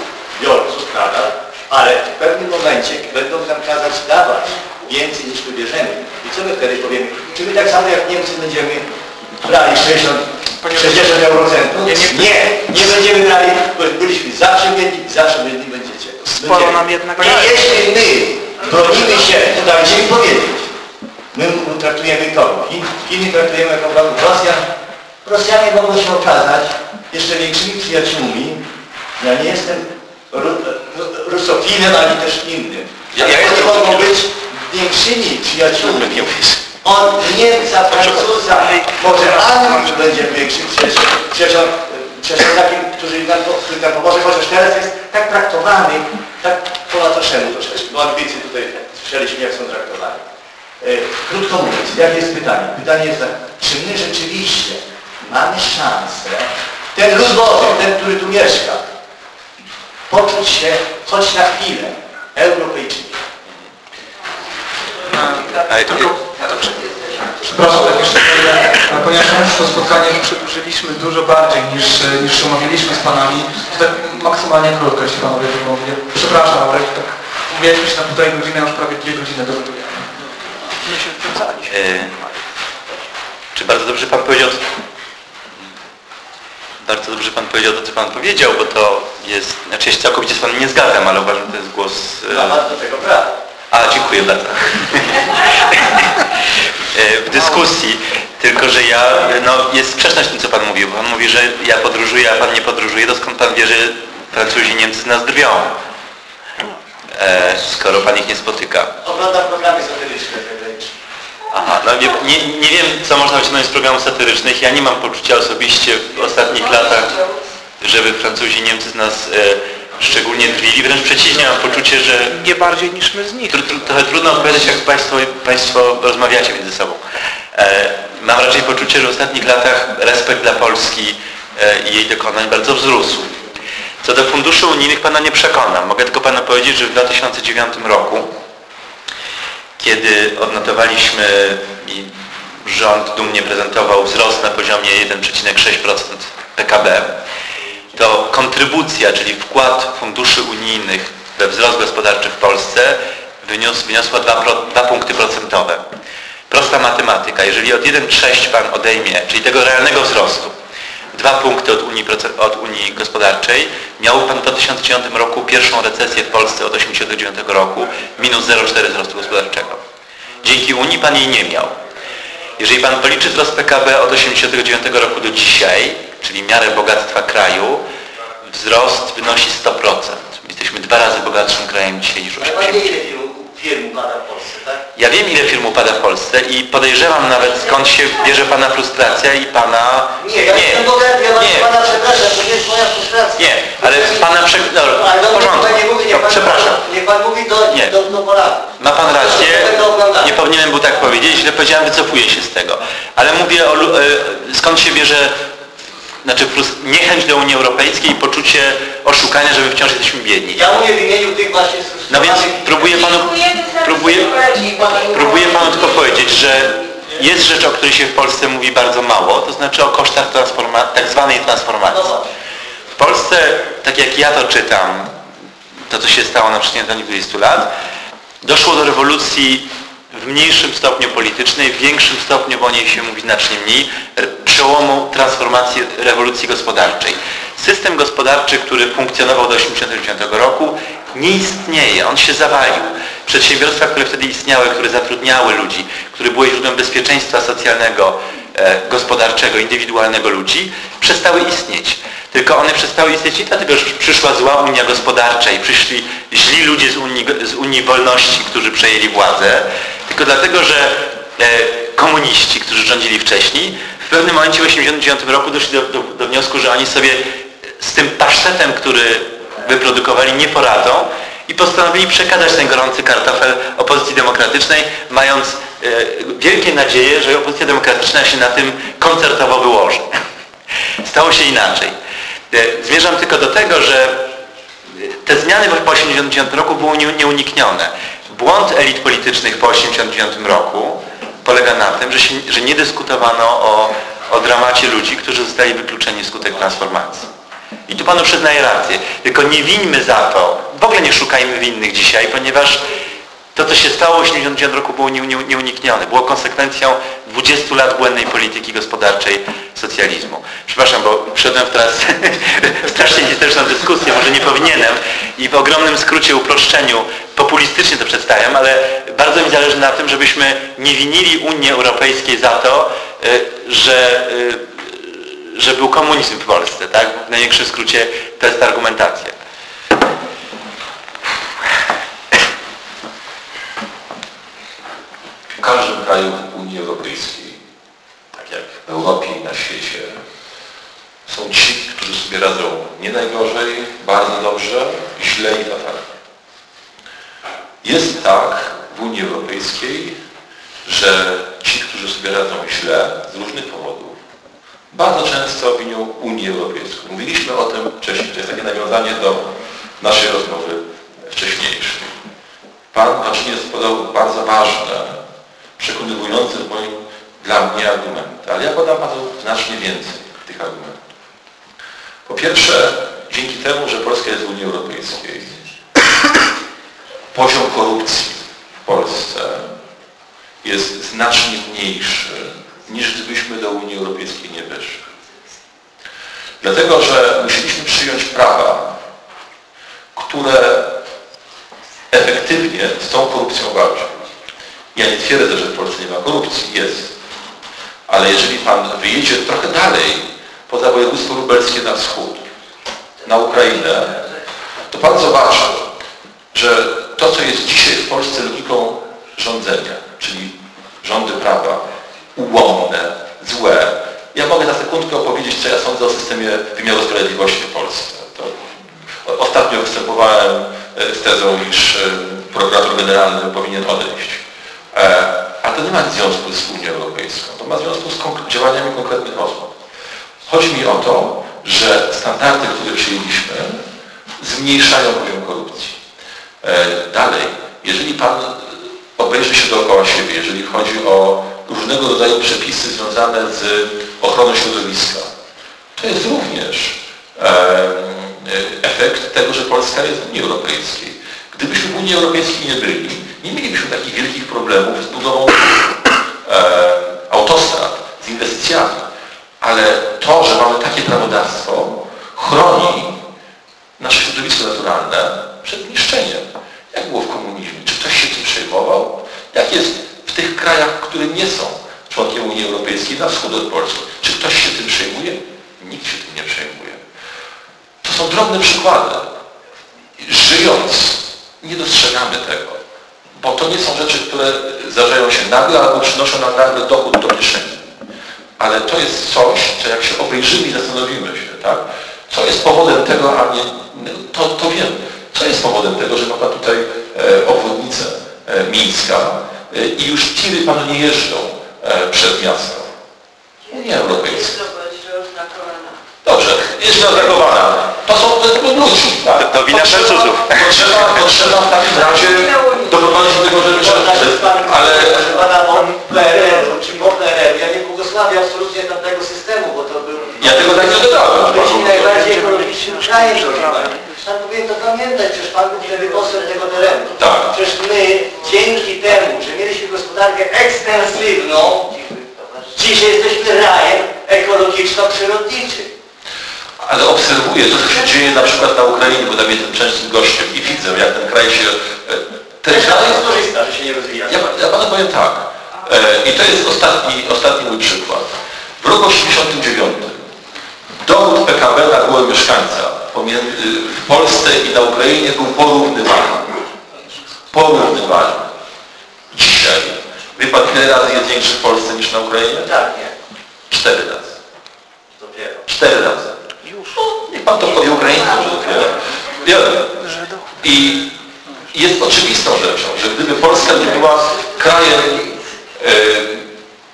biorców nadal, ale w pewnym momencie będą nam kazać dawać więcej niż my bierzemy. I co my wtedy powiemy? Czy my tak samo jak Niemcy będziemy brali 60, 60 eurocentów? Nie, nie- nie, nie będziemy brali, bo byliśmy zawsze biedni, zawsze biedni będziecie. Sporo Będziemy. nam jednak I jeśli my bronimy się, to dajcie mi powiedzieć. My traktujemy kogo? Chin, Chiny traktujemy jako wrogów Rosjan. Rosjanie mogą się okazać jeszcze większymi przyjaciółmi. Ja nie jestem ru, ru- rusofilem, ani też innym. Ja- ja jestem mogą być większymi przyjaciółmi. Od Niemca, Francuza, może Anglii będzie większym przyjacielem, przyjacielem takim, który nam, po- który nam pomoże, chociaż teraz jest tak traktowany, tak po latoszemu troszeczkę, bo Anglicy tutaj słyszeliśmy jak są traktowani. E, krótko mówiąc, jakie jest pytanie? Pytanie jest tak, czy my rzeczywiście mamy szansę, ten lud Boży, ten, który tu mieszka, poczuć się choć na chwilę Europejczykiem. Ale to, Przepraszam, tak jeszcze ponieważ już to spotkanie przedłużyliśmy dużo bardziej niż, niż umawialiśmy z Panami, to tak maksymalnie krótko, jeśli Panowie to mówię. Przepraszam, ale tak mówiliśmy się na półtorej godziny, a już prawie dwie godziny dogadujemy. My się wkręcaliśmy. E, czy bardzo dobrze Pan powiedział, bardzo dobrze Pan powiedział to, co Pan powiedział, bo to jest, znaczy ja się całkowicie z Panem nie zgadzam, ale uważam, że to jest głos... e, Pan do tego prawo. A, dziękuję bardzo. E, w dyskusji, tylko że ja, no jest sprzeczność tym, co Pan mówił. Pan mówi, że ja podróżuję, a Pan nie podróżuje, to skąd Pan wie, że Francuzi Niemcy z nas drwią? E, skoro Pan ich nie spotyka. Oglądam programy satyryczne. Aha, no nie, nie, nie wiem, co można wyciągnąć z programów satyrycznych. Ja nie mam poczucia osobiście w ostatnich latach, żeby Francuzi i Niemcy z nas e, szczególnie drwili. Wręcz przeciwnie, mam poczucie, że Nie bardziej niż my z nich. Tru, tru, trochę trudno opowiadać, jak państwo, państwo rozmawiacie między sobą. E, mam raczej poczucie, że w ostatnich latach respekt dla Polski e, i jej dokonań bardzo wzrósł. Co do funduszy unijnych Pana nie przekonam. Mogę tylko Panu powiedzieć, że w 2009 roku, kiedy odnotowaliśmy i rząd dumnie prezentował wzrost na poziomie 1,6% PKB, to kontrybucja, czyli wkład funduszy unijnych we wzrost gospodarczy w Polsce wyniósł, wyniosła 2, pro, 2 punkty procentowe. Prosta matematyka. Jeżeli od 1,6 Pan odejmie, czyli tego realnego wzrostu, dwa punkty od Unii, od Unii Gospodarczej, miał Pan w 2009 roku pierwszą recesję w Polsce od 1989 roku, minus 0,4 wzrostu gospodarczego. Dzięki Unii Pan jej nie miał. Jeżeli Pan policzy wzrost PKB od 1989 roku do dzisiaj, czyli miarę bogactwa kraju, wzrost wynosi 100%. Jesteśmy dwa razy bogatszym krajem dzisiaj niż Ale Pan wie 80. firm, upada w Polsce, tak? Ja wiem ile firm upada w Polsce i podejrzewam nawet skąd się bierze Pana frustracja i Pana... Nie, ja jestem bogaty, ja nie, Pana przepraszam, to nie jest moja frustracja. nie, ale Pana prze... Dobra, Ale w porządku, nie mówi, nie To Pan, przepraszam. niech Pan mówi do, Nie. do, do Polaków. Ma Pan rację, nie powinienem był tak powiedzieć, źle powiedziałem, wycofuję się z tego. Ale mówię o, e, skąd się bierze znaczy frus- niechęć do Unii Europejskiej i poczucie oszukania, że my wciąż jesteśmy biedni. Ja mówię w imieniu tych właśnie No więc próbuję panu, próbuję, próbuję panu tylko powiedzieć, że jest rzecz, o której się w Polsce mówi bardzo mało, to znaczy o kosztach transforma tak zwanej transformacji. No. W Polsce, tak jak ja to czytam, to co się stało na przestrzeni 20 lat, doszło do rewolucji w mniejszym stopniu politycznej, w większym stopniu, bo o niej się mówi znacznie mniej, r- przełomu transformacji rewolucji gospodarczej. System gospodarczy, który funkcjonował do 1989 roku, nie istnieje, on się zawalił. Przedsiębiorstwa, które wtedy istniały, które zatrudniały ludzi, które były źródłem bezpieczeństwa socjalnego, e, gospodarczego, indywidualnego ludzi, przestały istnieć. Tylko one przestały istnieć nie dlatego, że przyszła zła Unia Gospodarcza i przyszli źli ludzie z Unii, z Unii Wolności, którzy przejęli władzę, tylko dlatego, że e, komuniści, którzy rządzili wcześniej, w pewnym momencie w 1989 roku doszli do, do, do wniosku, że oni sobie z tym pasztetem, który wyprodukowali, nie poradzą i postanowili przekazać ten gorący kartofel opozycji demokratycznej, mając e, wielkie nadzieje, że opozycja demokratyczna się na tym koncertowo wyłoży. (laughs) Stało się inaczej. E, Zmierzam tylko do tego, że te zmiany po 1989 roku były nie- nieuniknione. Błąd elit politycznych po 1989 roku polega na tym, że, się, że nie dyskutowano o, o dramacie ludzi, którzy zostali wykluczeni wskutek transformacji. I tu Panu przyznaję rację. Tylko nie wińmy za to, w ogóle nie szukajmy winnych dzisiaj, ponieważ to, co się stało w 1970 roku było nie- nie- nieuniknione. Było konsekwencją 20 lat błędnej polityki gospodarczej socjalizmu. Przepraszam, bo wszedłem w teraz w (laughs) strasznie niezręczną dyskusję, może nie powinienem i w ogromnym skrócie, uproszczeniu populistycznie to przedstawiam, ale bardzo mi zależy na tym, żebyśmy nie winili Unii Europejskiej za to, y, że, y, że był komunizm w Polsce. Tak? W największym skrócie to jest ta argumentacja. Każdym kraju Unii Europejskiej, tak jak w Europie i na świecie, są ci, którzy sobie radzą nie najgorzej, bardzo dobrze, źle i fatalnie. Jest tak w Unii Europejskiej, że ci, którzy sobie radzą źle z różnych powodów, bardzo często winią Unię Europejską. Mówiliśmy o tym wcześniej, to jest takie nawiązanie do naszej rozmowy wcześniejszej. Pan Kaczyniec podał bardzo ważne, przekonywujące moim, dla mnie argumenty, ale ja podam Panu znacznie więcej tych argumentów. Po pierwsze, dzięki temu, że Polska jest w Unii Europejskiej, poziom korupcji w Polsce jest znacznie mniejszy niż gdybyśmy do Unii Europejskiej nie weszli. Dlatego, że musieliśmy przyjąć prawa, które efektywnie z tą korupcją walczą. Ja nie twierdzę, że w Polsce nie ma korupcji, jest. Ale jeżeli Pan wyjedzie trochę dalej, poza województwo lubelskie na wschód, na Ukrainę, to Pan zobaczy, że to, co jest dzisiaj w Polsce logiką rządzenia, czyli rządy prawa, ułomne, złe. Ja mogę na sekundkę opowiedzieć, co ja sądzę o systemie wymiaru sprawiedliwości w Polsce. To ostatnio występowałem z tezą, iż prokurator generalny powinien odejść. E, A to nie ma związku z Unią Europejską. To ma związku z działaniami konkretnych osób. Chodzi mi o to, że standardy, które przyjęliśmy, zmniejszają poziom korupcji. E, Dalej, jeżeli Pan obejrzy się dookoła siebie, jeżeli chodzi o różnego rodzaju przepisy związane z ochroną środowiska, to jest również e, efekt tego, że Polska jest w Unii Europejskiej. Gdybyśmy w Unii Europejskiej nie byli, nie mielibyśmy takich wielkich problemów z budową e, autostrad, z inwestycjami. Ale to, że mamy takie prawodawstwo, chroni nasze środowisko naturalne przed niszczeniem. Jak było w komunizmie? Czy ktoś się tym przejmował? Jak jest w tych krajach, które nie są członkiem Unii Europejskiej, na wschód od Polski? Czy ktoś się tym przejmuje? Nikt się tym nie przejmuje. To są drobne przykłady. Żyjąc, nie dostrzegamy tego. Bo to nie są rzeczy, które zdarzają się nagle albo przynoszą nam nagle dochód do kieszeni. Ale to jest coś, co jak się obejrzymy i zastanowimy się, tak? Co jest powodem tego, a nie... To, to wiem. Co jest powodem tego, że ma Pan tutaj e, obwodnicę e, Mińska e, i już tiry Panu nie jeżdżą e, przez miasto? Unia Europejska. Jest zaatakowana. To są to jest ludzi. To- to wina Francuzów. Potrzeba, potrzeba w takim razie doprowadzić do tego, żeby... Ale Pana PRL, czy PRL. Ja nie błogosławię absolutnie tamtego systemu, bo to był... ja tego tak nie dodałem. Byliśmy najbardziej ekologicznym krajem. Pan powinien to pamiętać, przecież pan był wtedy posłem tego terenu. Tak. Przecież my dzięki temu, że mieliśmy gospodarkę ekstensywną, dzisiaj jesteśmy rajem ekologiczno-przyrodniczym. Ale obserwuję to, co się dzieje na przykład na Ukrainie, bo tam jestem częstym gościem i widzę, jak ten kraj się... e, Ten Też kraj jest korzysta, że się nie rozwija. Ja, ja panu powiem tak. E, I to jest ostatni, ostatni mój przykład. W roku 89 dochód PKB na głowę mieszkańca w Polsce i na Ukrainie był porównywalny. Porównywalny. Dzisiaj, wie pan ile razy jest większy w Polsce niż na Ukrainie? Tak, nie. Cztery razy. Dopiero. Cztery razy. No, niech pan to powie Ukraińcom, że. Wiele. I jest oczywistą rzeczą, że gdyby Polska nie była krajem, e,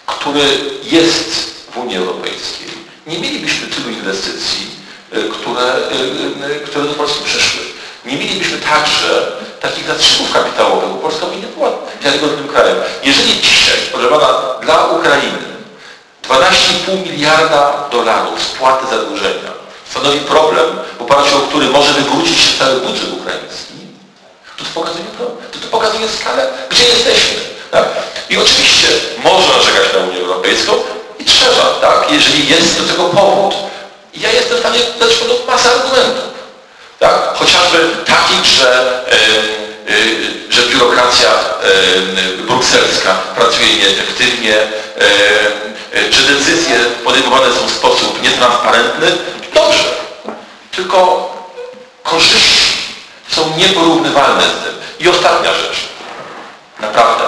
który jest w Unii Europejskiej, nie mielibyśmy tylu inwestycji, e, które, e, e, które do Polski przyszły. Nie mielibyśmy także takich zatrzymów kapitałowych, bo Polska by nie była wiarygodnym krajem. Jeżeli dzisiaj, proszę dla Ukrainy 12,5 miliarda dolarów spłaty zadłużenia stanowi problem, oparciu o który może wywrócić się cały budżet ukraiński, to to pokazuje, to, to, pokazuje skalę, gdzie jesteśmy. Tak? I oczywiście można narzekać na Unię Europejską i trzeba, tak? jeżeli jest do tego powód. Ja jestem w stanie dać panu masę argumentów. Tak? Chociażby takich, że, em, y, że biurokracja em, brukselska pracuje nieefektywnie, em, y, że decyzje podejmowane są w sposób nietransparentny. Dobrze. Tylko korzyści są nieporównywalne z tym. I ostatnia rzecz. Naprawdę.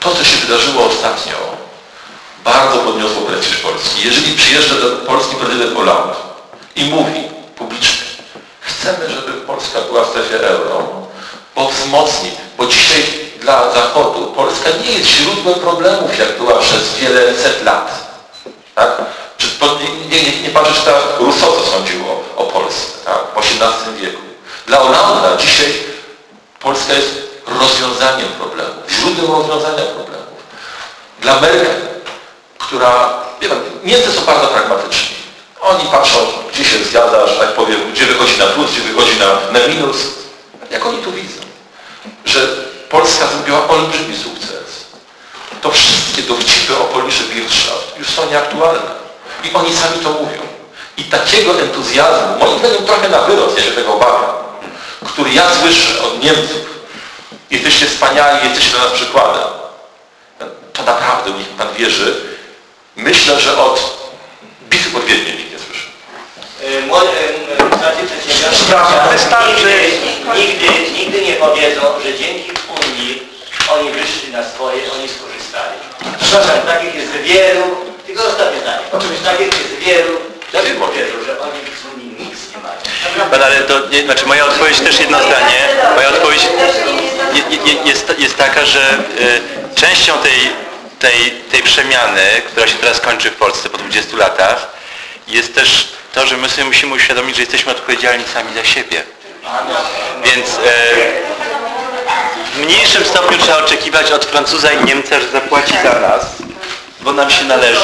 To, co się wydarzyło ostatnio, bardzo podniosło prestiż Polski. Jeżeli przyjeżdża do Polski prezydent Hollande i mówi publicznie, chcemy, żeby Polska była w strefie euro, bo wzmocni, bo dzisiaj dla Zachodu Polska nie jest źródłem problemów, jak była przez wiele set lat. Tak? To, nie, nie, nie pan przeczyta Rousseau, co sądził o, o Polsce tak? w XVIII wieku. Dla Hollanda dzisiaj Polska jest rozwiązaniem problemów, źródłem rozwiązania problemów. Dla Merkel, która, wie pan, Niemcy są bardzo pragmatyczni. Oni patrzą, gdzie się zgadza, że tak powiem, gdzie wychodzi na plus, gdzie wychodzi na, na minus. Jak oni tu widzą, że Polska zrobiła olbrzymi sukces, to wszystkie dowcipy o Poliszy Wirtschaft już są nieaktualne. I oni sami to mówią. I takiego entuzjazmu, moim zdaniem trochę na wyrost, ja się tego obawiam, który ja słyszę od Niemców, jesteście wspaniali, jesteście dla nas przykładem, to naprawdę niech Pan wierzy. Myślę, że od bitwy pod Wiedniem nikt nie słyszy. Y, Młodzi tacy przedsiębiorcy nigdy, nigdy nie powiedzą, że dzięki Unii oni wyszli na swoje, oni skorzystali. Przepraszam, takich jest wielu, tylko ostatnie zdanie. Oczywiście. Takich jest wielu, którzy wiem. powiedzą, że oni z Unii nic nie mają. Pan, ale to, nie, znaczy moja odpowiedź też jedno zdanie. Moja odpowiedź je, je, jest, jest taka, że y, częścią tej, tej, tej przemiany, która się teraz kończy w Polsce po 20 latach, jest też to, że my sobie musimy uświadomić, że jesteśmy odpowiedzialni sami za siebie. Więc e, w mniejszym stopniu trzeba oczekiwać od Francuza i Niemca, że zapłaci za nas, bo nam się należy.